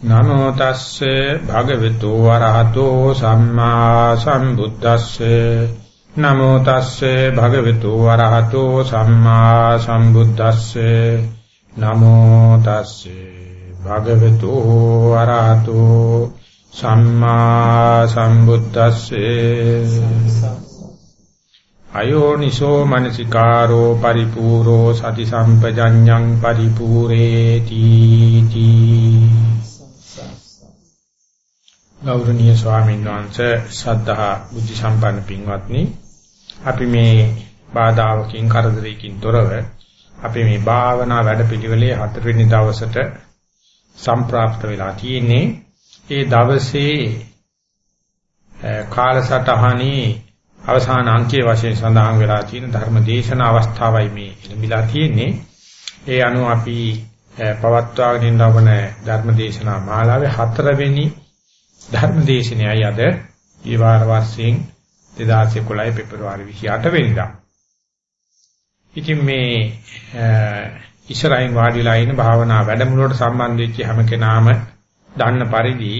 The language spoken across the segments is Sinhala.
නමෝ තස්සේ භගවතු වරහතෝ සම්මා සම්බුද්දස්සේ නමෝ තස්සේ භගවතු වරහතෝ සම්මා සම්බුද්දස්සේ නමෝ තස්සේ භගවතු වරහතෝ සම්මා සම්බුද්දස්සේ අයෝනිසෝ මනසිකාරෝ පරිපූරෝ සති සම්පජඤ්ඤං පරිපූරේති තී ගෞරවනීය ස්වාමීන් වහන්සේ සද්ධා බුද්ධ සම්පන්න පින්වත්නි. අපි මේ බාධාවකින් කරදරයකින් තොරව අපි මේ භාවනා වැඩපිළිවෙලේ හතරවෙනි දවසට සම්ප්‍රාප්ත වෙලා තියෙන්නේ. ඒ දවසේ කාලසටහනේ අවසාන අංකයේ වශයෙන් සඳහන් වෙලා තියෙන ධර්ම දේශන අවස්ථාවයි මේ ලැබිලා තියෙන්නේ. ඒ අනුව අපි පවත්වාගෙන යන ධර්ම දේශනා මාලාවේ හතරවෙනි ධර්ම දේශනයයි අද ඊවාර වර්ෂයෙන් 2011 පෙබරවාරි 28 වෙනිදා. ඉතින් මේ ඉස්සරහින් වාඩිලා ඉන්න භාවනා වැඩමුළුවට සම්බන්ධ වෙච්ච හැම කෙනාම දන්න පරිදි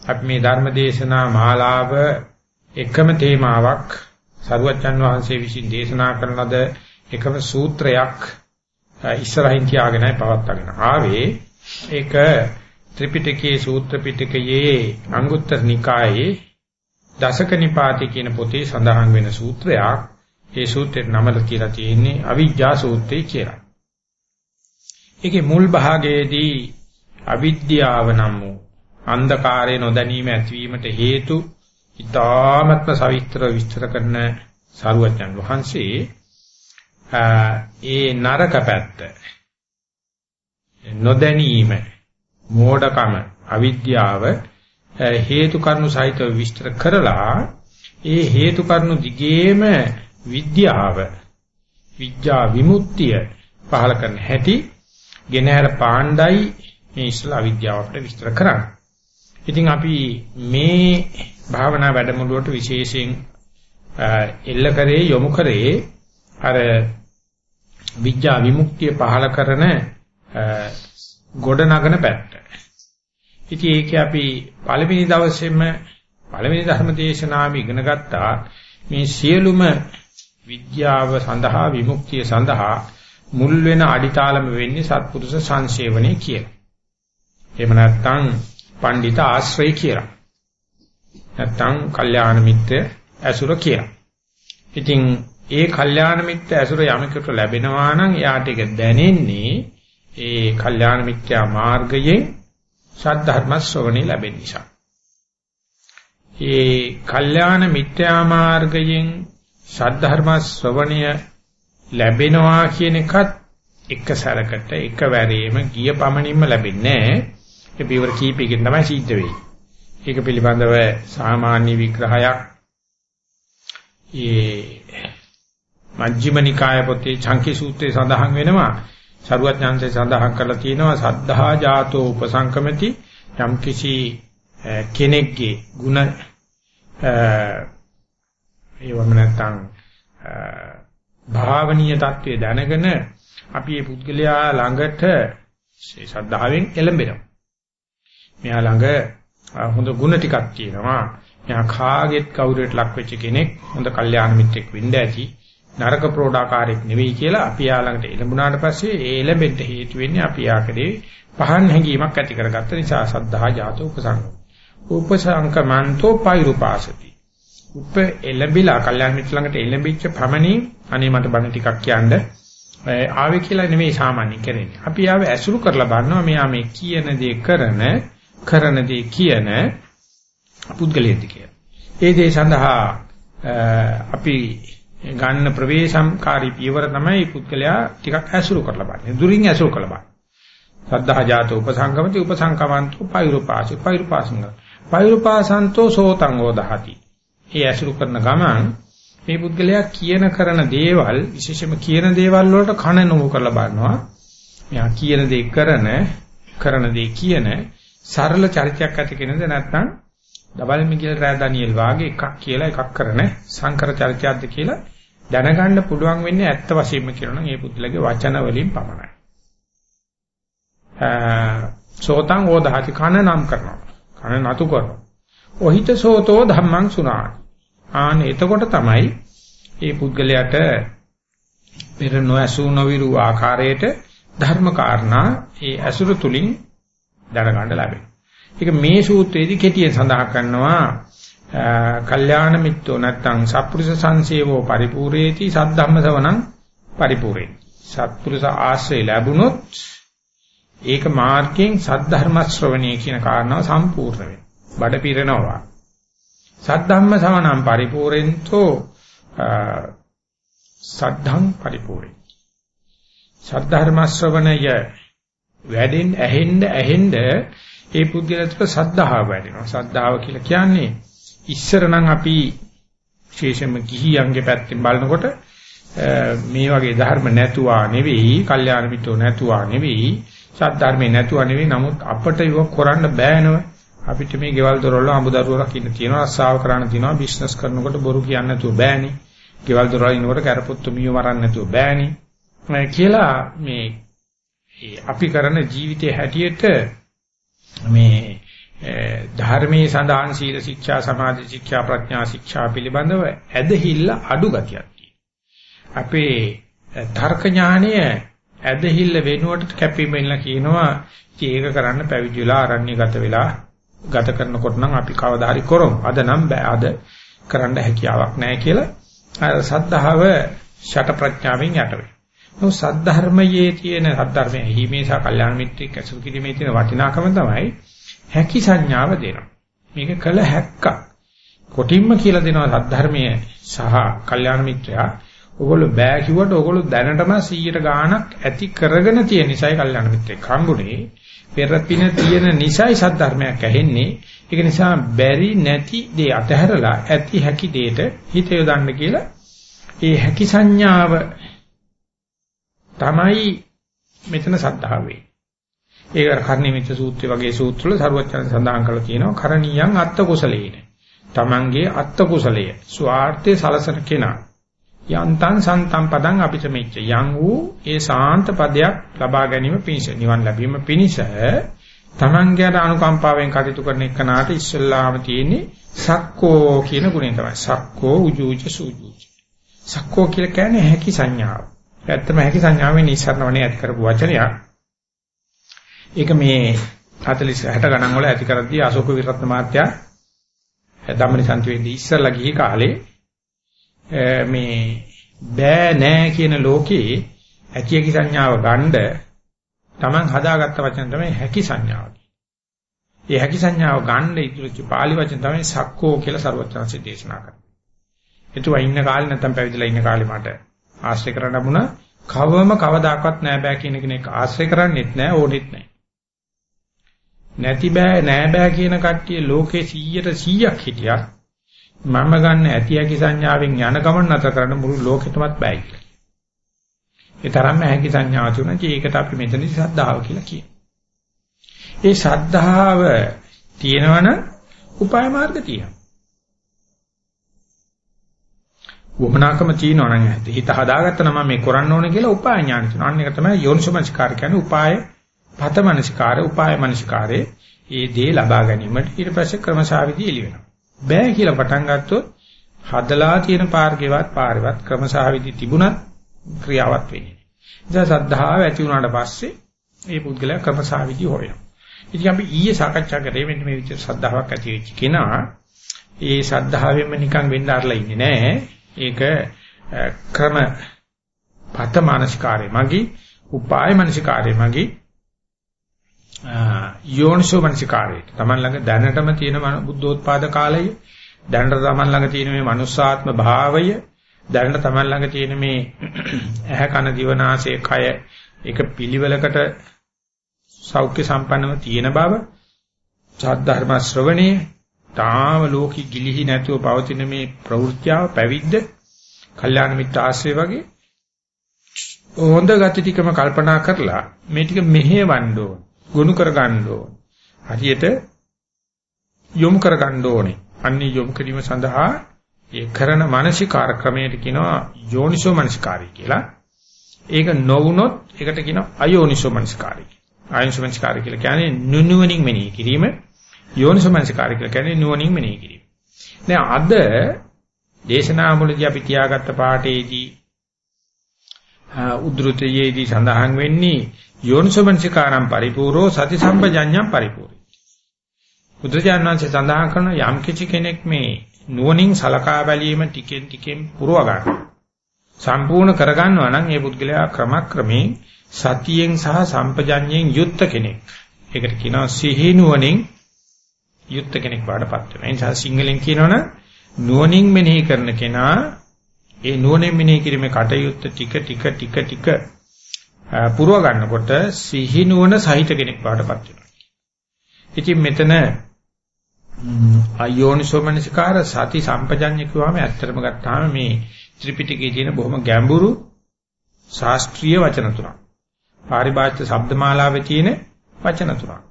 අපි මේ ධර්ම දේශනා මාලාව එකම තේමාවක් සරුවච්චන් වහන්සේ විසින් දේශනා කරන ලද එකම සූත්‍රයක් ඉස්සරහින් කියාගෙනයි පවත්වාගෙන ආවේ ඒක ත්‍රිපිටකයේ සූත්‍ර පිටකයේ අංගුත්තර නිකායේ දසක නිපාතේ කියන පොතේ සඳහන් වෙන සූත්‍රයක්. ඒ සූත්‍රේ නමල කියලා තියෙන්නේ අවිජ්ජා සූත්‍රය කියලා. ඒකේ මුල් භාගයේදී අවිද්‍යාව නම් වූ අන්ධකාරය නොදැනීම ඇතිවීමට හේතු ඊ타මත්ම සවිස්තර විස්තර කරන සාරුවත්යන් වහන්සේ ඒ නරක පැත්ත නොදැනීම මෝඩකම අවිද්‍යාව හේතු කරුණු සහිතව විස්තර කරලා ඒ හේතු කරුණු දිගේම විද්‍යාව විඥා විමුක්තිය පහල කරන හැටි ගෙනහැර පාණ්ඩයි මේ ඉස්ලා විද්‍යාවට විස්තර කරන්නේ. ඉතින් අපි මේ භාවනා වැඩමුළුවට විශේෂයෙන් එල්ල කරේ යොමු කරේ අර විඥා විමුක්තිය පහල කරන ගොඩ නගන පැත්ත. ඉතින් ඒක අපි පළවෙනි දවසේම පළවෙනි ධර්ම දේශනාවෙ ඉගෙන ගත්තා මේ සියලුම විද්‍යාව සඳහා විමුක්තිය සඳහා මුල් වෙන අඩිතාලම වෙන්නේ සත්පුරුෂ සංසේවණේ කියලා. එහෙම නැත්නම් පඬිත ආශ්‍රය කියලා. නැත්නම් කල්යාණ මිත්‍ර ඇසුර කියලා. ඉතින් ඒ කල්යාණ මිත්‍ර ඇසුර යමකට ලැබෙනවා නම් එයාට ඒක දැනෙන්නේ ඒ කල්යාණ මිත්‍යා මාර්ගයේ සද්ධර්ම ශ්‍රවණේ ලැබෙන නිසා. ඒ කල්යාණ මිත්‍යා මාර්ගයෙන් සද්ධර්ම ශ්‍රවණය ලැබෙනවා කියන එකත් එක සැරකට එක වැරේම ගිය පමණින්ම ලැබෙන්නේ නැහැ. ඒ පියවර කීපයකින් තමයි සිද්ධ වෙන්නේ. ඒක පිළිබඳව සාමාන්‍ය විග්‍රහයක් ඒ මජ්ක්‍ධිම නිකාය පොතේ චංකි සූත්‍රයේ සඳහන් වෙනවා. සරුවත් ඥානසේ සඳහන් කරලා තියෙනවා සද්ධා ජාතෝ උපසංකමති යම් කිසි කෙනෙක්ගේ ಗುಣ ඒ වගේම නැත්නම් භාවනීය தત્ත්වය දැනගෙන අපි මේ පුද්ගලයා ළඟට ඒ සද්ධාවෙන් එළඹෙනවා. මෙයා ළඟ හොඳ ಗುಣ ටිකක් තියෙනවා. මෙයා කාගෙත් කවුරුවෙක් ලක් වෙච්ච කෙනෙක් හොඳ කල්යාණ මිත්‍රෙක් වෙන්න ඇති. නරක ප්‍රෝඩාකාරයක් නෙවෙයි කියලා අපි යාළඟට එළඹුණාට පස්සේ ඒ එළඹෙන්න හේතු වෙන්නේ අපි යාකදී පහන් හැඟීමක් ඇති කරගත්ත නිසා සද්ධා ජාත උපසංගම. උපසංකමන්තෝ පෛරුපාසති. උප එළඹිලා කල්යාණ මිත්‍ර ළඟට එළඹිච්ච ප්‍රමණී අනේ මට බණ ටිකක් කියන්න ආවේ කියලා නෙමෙයි සාමාන්‍ය කරන්නේ. අපි ආව ඇසුරු කරලා බලනවා මෙයා මේ කියන දේ කරන කරන දේ කියන පුද්ගලයෙක්ද කියලා. ඒ දේ සඳහා අපි ගන්න ප්‍රවේශම්කාරී පියවර තමයි පුද්ගලයා ටිකක් ඇසුරු කරලා බලන්නේ. දුරින් ඇසුරු කරලා බලන්නේ. සද්ධා ජාත උපසංගමති උපසංකමන්තු පෛරුපාසි පෛරුපාසංග. පෛරුපාසන්තෝ සෝතං ඕදහති. ඒ ඇසුරු කරන ගමන් මේ පුද්ගලයා කියන කරන දේවල් විශේෂයෙන්ම කියන දේවල් වලට කන නමු කරලා බලනවා. මෙයා කියන දේ කරන කරන දේ කියන සරල චරිතයක් ඇති කෙනෙක්ද නැත්නම් ඩබල් මිගිල් රෑ ඩැනියෙල් වාගේ එකක් කියලා එකක් කරන සංකර චරිතයක්ද කියලා දැනගන්න පුළුවන් වෙන්නේ ඇත්ත වශයෙන්ම කියනවා නම් ඒ පුද්ගලගේ වචන වලින් පමණයි. සෝතං ඕදාති කන නම් කරනවා. කන නතු කරනවා. ඔහිත සෝතෝ ධම්මං සුනාති. ආන එතකොට තමයි මේ පුද්ගලයාට පෙර නොඇසු නොවිරු ආකාරයට ධර්ම කාරණා ඒ ඇසුරු තුලින් දැනගන්න ලැබෙනවා. ඒක මේ සූත්‍රයේදී කෙටියෙන් සඳහන් කරනවා කල්යාණ මිත්‍රෝ නැත්තං සත්පුරුෂ සංසේවෝ පරිපූර්ණේති සද්ධම්ම සවණං පරිපූර්ණේ. සත්පුරුෂ ආශ්‍රය ලැබුණොත් ඒක මාර්ගයෙන් සද්ධර්ම ශ්‍රවණය කියන කාරණාව සම්පූර්ණ වෙනවා. බඩ පිරෙනවා. සද්ධම්ම සවණං පරිපූර්ණෙන්තෝ සද්ධං පරිපූර්ණේ. සද්ධර්ම ශ්‍රවණය වැඩෙන් ඇහෙන්න ඇහෙන්න ඒ පුද්ගලයාට සද්ධාව වැඩෙනවා. සද්ධාව කියලා කියන්නේ ඉස්සර නම් අපි විශේෂයෙන්ම ගිහියන්ගේ පැත්තෙන් බලනකොට මේ වගේ ධර්ම නැතුවා නෙවෙයි, කල්යාණ මිත්‍රෝ නැතුවා නෙවෙයි, සද්ධර්මේ නැතුවා නෙවෙයි. නමුත් අපට ඒක කරන්න බෑනව. අපිට මේ ගෙවල් දොරවල අමුදරුව රකින්න තියෙනවා, අස්සාව කරන්න තියෙනවා, බිස්නස් කරනකොට බොරු කියන්නේ නැතුව බෑනේ. ගෙවල් දොරවල් ඉන්නකොට කරපොත්තු මියව මරන්න නැතුව බෑනේ. කියලා මේ අපි කරන ජීවිතයේ හැටියට මේ eh, ධර්මයේ සඳහන් සීල ශික්ෂා සමාධි ශික්ෂා ප්‍රඥා ශික්ෂා පිළිබඳව ඇදහිල්ල අඩු ගතියක් තියෙනවා. අපේ eh, තර්ක ඥානය ඇදහිල්ල වෙනුවට කැපීමෙන්ලා කියනවා ඒක කරන්න පැවිදි වෙලා අරණ්‍යගත වෙලා ගත කරනකොට නම් අපි කවදා හරි කරමු. අද නම් බෑ. අද කරන්න හැකියාවක් නැහැ කියලා අර සද්ධාව ෂට ප්‍රඥාවෙන් යට වෙනවා. නෝ සද්ධර්මයේ තියෙන සද්ධර්මයේ හිමේසා කල්යාණ මිත්‍රික ඇසුරු කිරීමේ තියෙන වටිනාකම තමයි හැකි සංඥාව දෙනවා. මේක කළ හැක්කක්. කොටින්ම කියලා දෙනවා සද්ධර්මයේ සහ කල්යාණ මිත්‍රයා. ඔගොල්ලෝ බෑ කිව්වට ඔගොල්ලෝ දැනටම 100ට ගාණක් ඇති කරගෙන තියෙන නිසායි කල්යාණ මිත්‍රෙක් හම්බුනේ. පෙරපින තියෙන නිසායි සද්ධර්මයක් ඇහෙන්නේ. ඒක නිසා බැරි නැති දේ අතහැරලා ඇති හැකි දෙයට හිත යොදන්න කියලා ඒ හැකි සංඥාව තමයි මෙතන සද්ධාව වෙන්නේ. ඒක කර්ණිමිත සූත්‍රය වගේ සූත්‍රවල සරුවචන සඳහන් කරලා තියෙනවා කරණීයන් අත්ත කුසලේන. තමන්ගේ අත්ත කුසලය ස්වార్థේ සලසන කෙනා. යන්තං සන්තම් පදං අපිට මෙච්ච යං වූ ඒ සාන්ත පදයක් ලබා ගැනීම පිණිස නිවන් ලැබීම පිණිස තමන්ගේ අනුකම්පාවෙන් කටයුතු කරන එකනාට ඉස්සල්ලාම තියෙන්නේ සක්කෝ කියන ගුණය තමයි. සක්කෝ උජූච සූජූච. සක්කෝ කියලා කියන්නේ හැකි සංඥාව. ඇත්තම හැකි සංඥාවෙන් ඉස්සරණවනේ ඇති කරපු වචනයක්. ඒක මේ 40 60 ගණන් වල ඇති කරද්දී අශෝක විරත්න මාත්‍යා ධම්මනිසන්ති වෙද්දී ඉස්සරලා ගිහි කාලේ මේ බෑ නෑ කියන ලෝකේ ඇකියකි සංඥාව ගන්න Taman හදාගත්ත වචන තමයි හැකි සංඥාව. ඒ හැකි සංඥාව ගන්න ඉදිරිච්ච පාලි වචන තමයි සක්කෝ කියලා ਸਰවඥාන්සේ දේශනා කරන්නේ. එතුවා ඉන්න කාලේ නැත්තම් පැවිදිලා ඉන්න කාලේ මට ආශ්‍රය කරන්න ලැබුණා. කවම කවදාකවත් නෑ බෑ කියන කෙනෙක් ආශ්‍රය කරන්නේත් නෑ ඕනෙත් නෑ. නැති බෑ නෑ බෑ කියන කට්ටිය ලෝකේ 100ට 100ක් හිටියා. මම ගන්න ඇති ඇකි සංඥාවෙන් යන ගමන් නැතර කරන්න මුළු ලෝකෙටමත් බෑ කියලා. ඒ තරම්ම ඇකි සංඥාව තුනයි ඒකට අපි මෙතනදි සද්ධාව කියලා කියනවා. ඒ සද්ධාව තියෙනවනම් උපාය මාර්ග තියෙනවා. වමනාකම තියෙනවා නම් හිත හදාගත්ත නම් මේ කරන්න ඕනේ කියලා උපාය ඥාන තියෙනවා. අන්න ඒක තමයි යෝනිසමස්කාර කියන්නේ උපාය පත මනසිකාරය, උපාය මනසිකාරය ඒ දේ ලබා ගැනීමට ඊට පස්සේ ක්‍රමසාවිදි එළි වෙනවා. බෑ කියලා පටන් ගත්තොත් හදලා තියෙන පාර්ගේවත් පාරේවත් ක්‍රමසාවිදි තිබුණත් ක්‍රියාවත් වෙන්නේ. නිසා සද්ධාව ඇති වුණාට පස්සේ මේ පුද්ගලයා ක්‍රමසාවිදි හොයනවා. ඉතින් අපි ඊයේ සාකච්ඡා කරේ මෙන්න මේ විදිහට සද්ධාාවක් ඇති වෙච්ච කෙනා ඒ සද්ධාවෙම නිකන් වෙන්න අරලා ඉන්නේ නැහැ. ඒක ක්‍රම පත මානසිකාරය මගී උපාය මානසිකාරය මගී යෝනිසෝ මනසිකාරයට තමන් ළඟ දැනටම තියෙන බුද්ධෝත්පාද කාලය දැනට තමන් ළඟ තියෙන මේ මනුස්සාත්ම භාවය දැනට තමන් ළඟ තියෙන මේ ඇහැ කන දිව නාසය කය එක පිළිවෙලකට සෞඛ්‍ය සම්පන්නව තියෙන බව සද්ධර්ම ශ්‍රවණේ තාම ලෝකෙ ගිලිහි නැතුව පවතින මේ ප්‍රවෘත්‍යාව පැවිද්ද කල්යාණ මිත්‍ර ආශ්‍රය වගේ හොඳ ගති ටිකම කල්පනා කරලා මේ ටික මෙහෙවන්න ඕන ගොනු කර ගන්න ඕන. හරියට යොමු කර ගන්න ඕනේ. අන්නේ යොමු කිරීම සඳහා ඒ කරන මානසිකාර ක්‍රමයට කියනවා යෝනිසෝ මනසිකාරය කියලා. ඒක නොවුනොත් ඒකට කියනවා අයෝනිසෝ මනසිකාරය. ආයුෂමංස්කාරය කියලා කියන්නේ නුනුවණින් මෙනෙහි කිරීම. යෝනිසමංස්කාරය කියලා කියන්නේ නුවණින් මෙනෙහි කිරීම. දැන් අද දේශනා මුලදී අපි තියාගත්ත පාඩේදී උද්ෘතයේදී සඳහන් වෙන්නේ යෝනිසමංස්කාරම් පරිපූර්ණෝ සති සම්පජඤ්ඤම් පරිපූර්ණයි. බුදුජානනාංශය සඳහන් කරන යම් කිසි කෙනෙක් මේ නුවණින් සලකා බැලීම ටිකෙන් ටිකෙන් පුරව ගන්න. සම්පූර්ණ කරගන්නවා නම් ඒ පුද්ගලයා ක්‍රමක්‍රමයෙන් සතියෙන් සහ සම්පජඤ්ඤයෙන් යුක්ත කෙනෙක්. ඒකට කියනවා සිහි නුවණින් යුක්ත කෙනෙක් වඩපත් වෙනවා. ඒ නිසා සිංහලෙන් කියනවනම් නුවණින් මෙනෙහි කරන කෙනා ඒ නුවණින් මෙනෙහි කිරීමේ කටයුත්ත ටික ටික ටික ටික පුරව ගන්නකොට සිහි නුවණ සහිත කෙනෙක් වඩපත් වෙනවා. ඉතින් මෙතන අයෝනිසෝමනසිකාර සති සම්පජඤ්ඤ කියවම ඇත්තටම ගත්තාම මේ ත්‍රිපිටකයේ තියෙන බොහොම ගැඹුරු ශාස්ත්‍රීය වචන තුනක්. පාරිභාෂිත ශබ්දමාලාවේ තියෙන වචන තුනක්.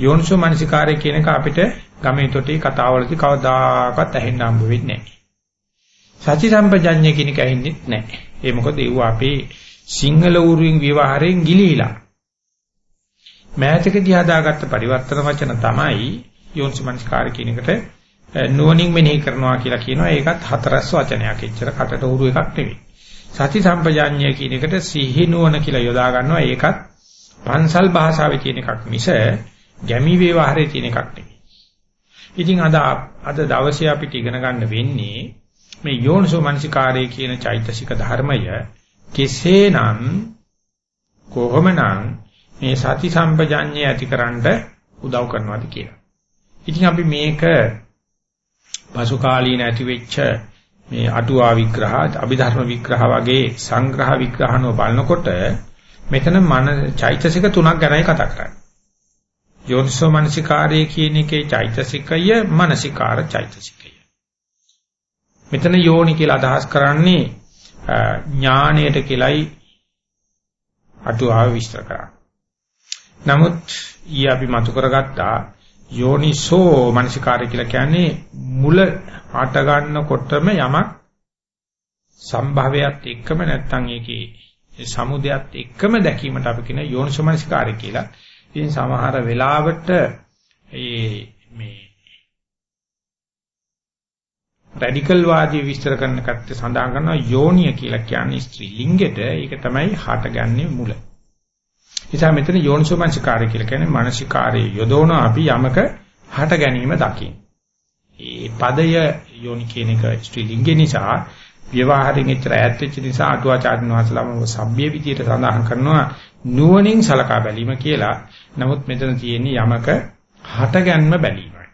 යෝනිසෝ මනසිකාරය කියන එක අපිට ගමේ තොටි කතාවලදී කවදාකවත් ඇහෙන්න හම්බ වෙන්නේ නැහැ. සති සම්පජඤ්ඤය කියන එක ඇහෙන්නේ නැහැ. ඒ මොකද ඒව අපේ සිංහල ඌරුවෙන් විවහාරයෙන් ගිලිහිලා. මෑතකදී හදාගත්ත පරිවර්තන වචන තමයි යෝනිසෝ මනසිකාරය කියන එකට නුවණින් මෙනෙහි කරනවා කියලා කියනවා. ඒකත් හතරස් වචනයක්. එච්චර කටට උරු එකක් නෙවෙයි. සති සම්පජාඤ්ඤය කියන එකට සිහි නුවණ කියලා යොදා ගන්නවා. ඒකත් පන්සල් භාෂාවේ තියෙන එකක් මිස ගැමි ව්‍යවහාරයේ තියෙන එකක් නෙවෙයි. ඉතින් අද අද දවසේ අපිට ඉගෙන ගන්න වෙන්නේ මේ යෝනිසෝ මනසිකාරයේ කියන චෛතසික ධර්මය කෙසේනම් කොහොමනම් මේ සති සම්පජාඤ්ඤය ඇතිකරන්න උදව් කරනවාද කියලා. ඉතින් අපි මේක පසු කාලීන ඇති වෙච්ච මේ අටුවා විග්‍රහ, අභිධර්ම විග්‍රහ වගේ සංග්‍රහ විග්‍රහනෝ බලනකොට මෙතන මන චෛතසික තුනක් ගැනයි කතා කරන්නේ. යෝනිසෝ මනසිකාරයේ කියන එකේ චෛතසිකය මනසිකාර චෛතසිකය. මෙතන යෝනි කියලා අදහස් කරන්නේ ඥාණයට කියලයි අටුවාව විස්තර කරන්නේ. නමුත් ඊ අපි මතු කරගත්තා යෝනිසෝ මනසිකාරය කියලා කියන්නේ මුල හට ගන්නකොටම යමක් සම්භවයත් එක්කම නැත්තම් ඒකේ සමුදයත් එක්කම දැකීමට අපි කියන යෝනිසෝ මනසිකාරය කියලා. ඉතින් සමහර වෙලාවට ඒ මේ රැඩිකල් වාදී විස්තර කරන කට්ටිය සඳහන් කරනවා යෝනිය කියලා කියන්නේ ස්ත්‍රී ලිංගෙට ඒක තමයි හටගන්නේ මුල. ඉතින් මෙතන යෝනිසෝමනසිකාරය කියලා කියන්නේ මානසිකාරයේ යොදවන අපි යමක හට ගැනීම දකින්න. ඒ පදය යෝනි කියන එක ස්ත්‍රී ලිංගෙ නිසා ව්‍යවහාරයෙන් ඇතර ඈත් වෙච්ච නිසා අටුවාචාර්යන් වහන්සේලාම සබ්බිය විදියට සඳහන් කරනවා නුවණින් සලකා බැලීම කියලා. නමුත් මෙතන තියෙන්නේ යමක හටගන්ම බැලීමයි.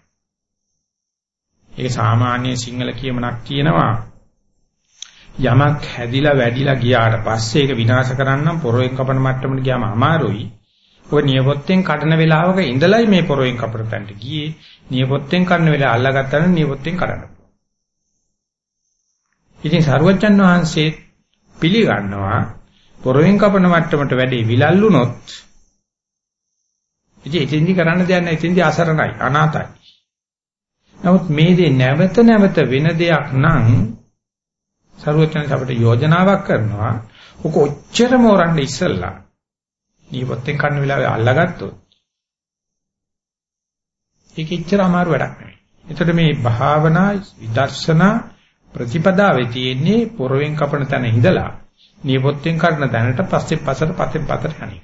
ඒක සාමාන්‍ය සිංහල කියමනක් කියනවා යමක් හැදිලා වැඩිලා ගියාට පස්සේ ඒක විනාශ කරන්න පොරොෙන් කපන මට්ටමට ගියාම අමාරුයි. ඔය නියපොත්තෙන් කඩන වෙලාවක ඉඳලයි මේ පොරොෙන් කපන තැනට ගියේ. නියපොත්තෙන් කඩන වෙලාව අල්ලගත්තා නම් නියපොත්තෙන් කඩන්න. ඉතින් සරුවච්චන් වහන්සේ පිළිගන්නවා පොරොෙන් කපන මට්ටමට වැඩි විලල්ලුනොත් ඉතින් එතෙන්දි කරන්න දෙයක් නැහැ. එතෙන්දි අසරණයි, අනාතයි. නමුත් මේ දේ නැවත නැවත වෙන දෙයක් නම් සරුවචන අපිට යෝජනාවක් කරනවා. ඔක ඔච්චර මෝරන්න ඉස්සල්ලා. නියපොත්තෙන් කන්න වෙලාවේ අල්ලගත්තොත්. ඒක එච්චර අමාරු වැඩක් නෙවෙයි. එතකොට මේ භාවනා විදර්ශනා ප්‍රතිපදාවේ තියෙන්නේ පොරවෙන් කපන තැන ඉඳලා නියපොත්තෙන් කඩන තැනට පස්සේ පසට පතෙන් පතට යන්නේ.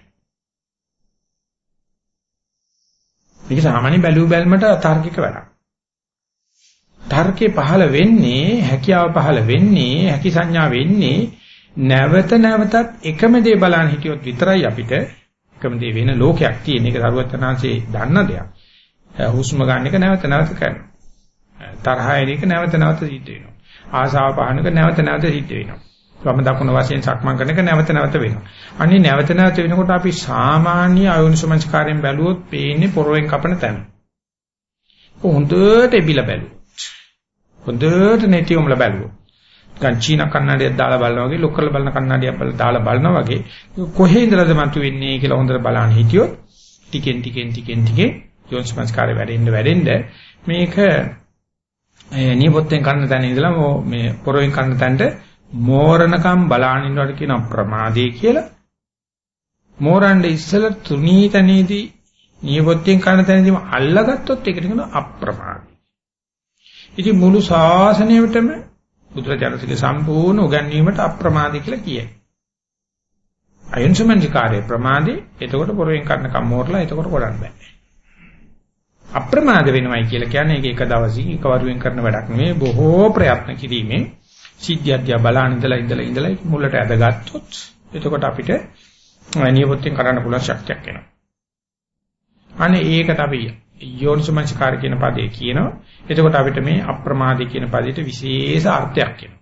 මේක සාමාන්‍ය බැලු බැලමට අතාර්කික වැඩක්. තර්කේ පහළ වෙන්නේ හැකියාව පහළ වෙන්නේ හැකි සංඥා වෙන්නේ නැවත නැවතත් එකම දේ බලන්න හිටියොත් විතරයි අපිට එකම දේ වෙන ලෝකයක් තියෙන එක දරුවචනාංශේ දන්න දෙයක්. හුස්ම ගන්න එක නැවත නැවත කරනවා. තරහ එන එක නැවත නැවත සිද්ධ වෙනවා. ආසාව පහන එක නැවත නැවත සිද්ධ වෙනවා. වම දකුණ වශයෙන් සක්මන් කරන එක නැවත නැවත වෙනවා. අනිත් නැවත නැවත වෙනකොට අපි සාමාන්‍ය අයෝනිසමංස්කාරයෙන් බැලුවොත් පේන්නේ පොරවෙන් කපන තැන. හොඳට එබිලා බැලුවොත් හොඳට නැතිවම බැලුවොත්. නිකන් චීන කන්නඩියක් දාලා බලනවා වගේ ලොක් කරලා බලන කන්නඩියක් බලලා දාලා බලනවා වගේ කොහේ ඉඳලාද මතුවෙන්නේ කියලා හොඳට බලන්න හිටියොත් ටිකෙන් ටිකෙන් ටිකෙන් ටිකෙන් යෝනිස්මස්කාරය වැඩෙන්න වැඩෙන්න මේක නියපොත්තෙන් කන්න තැන ඉඳලා මේ පොරවෙන් කන්න තැනට මෝරණකම් බලානින්නවට කියන ප්‍රමාදේ කියලා මෝරණ්ඩ ඉස්සල තුනී තනේදී නියපොත්තෙන් කන තැනදීම අල්ලගත්තොත් ඒකට කියනවා අප්‍රමාදී. ඉතින් මුළු ශාසනයටම බුදුරජාණන්ගේ සම්පූර්ණ උගන්වීමට අප්‍රමාදී කියලා කියයි. අයන්සමන්ජිකාරයේ ප්‍රමාදී එතකොට පොරෙන් කන්න කම්මෝරලා එතකොට කරන්න බෑ. අප්‍රමාද වෙනවයි කියලා කියන්නේ ඒක එක දවසින් එකවරුවෙන් කරන වැඩක් නෙවෙයි බොහෝ ප්‍රයත්න කිරීමෙන් සිද්ධියක් බලාන ඉඳලා ඉඳලා ඉඳලා මුලට ඇදගත්තොත් එතකොට අපිට නියපොත්තෙන් කරන්න පුළුවන් ශක්තියක් එනවා. අනේ ඒකට අපි යෝනිසමංස්කාර කියන පදේ කියනවා. එතකොට අපිට මේ අප්‍රමාදී කියන පදේට විශේෂ අර්ථයක් එනවා.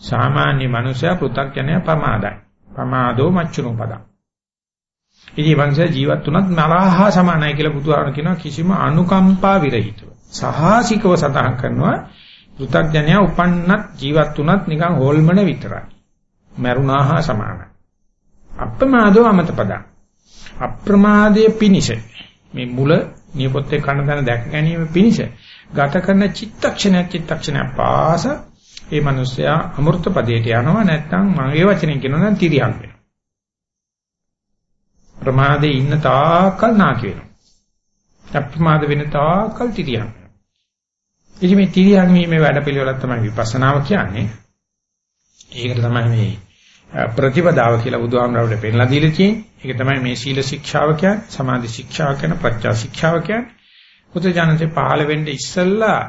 සාමාන්‍ය මනුෂයා පෘථග්ජනය ප්‍රමාදයි. ප්‍රමාදෝ මච්චුනෝ පදං. ඉතින් මනුෂයා ජීවත් වුණත් නරහා සමානයි කියලා බුදුහාම කියනවා කිසිම අනුකම්පා විරහිතව. සහාසිකව සඳහන් කරනවා පෘථග්ජනය උපන්නත් ජීවත් වුණත් නිකන් හොල්මන විතරයි. මරුණාහා සමානයි. අප්‍රමාදෝ අමත පදං. අප්‍රමාදයේ පිනිස මේ මුල නියපොත්තේ කන දන දැක ගැනීම පිනිස ගත කරන චිත්තක්ෂණ චිත්තක්ෂණ පාස ඒ මිනිස්සයා අමෘත පදයට යනවා නැත්නම් මගේ වචනෙන් කියනවා නම් තිරියම් වෙනවා. ප්‍රමාදේ ඉන්න තාකල් නාකි වෙනවා. අප්‍රමාද වෙන තාකල් තිරියම් වෙනවා. ඉතින් මේ තිරියම් වීමේ වැඩ පිළිවෙලක් තමයි විපස්සනාව කියන්නේ. ඒකට තමයි මේ ප්‍රතිපදාව කියලා බුදුහාමරවට පෙන්ලා දීලා තියෙන්නේ. ඒක තමයි මේ සීල ශික්ෂාව කියන්නේ, සමාධි ශික්ෂාව කියන්නේ, ප්‍රඥා ශික්ෂාව කියන්නේ. බුදුජානකේ පහළ වෙන්න ඉස්සෙල්ලා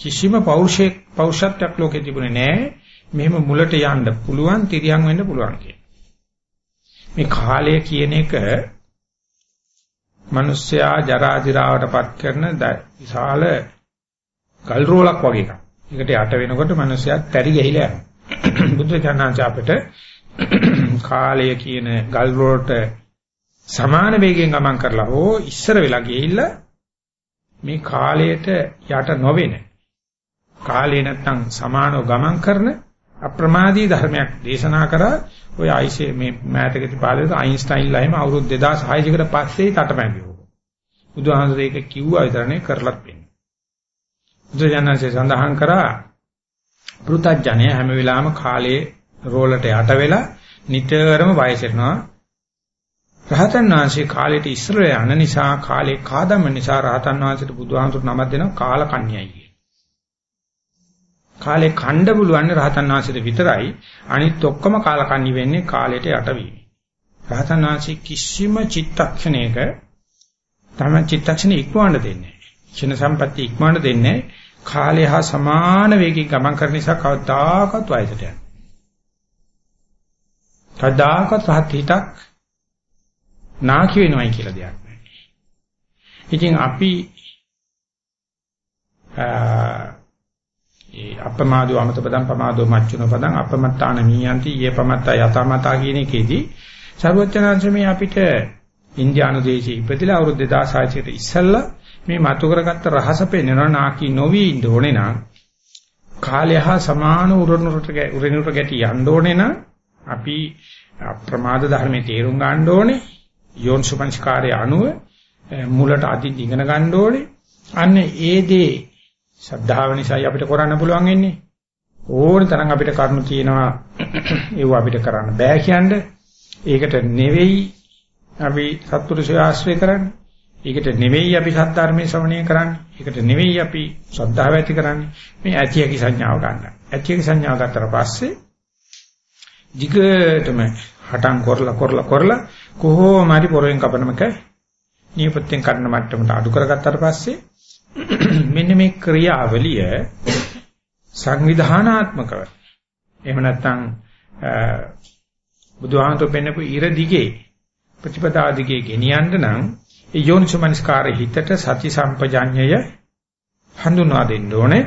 කිසිම පෞරුෂයක් පෞරුෂත්වයක් ලෝකේ තිබුණේ නැහැ. මෙහෙම මුලට යන්න පුළුවන්, තිරියන් වෙන්න පුළුවන් මේ කාලය කියන එක මිනිස්සයා ජරා දිරාවටපත් කරන විශාල ගල් රෝලක් වගේ එකක්. ඒකට යට වෙනකොට මිනිස්සයා තරි ගහිලා යනවා. බුද්ධ ඥානච අපිට කාලය කියන ගල් වලට සමාන වේගයෙන් ගමන් කරලා හෝ ඉස්සර වෙලා ගිහිල්ලා මේ කාලයට යට නොවෙන කාලේ නැත්තම් සමානව ගමන් කරන අප්‍රමාදී ධර්මයක් දේශනා කරා ඔය ආයිෂේ මේ මෑතකදී පාදේ අයින්ස්ටයින්ලා එහෙම අවුරුදු 2600 කට පස්සේ තටමැදිවෝ. බුදුහාමුදුරේ ඒක කිව්වා විතරනේ කරලත් වෙන්නේ. බුදුජානකසේ සඳහන් කරා පෘථජ්ජනය හැම වෙලාවෙම කාලයේ රෝලට යට වෙලා නිතරම වයසෙනවා. රහතන් වහන්සේ කාලයට ඉස්සර යන නිසා කාලේ කාදම නිසා රහතන් වහන්සේට බුදුහාමුදුරු නමක් දෙනවා කාල කන්‍යයි කිය. කාලේ කණ්ඩ බුලවන්නේ රහතන් වහන්සේට විතරයි අනිත් ඔක්කොම කාල කන්‍ය වෙන්නේ කාලයට යටවීම. රහතන් වහන්සේ කිසිම චිත්තක්ෂණයක තම චිත්තක්ෂණ ඉක්මවන්න දෙන්නේ නැහැ. ක්ෂණ සම්පatti ඉක්මවන්න දෙන්නේ කාලය හා සමාන වේගයෙන් ගමන් කරන නිසා කවදාකවත් වයසට යන්නේ කදාකත් රහත් හිතක් නාකි වෙනවයි කියලා දෙයක් නැහැ. ඉතින් අපි ඒ අපමාදෝ අමත පදං පමාදෝ මච්චුන පදං අපමත්තාන මීයන්ති යේ පමත්තා යතමතා කියන එකේදී සර්වඥාන්සමේ අපිට ඉන්දියානු දේශයේ ඉපදිලා අවුරුදු 2600 කට ඉස්සෙල්ලා මේ මතු කරගත්ත රහස පෙන්වන නාකි නොවි ඉන්න ඕනේ නම් කාලය හා සමාන උරණුරට උරණුරට ගැටි යන්න ඕනේ නම් අපි අප්‍රමාද ධර්මයේ තේරුම් ගන්න ඕනේ. යෝන්සුපංස්කාරයේ අනුව මුලට අදින් ඉගෙන ගන්න ඕනේ. අන්න ඒ දේ ශ්‍රද්ධාව නිසායි අපිට කරන්න පුළුවන් වෙන්නේ. ඕන තරම් අපිට කරුණු තියෙනවා ඒව අපිට කරන්න බෑ කියන්නේ. ඒකට නෙවෙයි අපි සත්පුරුෂය ආශ්‍රය කරන්නේ. ඒකට නෙවෙයි අපි සත්‍ධර්මයේ ශ්‍රවණය කරන්නේ. ඒකට නෙවෙයි අපි ශ්‍රද්ධාව ඇති කරන්නේ. මේ ඇතියකි සංඥාව ගන්න. ඇතියකි සංඥාව ගත්තට පස්සේ දිගටම හටන් කරලා කරලා කරලා කොහොම හරි පොරෙන් කපනමක නියපොත්තෙන් කන්න මට්ටමට අඩු කරගත්තාට පස්සේ මෙන්න මේ ක්‍රියාවලිය සංවිධානාත්මකව එහෙම නැත්නම් බුදුහාමතු පෙන්නපු ඉර දිගේ ප්‍රතිපදා දිගේ ගෙනියන්න නම් ඒ යෝනිසමනස්කාරය හිතට සති සම්පජාඤ්ඤය හඳුනා දෙන්න ඕනේ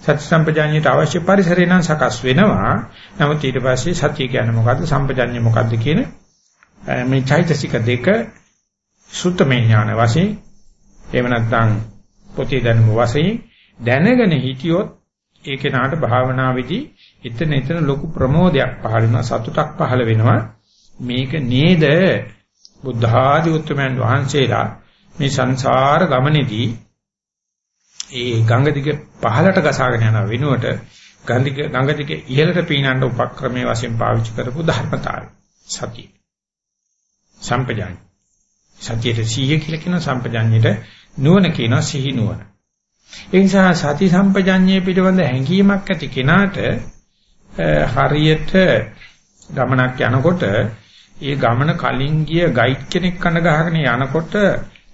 සති සම්පජාඤ්ඤයට අවශ්‍ය පරිසරය නම් සකස් වෙනවා. නමුත් ඊට පස්සේ සතිය කියන්නේ මොකද්ද? සම්පජාඤ්ඤය මොකද්ද කියන මේ චෛතසික දෙක සුත්තමේ ඥාන වශයෙන් එහෙම නැත්නම් පොතේ දැනුම වශයෙන් දැනගෙන හිටියොත් ඒ කෙනාට භාවනාවේදී එතන එතන ලොකු ප්‍රමෝදයක් පහළ වෙනවා සතුටක් පහළ වෙනවා මේක නේද බුද්ධ ආදී උත්තමයන් වහන්සේලා මේ සංසාර ගමනේදී ඒ ගංගා දිගේ පහළට ගසාගෙන යන වෙනුවට ගංගික ගංගා දිගේ ඉහළට පීනන්න උපක්‍රමයේ වශයෙන් පාවිච්චි කරපු ධර්මතාවය සතිය. සම්පජාඤ්ඤ. සතියේ සීය කියලා කියන සම්පජාඤ්ඤයට නුවණ කියන සිහි නුවණ. ඒ නිසා සති සම්පජාඤ්ඤයේ පිටවඳ හැඟීමක් ඇති කෙනාට හරියට ගමනක් යනකොට ඒ ගමන කලින් ගිය ගයිඩ් කෙනෙක් කන ගහගෙන යනකොට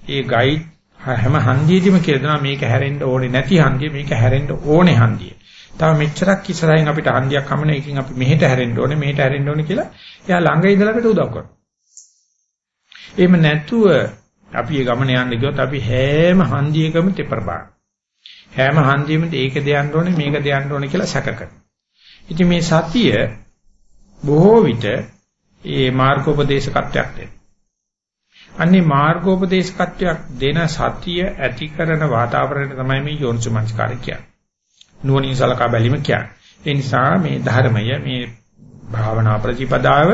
ඒ ගයිඩ් හැම හන්දියෙදිම කියලා දෙනවා මේක හැරෙන්න ඕනේ නැති හන්දිය මේක හැරෙන්න ඕනේ හන්දිය. තව මෙච්චරක් ඉස්සරහින් අපිට හන්දියක් හම්බ වෙන එකකින් අපි මෙහෙට හැරෙන්න ඕනේ මෙහෙට හැරෙන්න ඕනේ කියලා එයා ළඟ ඉඳලා අපිට උදව් කරනවා. එහෙම නැතුව අපි මේ ගමන යන්න ගියොත් අපි හැම හන්දියකම තෙපර බාන. හැම හන්දියෙම ඒක දෙයන්න ඕනේ මේක දෙයන්න ඕනේ කියලා සැක කරනවා. ඉතින් මේ සතිය බොහෝ විට ඒ මාර්ගෝපදේශකත්වයක් දෙනවා. අන්නේ මාර්ගෝපදේශකත්වයක් දෙන සතිය ඇති කරන වාතාවරණය තමයි මේ යෝනිසමංස්කාරය කියන්නේ. නුවණින් සලකා බැලීම කියන්නේ. ඒ නිසා මේ ධර්මය මේ භාවනා ප්‍රතිපදාව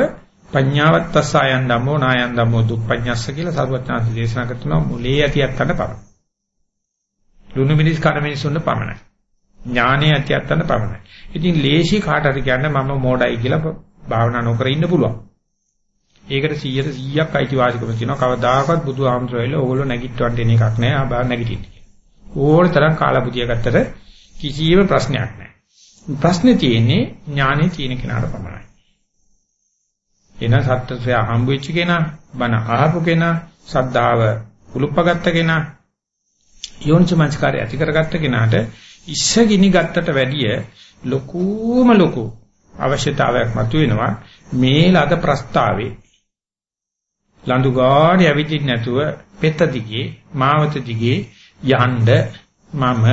පඤ්ඤාවත් තස්සයන් ධම්මෝ නායන් ධම්මෝ දුප්පඤ්ඤස්ස කියලා සරුවත්නාන්ති දේශනා කරනවා මුලේ ඇතියත්තන්න පමණයි. ලුණු මිනිස් කන මිනිසුන්ට පමණයි. ඥානයේ ඇතියත්තන්න පමණයි. ඉතින් ලේසි කාට හරි කියන්න මම මෝඩයි කියලා භාවනා නොකර ඉන්න පුළුවන්. ඒකට 100ට 100ක් අයිතිවාසිකම තියෙනවා. කවදාකවත් බුදුහාමුදුරුවෝ ඇවිල්ලා ඕගොල්ලෝ නැගිටවන්න එන එකක් නෑ. ආ බා නැගිටින්න. ඕන තරම් කාලා බුදිය ගත්තට කිසියම් ප්‍රශ්නයක් නෑ. ප්‍රශ්නේ තියෙන්නේ ඥානෙ තියෙන කෙනාට පමණයි. එන සත්‍යය හම්බ වෙච්ච කෙනා, බණ අහපු කෙනා, සද්ධාව උලුප්පගත්ත කෙනා, යෝනිසමංස්කාරය ඇති කරගත්ත කෙනාට ඉස්සගිනි ගත්තට වැඩිය ලොකුම ලොකු අවශ්‍යතාවයක් මතුවෙනවා මේ ලද ප්‍රස්තාවේ ලඳු ගාඩි ඇවිදින්න නැතුව පෙත දිගේ මාවත දිගේ යන්න මම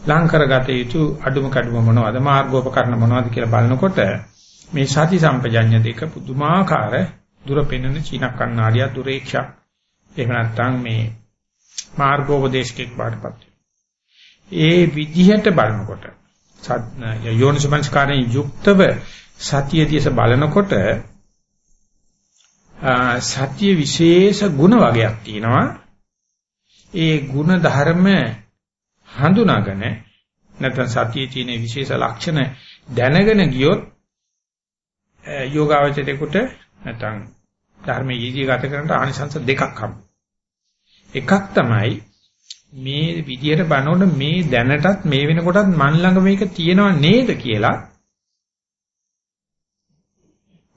ලං කරගත යුතු අඩුම කඩුම මොනවද මාර්ගෝපකරණ මොනවද කියලා බලනකොට මේ සති සම්පජඤ්ඤ දෙක පුදුමාකාර දුර පෙනෙන චීන කන්නාඩිය දුරේක්ෂා එහෙම නැත්නම් මේ මාර්ගෝපදේශකෙක් බාටපත් ඒ විදිහට බලනකොට යෝනිසමංස්කාරයෙන් යුක්තව සතිය දිහා බලනකොට සතිය විශේෂ ගුණ වගයක් තියෙනවා ඒ ගුණ ධර්ම හඳුනාගෙන නැත්නම් සතියේ තියෙන විශේෂ ලක්ෂණ දැනගෙන ගියොත් යෝගාවචරේකට නැත්නම් ධර්මයේ ඊදී ගත කරනට ආනිසංස දෙකක් හම්බ. එකක් තමයි මේ විදියට බලනකොට මේ දැනටත් මේ වෙනකොටත් මන් ළඟ මේක තියෙනව නේද කියලා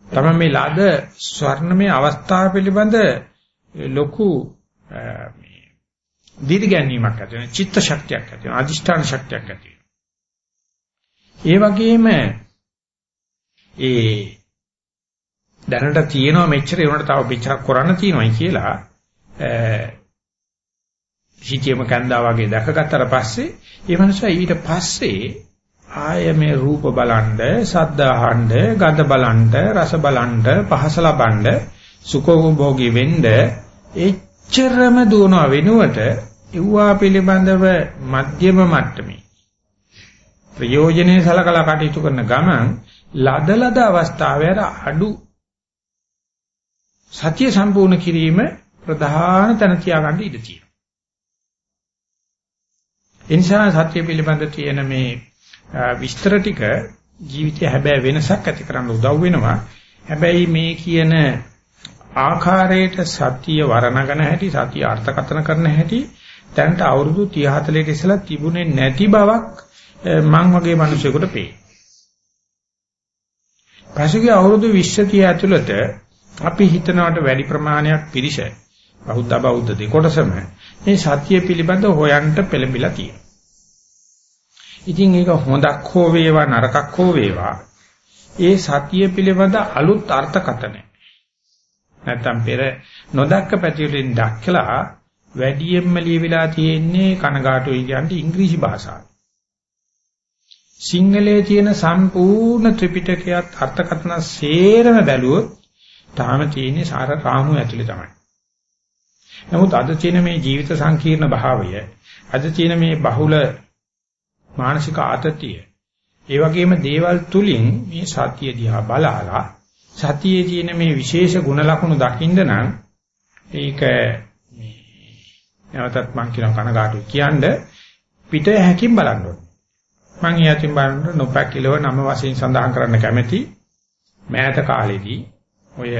තමයි මේ ලද ස්වර්ණමය අවස්ථාව පිළිබඳ ලොකු මේ දීර්ඝ ගැනීමක් ඇති වෙන චිත්ත ශක්තියක් ඇති වෙන අදිෂ්ඨාන ශක්තියක් ඇති වෙන ඒ වගේම ඒ දැනට තියෙනවා මෙච්චර ඒ උනට තව පිටක් කරන්න තියෙනවායි කියලා හිතියම කන්දා වගේ දැකගත්තට පස්සේ ඒ මනුස්සයා ඊට පස්සේ ආය මේ රූප බලන්ඩ, ශබ්ද අහන්න, ගඳ බලන්ඩ, රස බලන්ඩ, පහස ලබන්ඩ, සුඛෝභෝගී වෙන්න එච්චරම දුවන වෙනුවට ඒවා පිළිබඳව මධ්‍යම මට්ටමේ ප්‍රයෝජනේ සලකලා කටයුතු කරන ගමන් ලදලද අවස්ථාවේ අඩු සතිය සම්පූර්ණ කිරීම ප්‍රධාන තැන තියාගන්න ඉඩ තියෙනවා. එනිසා සත්‍ය පිළිබඳ තියෙන මේ විස්තර ටික ජීවිතය හැබැයි වෙනසක් ඇති කරන්න උදව් වෙනවා. හැබැයි මේ කියන ආකාරයට සත්‍ය වර්ණගෙන හැටි සත්‍ය අර්ථකථන කරන හැටි දැනට අවුරුදු 30 40 ඉස්සලා තිබුණේ නැති බවක් මං වගේ මිනිසෙකුට පේනවා. පසුගිය අවුරුදු 20 30 ඇතුළත අපි හිතනවට වැඩි ප්‍රමාණයක් පිරිස බෞද්ධ බෞද්ධ දෙකොටසම මේ සත්‍ය පිළිබඳ හොයන්න පෙළඹිලා තියෙනවා. ඉතින් ඒක හොඳක් හෝ වේවා නරකක් හෝ වේවා ඒ සත්‍ය පිළිබඳ අලුත් අර්ථකථනය. නැත්තම් පෙර නොදක්ක පැතිවලින් දැක්කලා වැඩියෙන්ම ලියවිලා තියෙන්නේ කනගාටුයි කියන්නේ ඉංග්‍රීසි භාෂාව. සිංහලයේ තියෙන සම්පූර්ණ ත්‍රිපිටකයත් අර්ථකථන සේරම බැලුවොත් තාම තියෙන්නේ සාර රාමු ඇතුලේ තමයි. නමුත් අද තියෙන මේ ජීවිත සංකීර්ණ භාවය අද තියෙන මේ බහුල මානසික ආතතිය ඒ වගේම දේවල් තුලින් මේ සතිය දිහා බලලා සතියේ තියෙන මේ විශේෂ ගුණ ලක්ෂණ දකින්න නම් ඒක මේ නැවතත් මම කියන කනගාටු කියන්නේ පිට හැකින් බලන්න ඕනේ. මම ඊයතින් බලන්න නොපැකිලව නම වශයෙන් සඳහන් කරන්න කැමැති මෑත කාලෙදී ඔය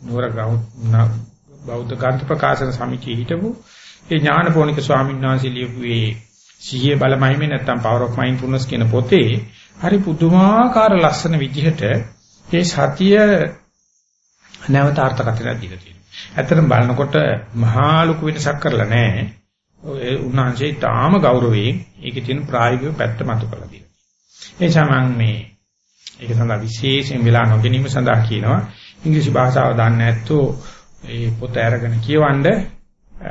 නුවර බෞද්ධ ග්‍රන්ථ ප්‍රකාශන සමිතියේ හිටපු ඒ ඥානපෝනික ස්වාමීන් වහන්සේ ලියපු ඒ සිහියේ බලමයිමේ නැත්තම් power of mindfulness කියන පොතේ හරි පුදුමාකාර ලස්සන විදිහට ඒ සතිය නැවත අර්ථකථනයක් දීලා තියෙනවා. ඇත්තටම බලනකොට මහා ලොකු වෙනසක් කරලා නැහැ. ඒ උන්වහන්සේ තාම ගෞරවයෙන් ඒකේ තියෙන ප්‍රායෝගික පැත්ත මතු කරලා දෙනවා. ඒ නිසා මම මේ ඒක සඳහා විශේෂයෙන් වෙලා නොගැනීම සඳහා කියනවා ඉංග්‍රීසි භාෂාව දන්නේ නැත්තෝ ඒ පොත අරගෙන කියවන්න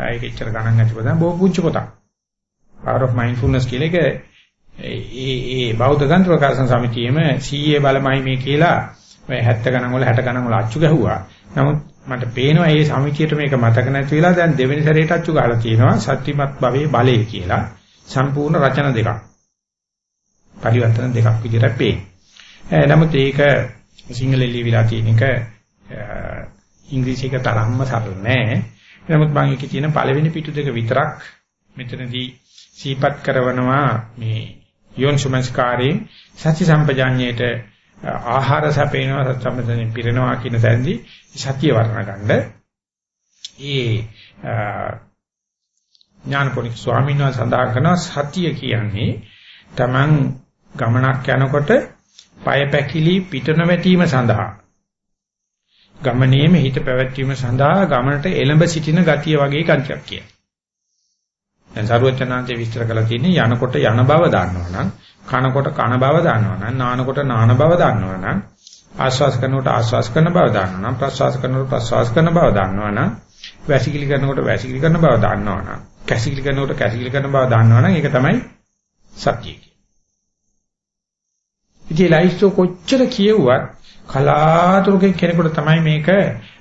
ඒක එච්චර ගණන් නැති පොතක් බොහෝ පුංචි පොතක්. Power of Mindfulness කියලා එක ඒ ඒ බෞද්ධ ග්‍රන්ථ ප්‍රකාශන සමිතියේම CA බලමයි මේ කියලා ඔය 70 ගණන් වල 60 ගණන් වල අච්චු ගැහුවා. නමුත් මට පේනවා මේ සමිතියට මේක මතක නැති වෙලා දැන් දෙවෙනි සැරේට අච්චු ගහලා තියෙනවා සත්‍යමත් භවයේ බලය කියලා. සම්පූර්ණ රචන දෙකක්. පරිවර්තන දෙකක් විදිහට පේන්නේ. නමුත් ඒක සිංහලෙන් ලියවිලා තියෙන එක ඉංග්‍රීසි එක තරම්ම සරල නෑ. නමුත් මම ඒකේ තියෙන පළවෙනි පිටු දෙක විතරක් මෙතනදී සීපත් කරනවා මේ යෝන්සුමස්කාරයෙන් සත්‍ය සම්පජාඤ්ඤයට ආහාර සැපේනවා සත්‍ය සම්පජාඤ්ඤය පිරෙනවා කියන තැනදී සත්‍ය වර්ණ ගන්න. ඒ ඥානපෝනික ස්වාමීන් වහන්සේ සඳහන් කරනවා සත්‍ය කියන්නේ Taman ගමනක් යනකොට পায় පැකිලි පිට නොවැටීම සඳහා ගමනේම හිත පැවැත්වීම සඳහා ගමනට එළඹ සිටින ගතිය වගේ කන්තියක් කියන. දැන් සරුවචනාන්තේ විස්තර කරලා තියෙන්නේ යනකොට යන බව දන්නවනම්, කනකොට කන බව දන්නවනම්, නානකොට නාන බව දන්නවනම්, ආශ්වාස කරනකොට ආශ්වාස කරන බව දන්නවනම්, ප්‍රශ්වාස කරනකොට ප්‍රශ්වාස කරන බව දන්නවනම්, වැසිකිලි කරනකොට වැසිකිලි කරන බව දන්නවනම්, කැසිකිලි කරනකොට කැසිකිලි කරන බව දන්නවනම් ඒක තමයි සත්‍යය. ඉතින් ලයිස්ට් කොච්චර කියෙව්වත් කලාතුරකින් කෙනෙකුට තමයි මේක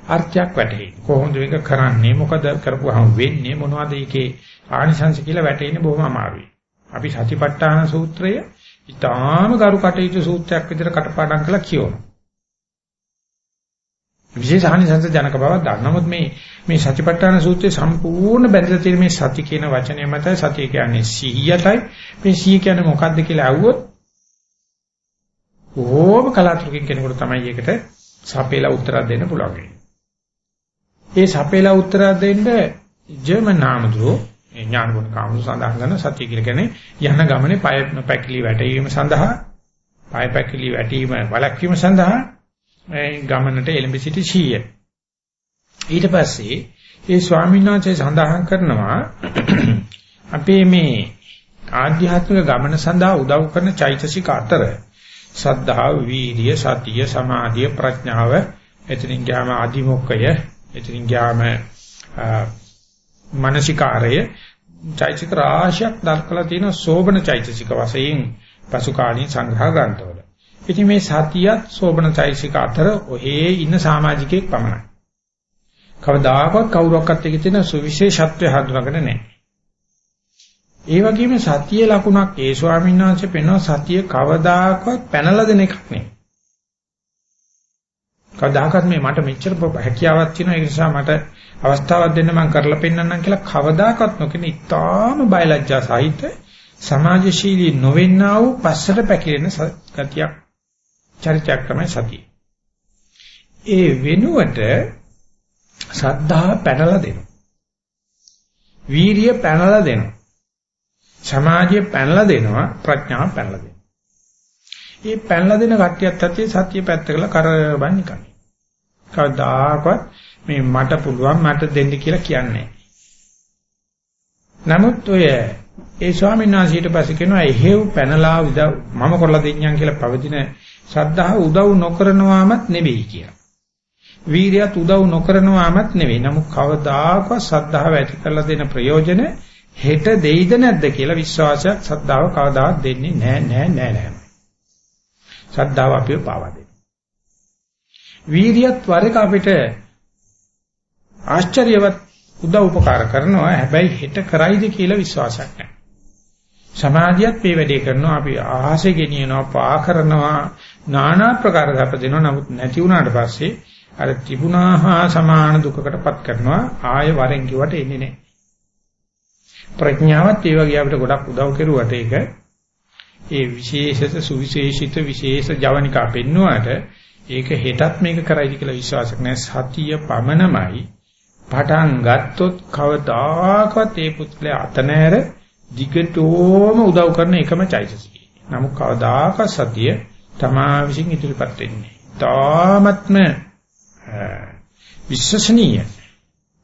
අර්ථයක් වැටහෙන්නේ. කොහොමද මේක කරන්නේ? මොකද කරපුවාම වෙන්නේ? මොනවද ඒකේ ආනිසංශ කියලා වැටෙන්නේ බොහොම අමාරුයි. අපි සතිපට්ඨාන සූත්‍රය ඊටාම ගරු කටයුතු සූත්‍රයක් විදිහට කටපාඩම් කරලා කියවනවා. විශේෂ ආනිසංශ ජනක බවක් දන්න. නමුත් මේ මේ සතිපට්ඨාන සූත්‍රයේ සම්පූර්ණ බැඳලා තියෙන මේ සති කියන වචනය මත සතිය කියන්නේ සිහියටයි. මේ සිහිය කියන්නේ මොකක්ද කියලා අහුවොත් ඕම කලාතුරකින් කෙනෙකුට තමයි ඒකට සපේලා උත්තරයක් දෙන්න පුළුවන්. ඒ සපේලා උත්තරයක් දෙන්න ජර්මන් නාමදුරෝ ඥානගුණ කාමු සඳහන් කරන සත්‍ය කියලා කියන්නේ යන ගමනේ පය පැකිලි වැටීම සඳහා පය පැකිලි වැටීම වළක්වීම සඳහා ගමනට එළඹ සිටි ශීය. ඊට පස්සේ ඒ ස්වාමීන් වහන්සේ සඳහන් කරනවා අපේ මේ ආධ්‍යාත්මික ගමන සඳහා උදව් කරන චෛතසික අතර සද්ධාව, වීර්ය, සතිය, සමාධිය, ප්‍රඥාව, එතනින් ගියාම අදිමොක්කය, එතනින් ගියාම මානසිකාරය චෛතසික රාශියක් දක්වලා තියෙන සෝබන චෛතසික වශයෙන් පසු කාලීන සංග්‍රහ ග්‍රන්ථවල. ඉතින් මේ සතියත් සෝබන චෛතසික අතර ඔහේ ඉන්න සමාජිකයෙක් පමණයි. කවදාකවත් කවුරක්වත් එකේ තියෙන සුවිශේෂත්වය හඳුනාගෙන නැහැ. ඒ වගේම සතිය ලකුණක් ඒ ස්වාමීන් වහන්සේ පෙන්වන සතිය කවදාකවත් පැනලා දෙන එකක් නෙවෙයි. කවදාකවත් මේ මට මෙච්චර හැකියාවක් තියෙනවා ඒ නිසා මට අවස්ථාවක් දෙන්න මම කරලා පෙන්නන්නම් කියලා කවදාකවත් නොකින ඉතාම බයලජ්ජා සහිත සමාජශීලී නොවෙන්නා වූ පස්සට පැකිලෙන ගතියක් චරිතයක් තමයි සතිය. ඒ වෙනුවට සද්ධා පැනලා දෙනවා. වීරිය පැනලා දෙනවා. සමාධිය පැනලා දෙනවා ප්‍රඥාව පැනලා දෙනවා. මේ පැනලා දෙන කට්ටියත් ඇත්තේ සත්‍ය පැත්තකලා කරබන් නිකන්. කවදාකවත් මේ මට පුළුවන් මට දෙන්න කියලා කියන්නේ නමුත් ඔය ඒ ස්වාමීන් වහන්සේ ඊට පස්සේ කියනවා එහෙව් පැනලා උදව් මම කරලා දෙන්නම් කියලා පවතින ශ්‍රද්ධාව උදව් නොකරනවාමත් නෙවෙයි කියලා. වීරියත් උදව් නොකරනවාමත් නෙවෙයි. නමුත් කවදාකවත් ශ්‍රද්ධාව ඇති කරලා දෙන ප්‍රයෝජන හෙට දෙයිද නැද්ද කියලා විශ්වාසයක් සද්ධාව කවදාවත් දෙන්නේ නැහැ නැහැ නැහැ නැහැ. සද්ධාව අපිව පාවා දෙනවා. වීරියත් වරක අපිට ආශ්චර්යවත් උදව් උපකාර කරනවා හැබැයි හෙට කරයිද කියලා විශ්වාසයක් නැහැ. සමාධියත් මේ වැඩේ කරනවා අපි ආහසේ ගෙනියනවා පා කරනවා নানা ප්‍රකාර දප දෙනවා නමුත් නැති වුණාට පස්සේ අර තිබුණා හා සමාන දුකකටපත් කරනවා ආය වරෙන් කිව්වට එන්නේ නැහැ. ප්‍රඥාවත් ඒ වගේ අපිට ගොඩක් උදව් කෙරුවට ඒක ඒ විශේෂත සුවිශේෂිත විශේෂ ජවනිකා පෙන්නුවාට ඒක හෙටත් මේක කරයිද කියලා විශ්වාසයක් නැහැ. සතිය පමණමයි පටන් ගත්තොත් කවදාකවත් ඒ පුත්‍රයා අත නැර දිගටම උදව් කරන එකම චෛතසිකය. නමුත් කවදාකවත් සතිය තමා විසින් ඉදිරිපත් වෙන්නේ. තාමත්ම විශ්වසනීය.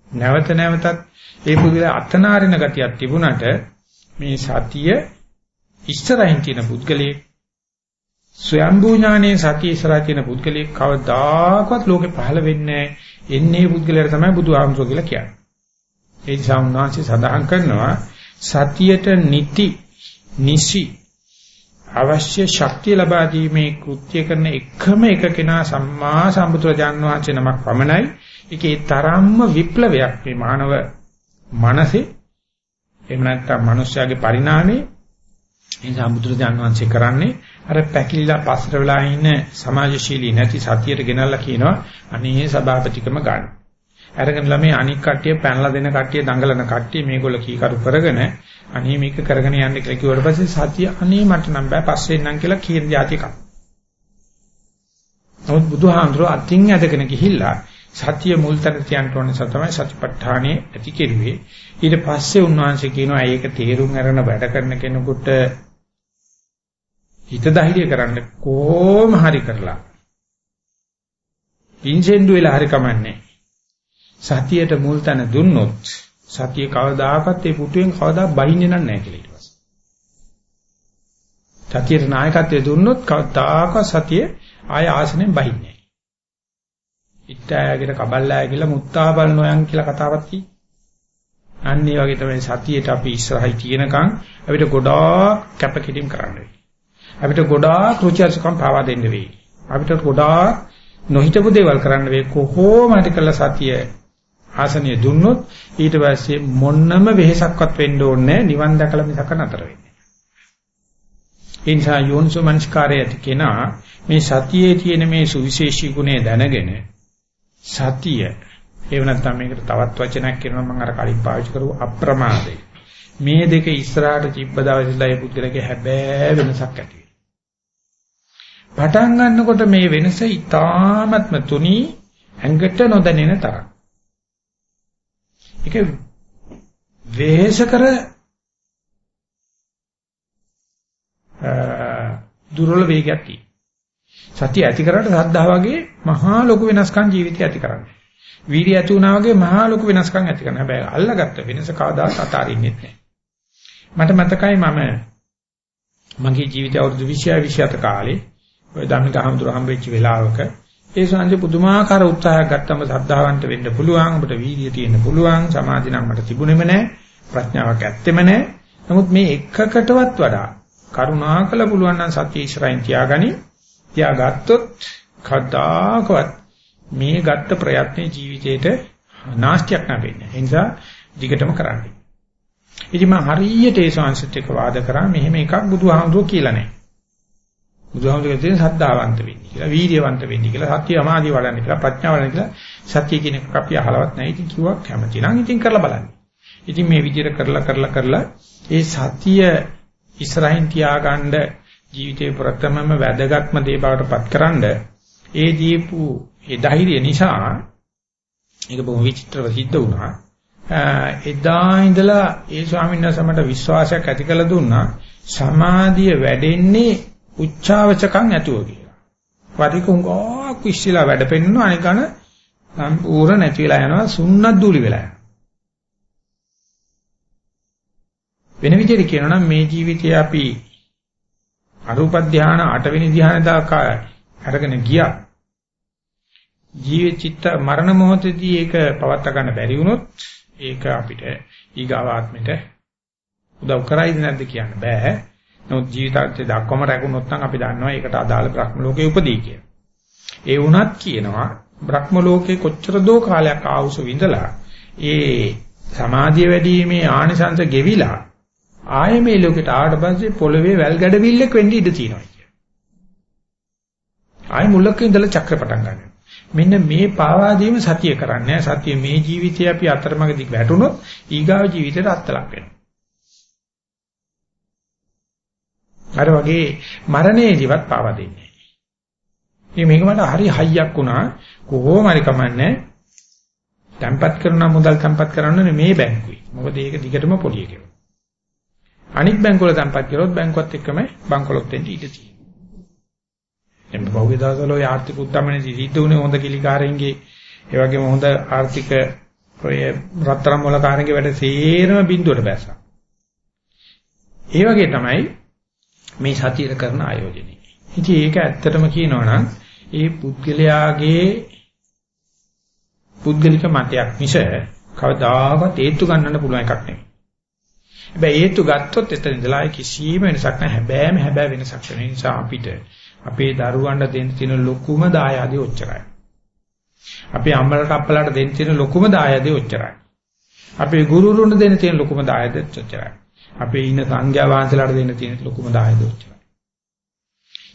නැවත නැවතත් ඒ පුදුලා අතනාරින ගතියක් තිබුණට මේ සතිය ඉස්සරහින් තියෙන පුද්ගලයේ ස්වයම්බූ ඥානයේ සතිය ඉස්සරහ තියෙන පුද්ගලයේ කවදාකවත් ලෝකේ පහළ වෙන්නේ එන්නේ පුද්ගලයාට තමයි බුදුහාමුදුරුවෝ කියලා කියන්නේ. ඒ නිසා උන්වහන්සේ සඳහන් කරනවා සතියට නිති නිසි අවශ්‍ය ශක්තිය ලබා දීමේ කෘත්‍ය කරන එකම එක කෙනා සම්මා සම්බුදුරජාන් වහන්සේ නමක් පමණයි. ඒකේ තරම්ම විප්ලවයක් මේ මානව මනසේ එහෙම නැත්නම් මිනිස්යාගේ පරිණාමයේ මේ සම්බුදුරජාන් වහන්සේ කරන්නේ අර පැකිලිලා පස්සට වෙලා ඉන්න සමාජශීලී නැති සතියට ගෙනල්ලා කියනවා අනේ සභාපතිකම ගන්න. අරගෙන ළමේ අනික් කට්ටිය පැනලා දෙන කට්ටිය දඟලන කට්ටිය මේගොල්ල කීකරු කරගෙන අනේ මේක කරගෙන යන්න කියලා කිව්වට පස්සේ සතිය අනේ මට නම් බෑ පස්සේ එන්නම් කියලා කියන જાති එකක්. නමුත් බුදුහාමුදුරුවෝ අතින් ඇදගෙන ගිහිල්ලා සතිය මුල් තැන තියන්න ඕනේ සතමයි සතිපට්ඨානේ ඇති කෙරුවේ. ඊට පස්සේ උන්වහන්සේ කියනවා ඒක තේරුම් අරගෙන වැඩ කරන කෙනෙකුට හිත ධෛර්ය කරන්න කොහොම හරි කරලා ඉන්ජෙන්ඩු වෙලා හරි කමන්නේ. සතියට මුල් තැන දුන්නොත් සතිය කවදාකවත් ඒ පුටුවෙන් කවදා බහින්නේ නැහැ කියලා ඊට පස්සේ. සතියේ නායකත්වය දුන්නොත් කවදාකවත් සතිය ආය ආසනෙන් බහින්නේ නැහැ. ඉත්තෑයකට කබල්ලාය කියලා මුත්තා බලනෝයන් කියලා කතාවක් තියෙනවා. අන්න ඒ වගේ තමයි සතියේට අපි ඉස්සරහයි තියෙනකන් අපිට ගොඩාක් කැපකිරීම කරන්න වෙයි. අපිට ගොඩාක් රුචිඅරුචිකම් පාවා දෙන්න වෙයි. අපිට ගොඩාක් නොහිතපු දේවල් කරන්න වෙයි. කොහොම හරි කළා සතිය ආසනිය දුන්නොත් ඊට පස්සේ මොන්නම වෙහෙසක්වත් වෙන්න ඕනේ නිවන් දැකලා මිසක නතර වෙන්නේ. ඒ නිසා යෝනිසෝ මනස්කාරය ඇති කෙනා මේ සතියේ තියෙන මේ සුවිශේෂී ගුණය දැනගෙන සතිය ඒව නැත්නම් මේකට තවත් වචනයක් කියනවා මම අර කලින් පාවිච්චි කරපු අප්‍රමාදය. මේ දෙක ඉස්සරහට තිබ්බ දවසේලා ඒ පුද්ගලගේ හැබෑ වෙනසක් ඇති පටන් ගන්නකොට මේ වෙනස ඊ타ත්ම තුනී ඇඟට නොදැනෙන තරම්. ඒක වෙහෙස කර දුර්වල වේගයක් තියෙනවා. සතිය ඇති කරාට සද්ධා වගේ මහා ලොකු වෙනස්කම් ජීවිතය ඇති කරන්නේ. වීර්ය ඇති වුණා වගේ මහා ලොකු වෙනස්කම් ඇති කරන හැබැයි අල්ලගත්ත වෙනස කවදාත් අතාරින්නේ නැහැ. මට මතකයි මම මගේ ජීවිතය අවුරුදු 20 27 කාලේ ඔය ධම්මික හඳුර හම්බෙච්ච වෙලාවක ඒ සංජය පුදුමාකාර උත්සාහයක් ගත්තම සද්ධාවන්ත වෙන්න පුළුවන් ඔබට වීර්යය තියෙන්න පුළුවන් සමාධි නම් මට තිබුණෙම නැහැ ප්‍රඥාවක් ඇත්තෙම නැහැ. නමුත් මේ එකකටවත් වඩා කරුණාකල පුළුවන් නම් සත්‍ය ඉස්සරහින් තියාගනි. තියාගත්තොත් කදාකවත් මේ ගත්ත ප්‍රයත්නේ ජීවිතේට නාස්තියක් නැවෙන්නේ ඒ නිසා දිගටම කරන්න. ඉතින් මම හරියට ඒ සංසිත් එක වාද කරා. මෙහෙම එකක් බුදුහාමුදුරුවෝ කියලා නැහැ. බුදුහාමුදුරුවෝ කියන සද්ධාවන්ත වෙන්න කියලා, වීර්යවන්ත වෙන්න කියලා, සත්‍ය අමාදී වඩන්න කියලා, ප්‍රඥාව වඩන්න කියලා සත්‍ය කියන එක අපි අහලවත් නැහැ. ඉතින් කිව්වක් කැමති නම් ඉතින් කරලා බලන්න. ඉතින් මේ විදිහට කරලා කරලා කරලා ඒ සත්‍ය ඉස්සරහින් තියාගන්න ජීවිතේ ප්‍රථමම වැදගත්ම දේ බවට පත්කරනද ඒ දීපු ඒ ධෛර්යය නිසා ඒක බොහොම විචිත්‍රව සිද්ධ වුණා. එදා ඉඳලා ඒ ස්වාමීන් වහන්සේ මට විශ්වාසයක් ඇති කළ දුන්නා සමාධිය වැඩෙන්නේ උච්චාවචකම් ඇතුව කියලා. පරිකුංගා කුස්සිලා වැඩ පෙන්නන අනිකන සම්පූර්ණ නැති වෙලා යනවා සුන්නත් දූලි වෙලා යනවා. වෙන විදිහට කියනවා නම් මේ ජීවිතේ අපි අරූප ධාන 8 වෙනි ධානය දක්වා අරගෙන ගියා. ජීවිත චිත්ත මරණ මොහොතදී ඒක පවත් ගන්න බැරි වුණොත් ඒක අපිට ඊගාවාත්මෙට උදව් කරයිද නැද්ද කියන්න බෑ. නමුත් ජීවිතාර්ථය දක්වම රැකුණොත් නම් අපි දන්නවා ඒකට අදාළ බ්‍රහ්ම ලෝකේ උපදී කියලා. ඒ වුණත් කියනවා බ්‍රහ්ම ලෝකේ කොච්චර දෝ කාලයක් ආවුස විඳලා ඒ සමාධිය වැඩිීමේ ආනිසංස ගෙවිලා ආයෙ මේ ලෝකෙට ආවට පස්සේ පොළවේ වැල් ගැඩවිල්ලක් වෙන්න ඉඩ තියෙනවා කියන්නේ. ආයෙ මුලක ඉඳලා චක්‍ර පටන් ගන්නවා. මෙන්න මේ පාවා දීම සතිය කරන්නේ සතිය මේ ජීවිතේ අපි අතරමඟදී වැටුනොත් ඊගාව ජීවිතේට අත්ලක් වෙනවා. අර වගේ මරණයේදීවත් පාවා දෙන්නේ ඉතින් මේක මට හරි හයියක් වුණා. කොහොම හරි කමන්නේ. තැම්පත් කරන මුදල් තැම්පත් කරන්න මේ බැංකුවේ. මොකද ඒක දිගටම පොලිය කියලා. අනිත් බැංකුවල තැම්පත් කරොත් බැංකුවත් එක්කම බංකොලොත් වෙන්න ඉඩ තියෙනවා. එම් බහුවේ දවසවල ඔය ආර්ථික උද්දමනයේ සිද්ධ වුණේ හොඳ කිලිකාරයන්ගේ ඒ වගේම හොඳ ආර්ථික ඔය රත්තරන් වල කාරණේ වැඩ සේරම බිඳුවට බැස්සා. ඒ වගේ තමයි මේ සතියේ කරන ආයෝජනය. ඉතින් ඒක ඇත්තටම කියනවා නම් ඒ පුද්ගලයාගේ පුද්ගලික මතයක් මිස කවදාකවත් ඒත්තු ගන්නන්න පුළුවන් එකක් නෙමෙයි. හැබැයි ඒත්තු ගත්තොත් එතන ඉඳලා කිසිම වෙනසක් නැහැ. හැබැයිම හැබැයි වෙනසක් වෙන නිසා අපිට අපේ දරුවන්ට දෙන්න තියෙන ලොකුම දායාදේ ඔච්චරයි. අපේ අම්මලට අප්පලට දෙන්න තියෙන ලොකුම දායාදේ ඔච්චරයි. අපේ ගුරුවරුන්ට දෙන්න තියෙන ලොකුම දායාදේ ඔච්චරයි. අපේ ඉන්න සංඝයා වහන්සේලාට දෙන්න තියෙන ලොකුම දායාදේ ඔච්චරයි.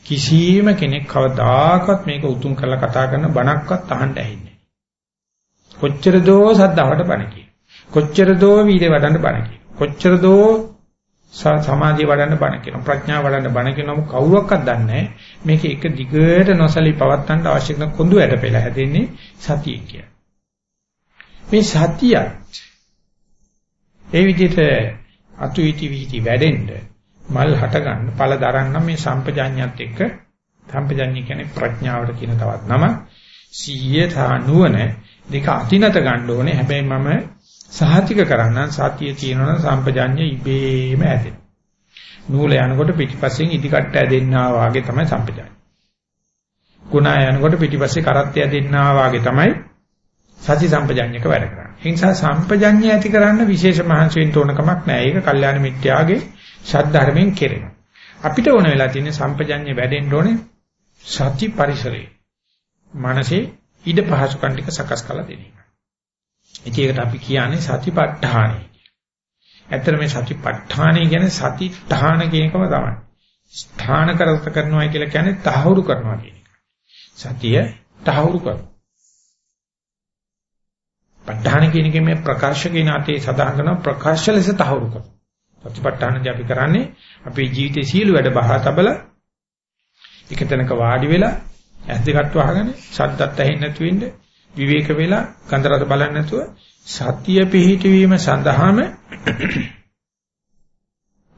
කිසියම් කෙනෙක් කවදාකවත් මේක උතුම් කරලා කතා කරන බණක්වත් අහන්න ඇහින්නේ කොච්චර දෝ සද්ධාවට බණ කියන. කොච්චර දෝ වීර්ය වඩන්න බණ කියන. කොච්චර දෝ සමාධිය වඩන්න බණ කියන. ප්‍රඥාව වඩන්න බණ කියනම කවුරක්වත් දන්නේ මේක එක දිගට නොසලී පවත්තන්න අවශ්‍ය කරන කොඳු ඇට පෙළ හැදෙන්නේ සතිය කියන. මේ සතියත් ඒ විදිහට අතු ඉති වීති වැඩෙන්න මල් හට ගන්න ඵල දරන්න මේ සම්පජාඤ්ඤයත් එක්ක සම්පජාඤ්ඤය කියන්නේ ප්‍රඥාවට කියන තවත් නම. සීය නුවණ දෙක අතිනත ගන්න ඕනේ. හැබැයි මම සහතික කරන්න සතිය තියෙනවා සම්පජාඤ්ඤය ඉබේම ඇදෙන. නූල යනකොට පිටිපස්සෙන් ඉදි කට්ට ඇදෙන්නා වාගේ තමයි සම්පජාඤ්ඤය. ගුණා යනකොට පිටිපස්සේ කරත්තය ඇදෙන්නා වාගේ තමයි සති සම්පජාඤ්ඤක වැඩ කරන්නේ ඒ නිසා සම්පජාඤ්ඤය ඇති කරන්න විශේෂ මහන්සි වෙන්න ඕන කමක් නැහැ ඒක කල්යාණ මිත්‍යාගේ ශාද්ධර්මයෙන් කෙරෙනවා. අපිට ඕන වෙලා තියෙන්නේ සම්පජඤ්ඤය වැඩෙන්න ඕනේ සති පරිසරේ. මනසේ ඉඩ පහසුකම් ටික සකස් කරලා දෙන එක. ඒකට අපි කියන්නේ සතිපට්ඨානයි. ඇත්තට මේ සතිපට්ඨානයි කියන්නේ සතිඨාන කියන එකම තමයි. ස්ථාන කරත කරනවා කියලා කියන්නේ තහවුරු කරනවා කියන එක. සතිය තහවුරු කරනවා. ප ဋ ාණ කියන එකේ මේ ප්‍රකාශ කියන අතේ සදාහන් කරන ප්‍රකාශ ලෙස තහවුරු කරනවා. සතිපට්ඨානදී අපි කරන්නේ අපේ ජීවිතයේ සියලු වැඩ බහා තබලා එක තැනක වාඩි වෙලා ඇස් දෙකත් වහගෙන ශබ්දත් ඇහෙන්නේ නැතු වෙන්න විවේක වෙලා ගන්ධ රස බලන්නේ නැතුව සතිය පිහිටවීම සඳහාම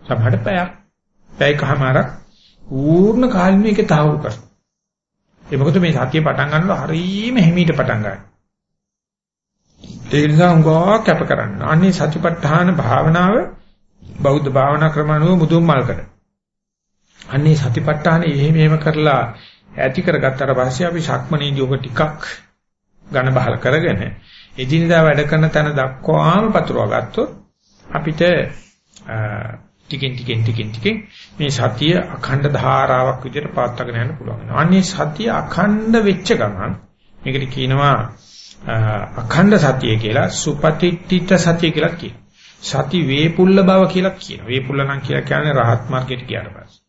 සමහර පැයක් පැයකමාරක් පූර්ණ කාලින එකේ තාවු කරනවා. ඒ මොකද මේ සතිය පටන් ගන්නකොට හරීම හිමීට පටන් ගන්නවා. ඒ නිසා උංගා කැප කරන්න. අනේ සතිපට්ඨාන භාවනාව බෞද්ධ භාවනා ක්‍රම අනුව මුදුන් මල්කඩ. අන්නේ සතිපට්ඨාන එහෙම එහෙම කරලා ඇති කරගත්තාට පස්සේ අපි ශක්මනේදී ඔබ ටිකක් ඝන බහල කරගෙන එදිනදා වැඩ කරන තැන දක්වාම පතුරවා ගත්තොත් අපිට ටිකෙන් ටිකෙන් ටිකෙන් ටිකෙන් මේ සතිය අඛණ්ඩ ධාරාවක් විදිහට පාත්තගෙන යන්න පුළුවන් වෙනවා. අනේ සතිය අඛණ්ඩ වෙච්ච ගමන් මේකට කියනවා අඛණ්ඩ සතිය කියලා සුපතිට්ඨිත සතිය කියලා කියනවා. සති වේපුල්ල බව කියලා කියනවා. වේපුල්ල නම් කියලා කියන්නේ රහත් මාර්ගයට ගියාට පස්සේ.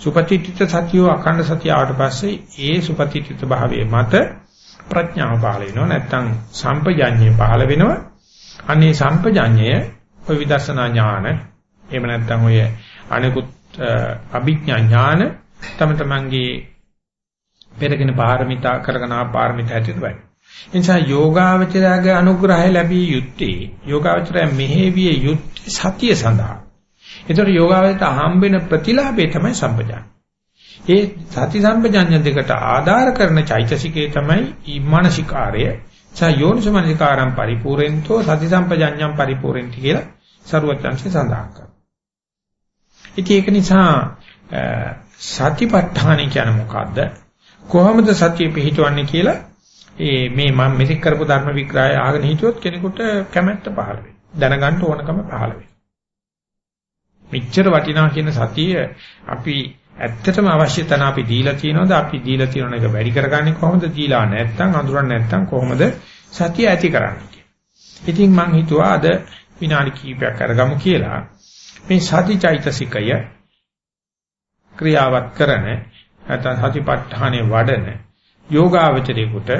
සුපතිත්‍ිත සතියෝ අඛණ්ඩ සතිය ආවට පස්සේ ඒ සුපතිත්‍ිත භාවයේ මත ප්‍රඥාව පහළ වෙනවා. නැත්තම් සම්පජඤ්ඤය පහළ වෙනවා. අනේ සම්පජඤ්ඤය ඔය විදර්ශනා ඥාන එහෙම නැත්තම් ඔය අනිකුත් අභිඥා ඥාන තම තමන්ගේ පෙරගෙන පාරමිතා කරගෙන ආ පාරමිතා ඇතුළත වෙයි. එනිසා යෝගාවචරයේ අනුග්‍රහය ලැබිය යුත්තේ යෝගාවචරය මෙහෙවිය යුත්තේ සතිය සඳහා. ඒතර යෝගාවචරයට හම්බෙන ප්‍රතිලාභේ තමයි සම්පජාන. ඒ සති සම්පජාඤ්ඤ දෙකට ආධාර කරන චෛතසිකේ තමයි ඊමානසිකාරය. සා යෝනිසමනිකාරම් පරිපූර්ණතෝ සති සම්පජාඤ්ඤම් පරිපූර්ණති කියලා සරුවචන්සේ සඳහන් කරනවා. ඉතින් ඒක නිසා සතිපට්ඨාන කියන්නේ මොකද්ද? කොහොමද සතිය පිහිටවන්නේ කියලා ඒ මේ මම මෙතෙක් කරපු ධර්ම විග්‍රහය ආගෙන හිටියොත් කෙනෙකුට කැමැත්ත පහළ වෙනවා. දැනගන්න ඕනකම පහළ වෙනවා. මෙච්චර වටිනා කියන සතිය අපි ඇත්තටම අවශ්‍ය තැන අපි දීලා තියෙනවද අපි දීලා තියෙන එක වැඩි කරගන්නේ කොහොමද දීලා නැත්නම් අඳුරන්නේ නැත්නම් කොහොමද සතිය ඇති කරන්නේ ඉතින් මම හිතුවා අද විනාඩි කිහිපයක් අරගමු කියලා මේ සතිචෛතසිකය ක්‍රියාවත් කරන නැත්නම් සතිපට්ඨානේ වඩන යෝගාවචරේකට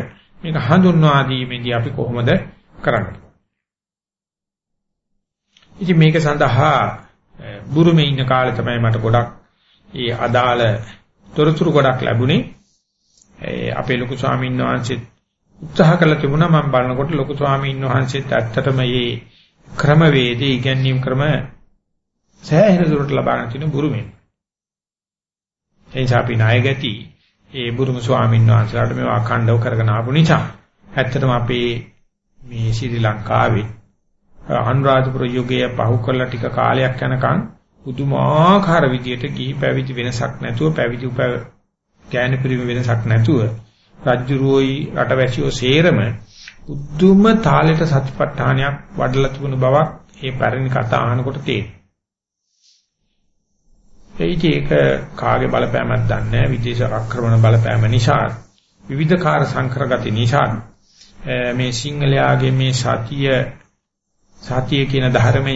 මේක හඳුන්වා දීමේදී අපි කොහොමද කරන්නේ? ඉතින් මේක සඳහා බුරුමේ ඉන්න කාලේ තමයි මට ගොඩක් ඒ අදාළ තොරතුරු ගොඩක් ලැබුණේ. අපේ ලොකු ස්වාමීන් වහන්සේත් උත්සාහ කළ තිබුණා මම බලනකොට ලොකු ස්වාමීන් වහන්සේත් ඇත්තටම මේ ක්‍රමවේදී ඉගැන්වීම් ක්‍රම සෑහෙන දුරට ලබා ගන්න තියෙන බුරුමෙන්. එනිසා අපි ණයගති ඒ බුරුම ස්වාමීන් වහන්සේලාට මේවා අඛණ්ඩව කරගෙන ආපු නිසා ඇත්තටම අපේ මේ ශ්‍රී ලංකාවේ අනුරාධපුර යුගයේ පහු කළ ටික කාලයක් යනකම් පුදුමාකාර විදියට ගිහි පැවිදි වෙනසක් නැතුව පැවිදි උප ඥාන පිරිමි වෙනසක් නැතුව රජ්ජුරුවෝයි රටවැසියෝ සේරම උද්දුම තාලෙට සතිපට්ඨානයක් වඩලා තිබුණු බවක් මේ පැරණි කතා අහනකොට තේරෙනවා. ඒක කාගේ බලපෑමක් දන්නේ නැහැ. විදේශ ආක්‍රමණ බලපෑම නිසා. විවිධකාර සංකරගති නිසා. මේ සිංහලයාගේ මේ සතිය සතිය කියන ධර්මය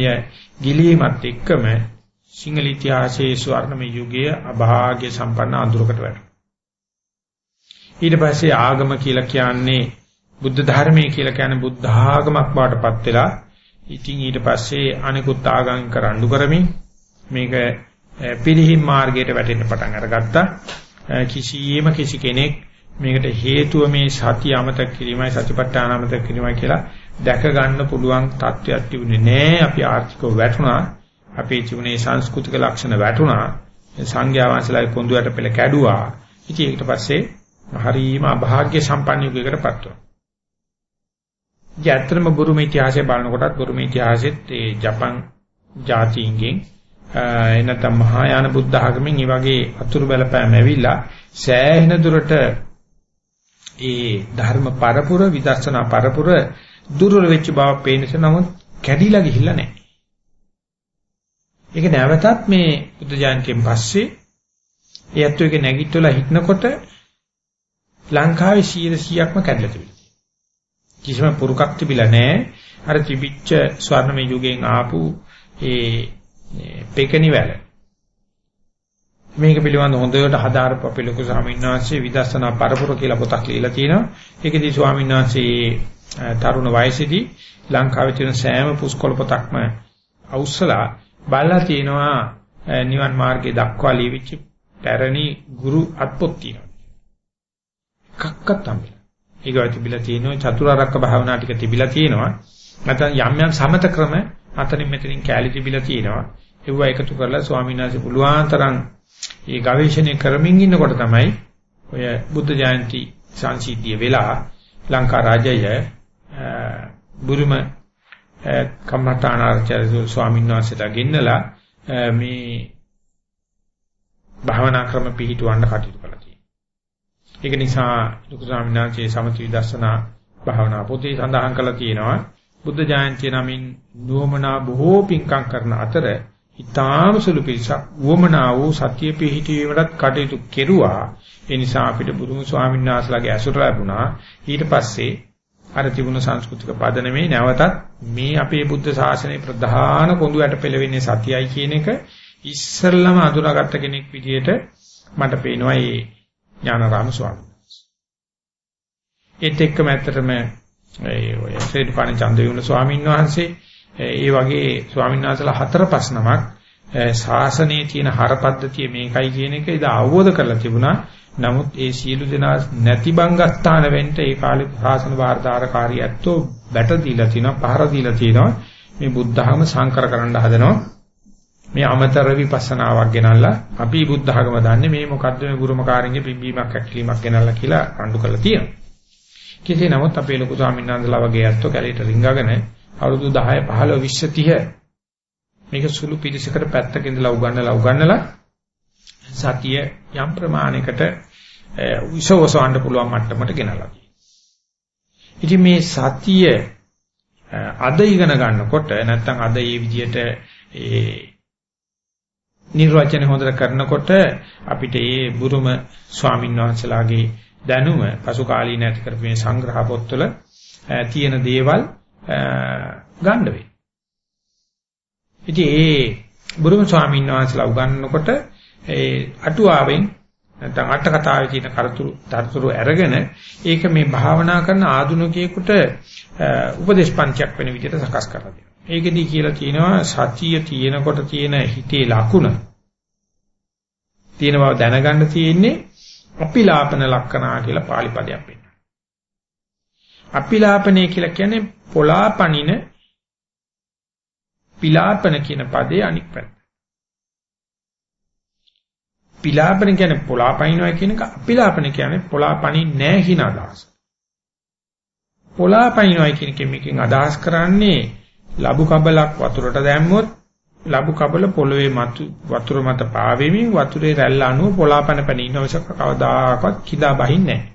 ගිලීමත් එක්කම සිංහල ඉතිහාසයේ ස්වර්ණමය යුගයේ අභාග්‍ය සම්පන්න අඳුරකට වැටෙනවා. ඊට පස්සේ ආගම කියලා කියන්නේ බුද්ධ ධර්මයේ කියලා කියන්නේ බුද්ධ ආගමක් බාටපත් වෙලා ඉතින් ඊට පස්සේ අනිකුත් ආගම් කරඬු කරමින් මේක පිළිහිම් මාර්ගයට වැටෙන්න පටන් අරගත්තා. කිසියම් කිසි කෙනෙක් මේකට හේතුව මේ සතිය අමතක කිරීමයි සතිපට්ඨාන අමතක කිරීමයි කියලා දැක ගන්න පුළුවන් තත්ත්වයක් තිබුණේ නෑ. අපි ආර්ථිකව වැටුණා. අපේ ජීවනයේ සංස්කෘතික ලක්ෂණ වැටුණා. සංඝයා වහන්සේලාගේ කොඳුයට පෙළ කැඩුවා. ඉතින් ඒකට පස්සේ හරීම අභාග්‍ය සම්පන්න යුගයකටපත් වුණා. ජාත්‍රම බුරුම ඉතිහාසය බලනකොටත් බුරුම ඉතිහාසෙත් ඒ ජපන් ජාතීන්ගෙන් එනතම් මහායාන බුද්ධ ආගමෙන් මේ වගේ අතුරු බලපෑම් ඇවිල්ලා සෑහෙන දුරට ඒ ධර්ම පරපුර විදර්ශනා පරපුර දුර්වල වෙච්ච බව පේනස නමුත් කැඩිලා ගිහිල්ලා නැහැ. ඒක නැවතත් මේ බුද්ධ ජයන්තියෙන් පස්සේ ඒ අත්ව එක නැගිටලා හිටනකොට ලංකාවේ 100%ක්ම කැඩලා තිබුණා. කිසිම පුරුකක් තිබිලා නැහැ. අර තිබිච්ච ස්වර්ණමය යුගයෙන් ආපු ඒ පෙකණි වැල. මේක පිළිබඳ හොඳට හදාරපු අපේ ලොකු ස්වාමීන් වහන්සේ විදර්ශනා පරපුර කියලා පොතක් ලියලා තියෙනවා. ඒකදී ස්වාමීන් වහන්සේ තරුණ වයසේදී ලංකාවේ තියෙන සෑම පුස්කොළ පොතක්ම අවුස්සලා බලලා තියෙනවා නිවන් මාර්ගයේ දක්වා ලියවිච්ච පැරණි ගුරු අත්පොත් තියෙනවා. එකක්වත් හම්බෙන්නේ. ඊගොල්ලෝ තිබිලා තියෙනවා චතුරාර්යක භාවනා ටික තිබිලා තියෙනවා. නැත්නම් යම් යම් සමත ක්‍රම අතනින් මෙතනින් කැලි තිබිලා තියෙනවා. ඒව එකතු කරලා ස්වාමීන් වහන්සේ පුළුවන් තරම් මේ ගවේෂණය කරමින් ඉන්නකොට තමයි ඔය බුද්ධ ජයන්ති සංසිද්ධිය වෙලා ලංකා රාජ්‍යය බුරුම කම්මඨානාචාර්ය ස්වාමීන් වහන්සේලා ගෙන්නලා මේ භාවනා ක්‍රම පිළිටවන්න කටයුතු කළා. ඒක නිසා ලොකු ස්වාමීන් වහන්සේ සමථ විදර්ශනා භාවනා පොතේ සඳහන් කරලා තියෙනවා බුද්ධ ජයන්ති නමින් නුවමනා බොහෝ පිංකම් කරන අතර ඊටාම සුළු පිරිසක් වමනා වූ සත්‍ය පිහිටීමකට කටයුතු කෙරුවා. ඒ නිසා අපිට බුදුම ස්වාමීන් වහන්සේලාගේ ඇසුර ලැබුණා. ඊට පස්සේ අර තිබුණු සංස්කෘතික පදනමේ නැවතත් මේ අපේ බුද්ධ ශාසනයේ ප්‍රධාන කොඳුයට පෙළවෙන්නේ සතියයි කියන එක ඉස්සල්ලාම අඳුනාගත්ත කෙනෙක් විදිහට මට පේනවා මේ ඥානාරාම ස්වාමීන් වහන්සේ. ඒත් එක්කම ඇත්තටම ඒ ඔය ශ්‍රේණිපාණ චන්දවිමුණ ස්වාමීන් වහන්සේ ඒ වගේ ස්වාමීන් වහන්සේලා හතර පහ නමක් ශාසනයේ තියෙන හරපද්ධතිය මේකයි කියන එක ඉදා අවබෝධ කරලා තිබුණා. නමුත් ඒ සීල දෙනා නැති බංගස්ථාන වෙන්න ඒ කාලේ ශාසන වාර්තාකාරී ඇත්තෝ බැට දීලා තිනවා පහර දීලා තිනවා මේ බුද්ධහම සංකර කරන්න හදනවා මේ අමතර විපස්සනාවක් ගෙනල්ලා අපි බුද්ධ ආගම දන්නේ මේ මොකද්ද මේ ගුරුමකාරින්ගේ පිම්බීමක් හැකිලීමක් ගෙනල්ලා කියලා රණ්ඩු කරලා තියෙනවා. කෙසේ නමුත් අපේ ලොකු ස්වාමීන් වහන්සේලා වගේ අත්ෝ කැලේට රිංගගෙන අවුරුදු 10 15 20 30 මේක සුළු පිළිසකට පැත්තක ඉඳලා උගන්නලා උගන්නලා සතිය යම් ප්‍රමාණයකට විශ්වසවන්න පුළුවන් මට්ටමට ගෙනලා ඉතින් මේ සතිය අද ඉගෙන ගන්නකොට නැත්නම් අද මේ විදිහට ඒ නිර්වචන හොඳට කරනකොට අපිට ඒ බුරුම ස්වාමීන් වහන්සේලාගේ දැනුම පසු කාලීන ඇති කරපු මේ සංග්‍රහ පොත්වල තියෙන දේවල් ගන්න වෙයි. ඉතින් ඒ බුරුම ස්වාමීන් වහන්සේලා උගන්වනකොට ඒ අටුවාවෙන් නැත්නම් අට කතාවේ තියෙන කරතුරු තරතුරු අරගෙන ඒක මේ භාවනා කරන ආධුනිකයෙකුට උපදේශ පන්තියක් වෙන විදිහට සකස් කරලා දෙනවා. ඒකෙදි කියලා තියෙනවා සතිය තියෙනකොට තියෙන හිතේ ලකුණ තියෙන බව දැනගන්න තියෙන්නේ අපිලාපන ලක්ෂණා කියලා පාලි පදයක් වෙනවා. අපිලාපනේ කියලා කියන්නේ පොලාපනින පිලාපන කියන පදේ අනික් පැත්ත. පිලාපන කියන්නේ පොලාපනිනවා කියන එක අපිලාපන කියන්නේ පොලාපනින් නැහැ කියන අදහස. පොලාපනිනවා කියන එකෙන් අදහස් කරන්නේ ලබු කබලක් වතුරට දැම්මොත් ලබු කබල පොළවේ මතු වතුර මත පාවෙමින් වතුරේ රැල්ල අනුව පොලාපන පැන ඉන්න අවශ්‍ය කවදාකවත් කිදා බහින්නේ නැහැ.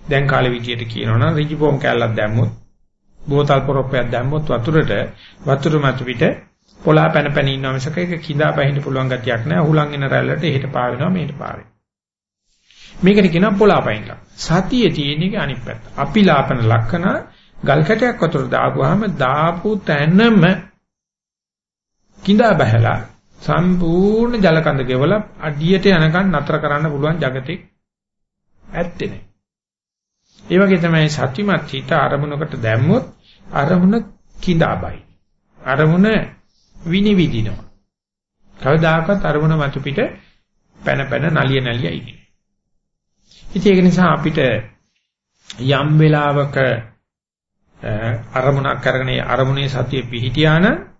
දැන් කාලේ විදියට කියනවනම් රිජිපෝම් කැල්ලක් දැම්මොත් බෝතල් පොරොප්පයක් දැම්මොත් වතුරට වතුර මත පිට පොලා පැන පැන ඉන්න මිසක ඒක කිඳා බහින්න පුළුවන් ගතියක් නැහැ. හුලං එන රැල්ලට එහෙට පාවෙනවා මෙහෙට පාවෙනවා. මේකට කියනවා පොලා පයින්ලා. සතියේ තියෙන එක අනිත් පැත්ත. අපිලාපන ලක්ෂණ ගල් කැටයක් වතුර දාපුවාම දාපු තැනම කිඳා බහැලා සම්පූර්ණ ජල කඳ ගෙවලා අඩියට යනකන් නතර කරන්න පුළුවන් జగතේ ඇත්තේ නැහැ. ඒ වගේ තමයි සත්‍යමත් හිත අරමුණකට දැම්මොත් අරමුණ කිඳාබයි. අරමුණ විනිවිදිනවා. කවදාකවත් අරමුණ මතු පිට පැන පැන නලිය නලිය ඉන්නේ. ඉතින් ඒක නිසා අපිට යම් වෙලාවක අරමුණක් කරගෙන අරමුණේ සතිය පිහිටියා නම්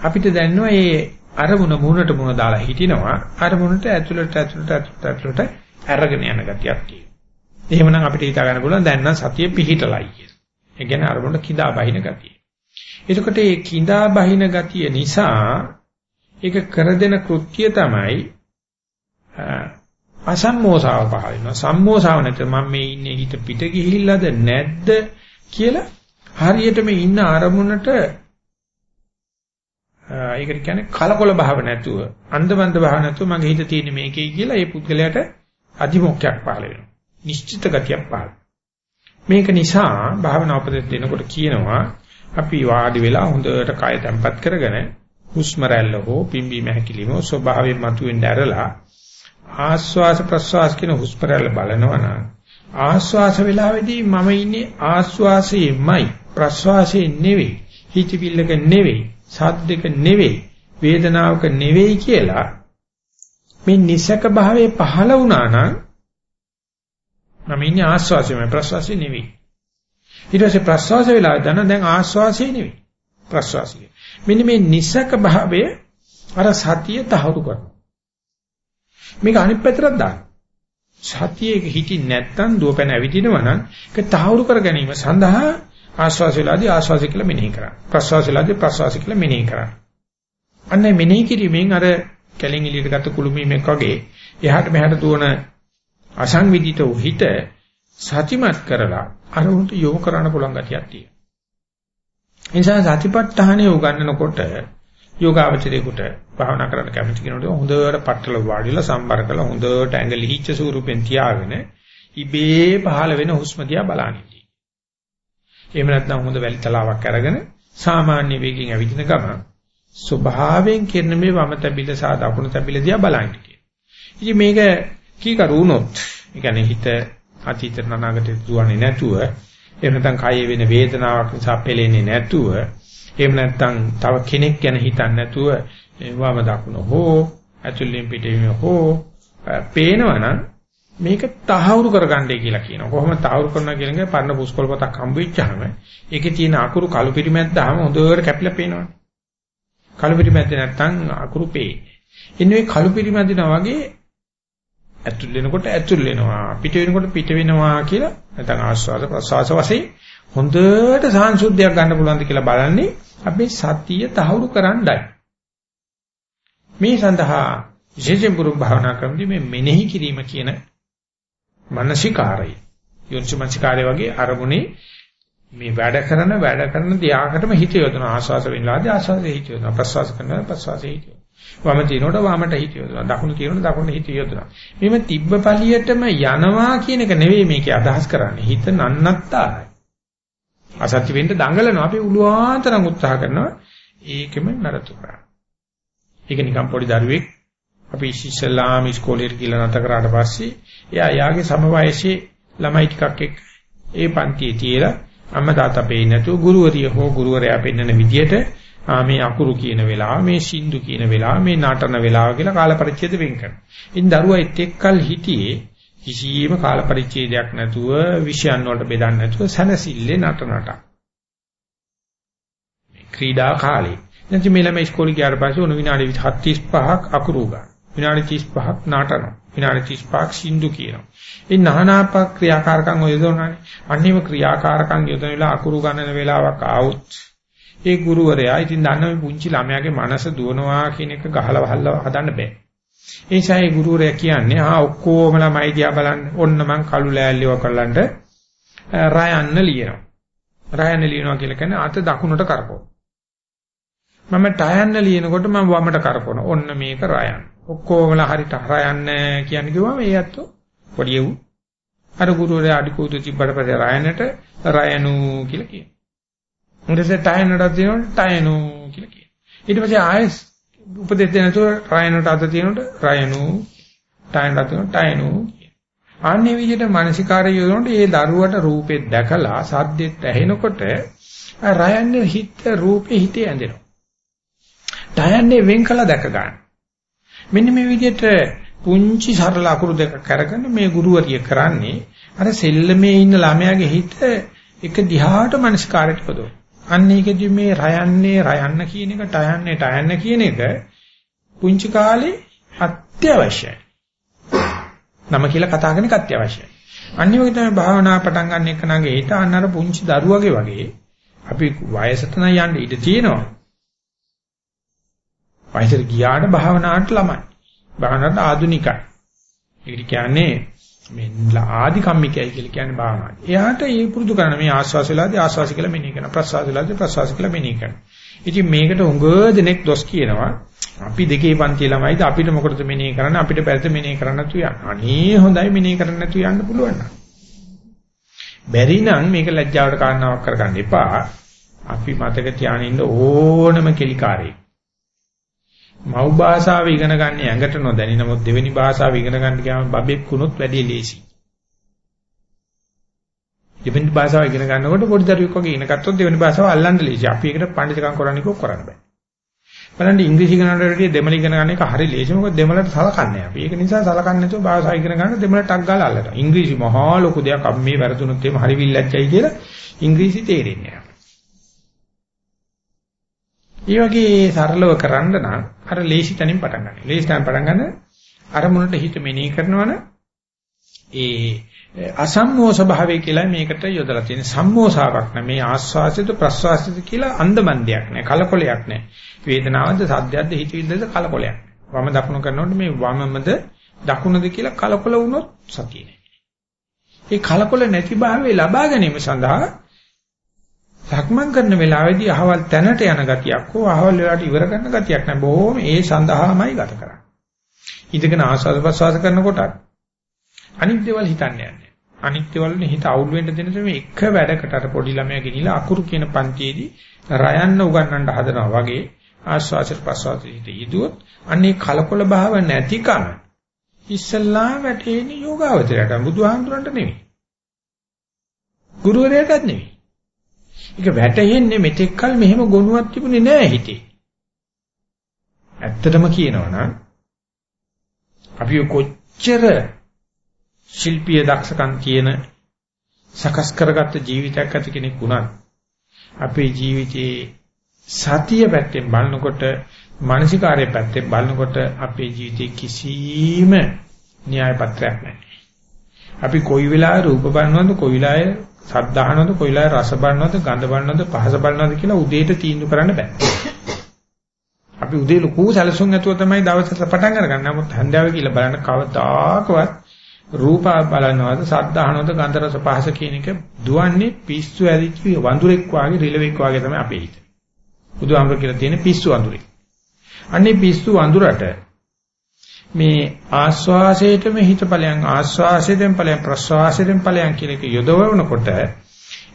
අපිට දැනෙනවා මේ අරමුණ මුහුණට මුහුණ දාලා හිටිනවා අරමුණට ඇතුළට ඇතුළට ඇතුළට ඇතුළට අරගෙන යන ගතියක් තියෙනවා. එහෙමනම් අපිට හිතා ගන්න පුළුවන් දැන් නම් සතිය පිහිටලයි කියන. ඒ කියන්නේ අරමුණට කිඳා බහින ගතිය. එතකොට මේ කිඳා බහින ගතිය නිසා ඒක කර දෙන කෘත්‍ය තමයි අසම්මෝසාව පහල වෙනවා. සම්මෝසාව නැත්නම් මම මේ ඉන්නේ හිත පිට ගිහිල්ලාද නැද්ද කියලා හරියටම ඉන්න අරමුණට ඒකට කියන්නේ කලකොල භාව නැතුව අන්දමන්ද භාව නැතුව මගේ හිත තියෙන්නේ මේකේ කියලා ඒ පුද්ගලයාට අදිමොක්කයක් පහල වෙනවා. නිශ්චිත ගතියක් පහළ. මේක නිසා භාවනා උපදෙස් දෙනකොට කියනවා අපි වාඩි වෙලා හොඳට කය තැම්පත් කරගෙන හුස්ම රැල්ල හෝ පිම්බීම හැකිලිම ස්වභාවයෙන් මතුවෙන්න ඇරලා ආස්වාස ප්‍රස්වාස කියන හුස්ම රැල්ල බලනවා නම් ආස්වාස වෙලාවේදී මම ඉන්නේ ආස්වාසයේමයි ප්‍රස්වාසයේ නෙවෙයි හිතවිල්ලක නෙවෙයි සද්දක නෙවෙයි වේදනාවක නෙවෙයි කියලා මේ නිසක භාවයේ පහළ වුණා නම් මම ඉන්නේ ආස්වාසයේමයි ප්‍රස්වාසයේ නෙවෙයි. ඊට පස්සේ ප්‍රස්වාස වෙලාව දන්න දැන් ආස්වාසයේ නෙවෙයි. ප්‍රස්වාසය. මෙන්න මේ නිසක භාවය අර සතිය තහවුරු කරනවා. මේක අනිත් පැත්තට දාන්න. සතියේ හිටින් නැත්තම් දුවපැන ඇවිදිනවා නම් ඒක තහවුරු කර ගැනීම සඳහා ආශ්වාසයලාදී ආශ්වාසය කියලා මෙනෙහි කරා. ප්‍රශ්වාසයලාදී ප්‍රශ්වාසය කියලා මෙනෙහි කරා. අන්න මෙනෙහි කිරීමෙන් අර කැලෙන් එළියට ගත්ත කුළුමීමක් වගේ එහාට මෙහාට දුවන අසංවිධිත හිත සතිමත් කරලා අර උන්ට යොමු කරන්න පුළුවන් ගතියක් තියෙනවා. ඒ නිසා සතිපට්ඨානය උගන්වනකොට යෝගාවචරයේකට භාවනා කරන්න කැමති කෙනෙකුට හොඳට පట్టල වාඩිලා සම්බර කරලා හොඳට ඇඟ ලිහිච්ච ස්වරූපෙන් තියාගෙන ඉබේ පහළ වෙන හුස්ම දිහා බලන්නේ. එහෙම නැත්නම් හොඳ වැලි තලාවක් අරගෙන සාමාන්‍ය වේගයෙන් ඇවිදින ගමන් ස්වභාවයෙන් කරන මේ වම තැබිල සහ දකුණු තැබිල දිහා බලන්නේ කියන. ඉතින් මේක කීකරු වුණොත්, ඒ කියන්නේ හිත අතීත අනාගතයට දුවන්නේ නැතුව, එහෙම නැත්නම් කයේ වෙන වේදනාවක් නිසා පෙලෙන්නේ නැතුව එහෙම නැත්නම් තව කෙනෙක් ගැන හිතන්නේ නැතුව වම දකුණ හෝ ඇතුළෙන් පිටින් හෝ පේනවනම් මේක තහවුරු කරගන්නයි කියලා කියනවා. කොහොමද තහවුරු කරනවා කියන එක පරණ පුස්කොළ පොතක් හම්බ වෙච්චාම ඒකේ තියෙන අකුරු කළු පිරිමැද්දාම හොඳට කැපිලා පේනවනේ. කළු පිරිමැද්ද නැත්තම් අකුරු පේන්නේ. ඉන්නේ කළු පිරිමැදිනා වගේ ඇතුල් වෙනකොට ඇතුල් වෙනවා පිට වෙනකොට පිට වෙනවා කියලා නැත්නම් ආස්වාද ප්‍රසවාස වශයෙන් හොඳට සාංශුද්ධියක් ගන්න පුළුවන්ද කියලා බලන්නේ අපි සතිය තහවුරු කරන්නයි. මේ සඳහා විශේෂයෙන් පුරු භාවනා ක්‍රමදී මේ මෙනෙහි කිරීම කියන මානසිකාරය. යොන්චමංචකාරය වගේ අරමුණේ මේ වැඩ කරන වැඩ කරන දියාකටම හිත යොදන ආස්වාස වෙනලාදී ආස්වාසයේ හිත යොදන ප්‍රස්වාස කරන ප්‍රස්වාසයේ හිත යොදන වම තිනකොට වමට හිත යොදන දකුණු තිනකොට දකුණට හිත යොදන මෙහෙම තිබ්බ පළියටම යනවා කියන එක නෙවෙයි මේකේ අදහස් කරන්නේ. හිත නන්නත්තාරයි. අසත්‍ය වෙන්න දඟලනවා. අපි උලුවාතරම් උත්සාහ කරනවා ඒකෙම නරතු කරා. ඒක නිකන් පොඩි දරුවෙක් අපි ඉස්සෙල්ලාම ඉස්කෝලේට ගිහලා නැත කරාට පස්සේ එයා යාගේ සම වයසේ ළමයි ටිකක් එක්ක ඒ පන්තියේ තියලා අම්මා තාත්තා පෙන්නේ නැතුව ගුරුවරිය හෝ ගුරුවරයා පෙන්නන විදියට මේ අකුරු කියන වෙලාව මේ සින්දු කියන වෙලාව මේ නටන වෙලාව කියලා කාල පරිච්ඡේද වෙන් කරනවා. ඉතින් දරුවා එතෙක්කල් හිටියේ කිසියම් කාල පරිච්ඡේදයක් නැතුව විෂයන් වලට බෙදන්නේ නැතුව සනසිල්ලේ නටනට. ක්‍රීඩා කාලේ. නැති මේ ළමයි ඉස්කෝලේ ගියාට පස්සේ උණු විනාඩි 35ක් අකුරු ගන්න. විනාඩි 35ක් නටනවා. විනාඩි 35ක් සින්දු කියනවා. ඒ নানাපක් ක්‍රියාකාරකම් යොදවනවානේ. අන්නේම ක්‍රියාකාරකම් යොදන වෙලාව අකුරු ගන්නන වෙලාවක් ආවොත් ඒ ගුරුවරයා ඉතින් දන්න මේ පුංචි ළමයාගේ මනස දුවනවා කියන එක ගහලා වහලා හදන්න බෑ. ඒ නිසා ඒ ගුරුවරයා කියන්නේ ආ ඔක්කොම ළමයි දිහා බලන්න. ඔන්න මං කළු ලෑල්ලිව කරලන්ට රයන්න ලියනවා. රයන්න ලියනවා කියලා කියන්නේ අත දකුණට කරකවන. මම ටයන්න ලියනකොට මම වමට කරකවන. ඔන්න මේක රයන්න. ඔක්කොමලා හරියට රයන්න කියන්නේ කිව්වම ඒ අතෝ පොඩි එව්. අර ගුරුවරයා අඩි කෝතු තිබ්බට පස්සේ රයන්නට රයනු කියලා කියනවා. ඊට පස්සේ ටයනට තියෙනකොට ටයනු කියලා කියනවා. ඊට පස්සේ ආයෙත් උපදෙස් දෙන තුර රයනට අත තියෙනකොට රයනු ටයනට තියෙනකොට ටයනු ආන්නේ විදිහට මානසිකාරය යොදනකොට ඒ දරුවට රූපෙත් දැකලා සද්දෙත් ඇහෙනකොට රයන්නේ හිත රූපේ හිතේ ඇඳෙනවා. ටයන්නේ වෙන් කළා දැක ගන්න. මෙන්න මේ විදිහට පුංචි සරල අකුරු දෙකක් අරගෙන මේ ගුරුවරිය කරන්නේ අර සෙල්ලමේ ඉන්න ළමයාගේ හිත එක දිහාට මනස්කාරයට යොදවන. අන්න ඒකෙදි මේ රයන්නේ රයන්න කියන එක ටයන්නේ ටයන්න කියන එක පුංචි කාලේ අත්‍යවශ්‍යයි. නම කියලා කතා කරන එක අත්‍යවශ්‍යයි. අනිත් වගේ තමයි භාවනා පටන් ගන්න එක නගේ හිත අන්නර පුංචි දරුවගේ වගේ අපි වයසට නම් යන්න ඉඩ තියෙනවා. වයසට ගියාට භාවනාවට ළමයි. භාවනාවට ආදුනිකයි. ඒකට කියන්නේ මේ ආදි කම්මිකයි කියලා කියන්නේ භාවනාව. එයාට ඒ පුරුදු කරන මේ ආස්වාස වෙලාදී ආස්වාස කියලා මෙනෙහි කරන ප්‍රසවාස වෙලාදී ප්‍රසවාස කියලා මෙනෙහි කරන. ඉතින් මේකට උඟ දෙනෙක් දොස් කියනවා. අපි දෙකේ පන්ති ළමයිද අපිට මොකටද මෙනෙහි කරන්නේ අපිට පැරත මෙනෙහි කරන්න නැතු යන්න. අනේ හොඳයි මෙනෙහි කරන්න නැතු යන්න පුළුවන් නම්. බැරි නම් මේක ලැජ්ජාවට කාරණාවක් කරගන්න එපා. අපි මතක තියාගෙන ඉන්න ඕනම කෙලිකාරයෙක්. මව් භාෂාව ඉගෙන ගන්න ඇඟට නොදැනි නමුත් දෙවෙනි භාෂාව ඉගෙන ගන්න ගියාම බබෙක් වුණොත් වැඩි ලේසි. දෙවෙනි භාෂාව ඉගෙන ගන්නකොට පොඩි දරුවෙක් වගේ ඉගෙන ගත්තොත් දෙවෙනි භාෂාව අල්ලන්න ලේසි. අපි ඒකට පඬිතුකම් කරන්නේ කොහොම කරන්න බෑ. බලන්න ඉංග්‍රීසි ඉගෙනනට වැඩිය දෙමළ ඉගෙන ගන්න එක හරි ලේසි. මොකද දෙමළට සලකන්නේ අපි. ඒක නිසා සලකන්නේ නැතුව භාෂාව ඉගෙන ගන්න දෙමළ ටක් ගාලා අල්ලනවා. ඉංග්‍රීසි මහා ලොකු දෙයක්. අපි මේ වැරදුනොත් එහෙම හරි විල්ලැච්චයි කියලා ඉංග්‍රීසි තේරෙන්නේ නැහැ. ඒ වගේ සරලව කරන්න නම් අර ලේසි තැනින් පටන් ගන්න. ලේසි තැනින් පටන් ගන්න අරමුණට හිත මෙනෙහි කරනවනම් ඒ අසම්මෝස භාවය කියලා මේකට යොදලා තියෙන සම්මෝසාවක් නෑ. මේ ආස්වාසිත ප්‍රස්වාසිත කියලා අන්දමන්දයක් නෑ. කලකොලයක් නෑ. වේදනාවද සද්දයක්ද හිතවිල්ලද කලකොලයක් වම දකුණු කරනකොට මේ වමමද දකුණද කියලා කලකොල වුණොත් සතිය නෑ. ඒ කලකොල නැති භාවය ලබා ගැනීම සඳහා සක්මන් කරන වෙලාවේදී අහවල් තැනට යන ගතියක් හෝ අහවල් වෙලාවට ඉවර කරන ගතියක් නැහැ. බොහොම ඒ සඳහාමයි ගත කරන්නේ. ඉඳගෙන ආස්වාද ප්‍රසවාස කරනකොට අනිත් දේවල් හිතන්නේ නැහැ. අනිත් දේවල් වලින් හිත අවුල් වෙන්න දෙන මේ එක වැඩකට අර පොඩි ළමයා ගෙනිලා අකුරු කියන පන්තියේදී රයන්න උගන්වන්න හදනවා වගේ ආස්වාද ප්‍රසවාස හිත යෙදුවොත් අන්නේ කලකොල භාව නැතිකම ඉස්සල්ලා වැටෙන්නේ යෝගාවචරයට බුදුහාමුදුරන්ට නෙවෙයි. ගුරුවරයාටත් නෙවෙයි. ඒක වැටෙන්නේ මෙතෙක්කල් මෙහෙම ගොනුවක් තිබුණේ නෑ හිතේ. ඇත්තටම කියනවනම් අපි කොච්චර ශිල්පීය දක්ෂකම් කියන සකස් කරගත්ත ජීවිතයක් ඇති කෙනෙක් වුණත් අපේ ජීවිතයේ සතිය පැත්තෙන් බලනකොට මානසිකාරයේ පැත්තෙන් බලනකොට අපේ ජීවිතේ කිසිම න්‍යාය පත්‍රයක් නැහැ. අපි කොයි වෙලාවෙ රූප බලනවද කොයි වෙලාවෙ සද්ද අහනවද කොයිලාය රස බලනවද ගඳ බලනවද පහස බලනවද කියලා උදේට තීන්දුව කරන්න බෑ. අපි උදේ ලොකු සැලසුම් නැතුව තමයි දවසට පටන් අරගන්නේ. නමුත් හන්දාවේ කියලා බලන්න කවදාකවත් රූප බලනවද සද්ද අහනවද ගන්ධ රස පහස කියන එක දුවන්නේ පිස්සු ඇරිච්ච වඳුරෙක් වාගේ රිලෙවෙක් වාගේ තමයි අපේ හිත. බුදුහාමර කියලා තියෙන පිස්සු වඳුරෙක්. අන්නේ පිස්සු වඳුරට මේ ආස්වාසයේටම හිත ඵලයන් ආස්වාසයෙන් ඵලයන් ප්‍රස්වාසයෙන් ඵලයන් කියන එක යොදවනකොට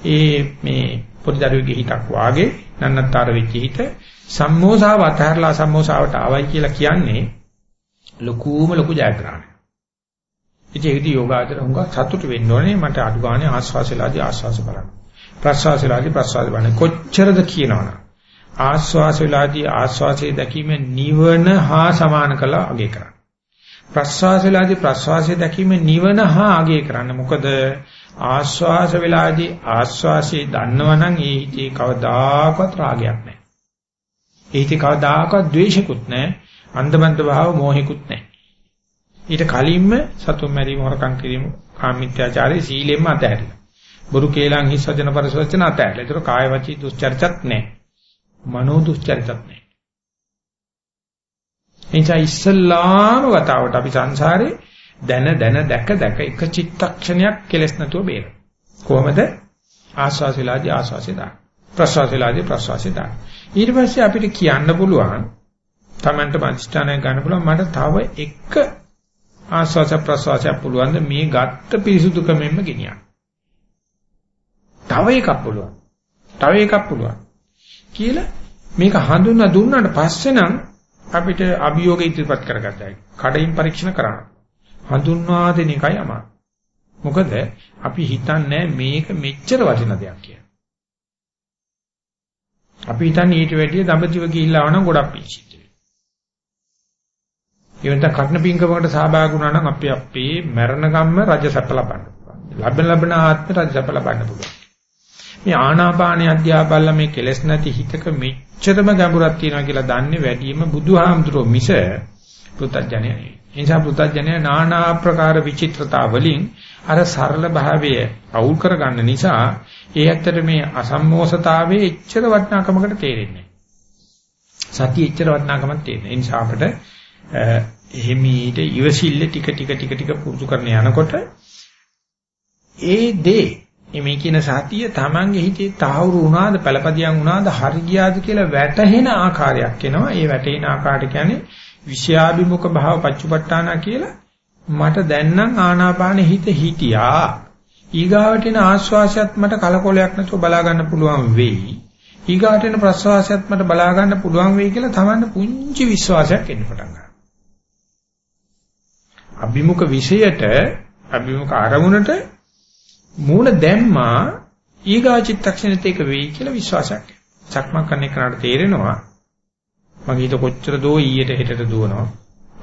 ඒ මේ පොඩි දරුවෙකුගේ හිතක් වාගේ නන්නතර වෙච්ච හිත සම්මෝසාව අතහැරලා සම්මෝසාවට ආවයි කියලා කියන්නේ ලකූම ලකු ජයග්‍රහණයක්. ඉතින් ඒකදී යෝගාචර හුඟක් සතුටු වෙන්න ඕනේ මට අඩු ගානේ ආස්වාසලාදී ආස්වාස බලන්න. ප්‍රස්වාසලාදී ප්‍රස්වාස බලන්න. කොච්චරද කියනවනම් ආස්වාස වෙලාදී ආස්වාසයේ දැකීම නිවන හා සමාන කළා අගේ කරන්න. ප්‍රස්වාස වෙලාදී ප්‍රස්වාසයේ දැකීම නිවන හා අගේ කරන්න. මොකද ආස්වාස වෙලාදී ආස්වාසයේ දන්නවනම් ඒ හිතේ කවදාකවත් රාගයක් නැහැ. ඒ හිතේ කවදාකවත් ද්වේෂිකුත් නැහැ. අන්දමන්ද භාව මොහිකුත් නැහැ. ඊට කලින්ම සතුම් මැරීම හොරකම් කිරීම කාමීත්‍යාචාරයේ සීලෙන්ම අතහැරිලා. බොරු කේලම් හිස් වචන පරිසවචන අතහැරලා. ඒතර කාය වචී දුස්චරිතත් නැහැ. මනෝ දුස්චරිතත් නැහැ. එනිසා ඉස්සල්ලාම වතාවට අපි සංසාරේ දැන දැන දැක දැක එක චිත්තක්ෂණයක් කෙලස් නැතුව බේර. කොහොමද? ආස්වාසිලාදී ආස්වාසිය දාන. ප්‍රසවාසිලාදී ප්‍රසවාසිය දාන. ඊට පස්සේ අපිට කියන්න පුළුවන් Tamanට මධිෂ්ඨානය ගන්න පුළුවන් මට තව එක ආස්වාස ප්‍රසවාසය පුළුවන් මේ ගත්ත පිරිසුදුකමෙන්ම ගෙනියන්න. තව එකක් පුළුවන්. තව එකක් පුළුවන්. කියලා මේක හඳුන්වා දුන්නාට පස්සේ නම් අපිට අභියෝග ඉදිරිපත් කරගත්තයි. කඩින් පරීක්ෂණ කරන්න. හඳුන්වා දෙන එකයි අමාරු. මොකද අපි හිතන්නේ මේක මෙච්චර වටින දෙයක් කියලා. අපි හිතන්නේ ඊට වැඩිය දඹදිව ගිහිල්ලා ආවනම් ගොඩක් පිච්චිට. එවන්ත කර්ණ පිංකමකට සහභාගී වුණා නම් අපි අපේ මරණ ගම්ම රජ සැප ලබන්න පුළුවන්. ලබන ලබන ආත්ම රජ සැප ලබන්න පුළුවන්. මේ ආනාපානිය අධ්‍යාපල්ල මේ කෙලස් නැති හිතක මෙච්චරම ගැඹුරක් තියෙනවා කියලා දන්නේ වැඩිම බුදුහාමුදුරුවෝ මිස පුතඥය නෙවෙයි. ඒ නිසා පුතඥය নানা ආකාර විචිත්‍රතා වලින් අර සරල භාවය අවුල් කරගන්න නිසා ඒ ඇත්තට මේ අසම්මෝසතාවයේ එච්චර වටිනාකමකට තේරෙන්නේ නැහැ. සතිය එච්චර වටිනාකමක් තේරෙන්නේ. ඒ නිසා අපිට එහෙමීට ඉවසිල්ල ටික ටික ටික ටික පුරුදු කරන යනකොට ඒ දේ මේ කියන සතිය Tamange හිතේ තහවුරු වුණාද පළපදියම් වුණාද හරි ගියාද කියලා වැටහෙන ආකාරයක් එනවා. ඒ වැටෙන ආකාරයට කියන්නේ විෂයාභිමුඛ භාව පච්චුපට්ඨාන කියලා මට දැන් නම් ආනාපාන හිත හිටියා. ඊගාවට එන ආස්වාසයත් මට කලකොලයක් නැතුව බලා ගන්න පුළුවන් වෙයි. ඊගාට එන ප්‍රසවාසයත් මට බලා ගන්න පුළුවන් වෙයි කියලා තමන්න පුංචි විශ්වාසයක් එන්න පටන් ගන්නවා. අභිමුඛ විෂයට අභිමුඛ ආරමුණට මූල දැම්මා ඊගා චිත්තක්ෂණෙත් ඒක වෙයි කියලා විශ්වාසයක්. චක්මක් කරන එකට තේරෙනවා මගේ හිත කොච්චර දෝ ඊයට හෙටට දුවනවා.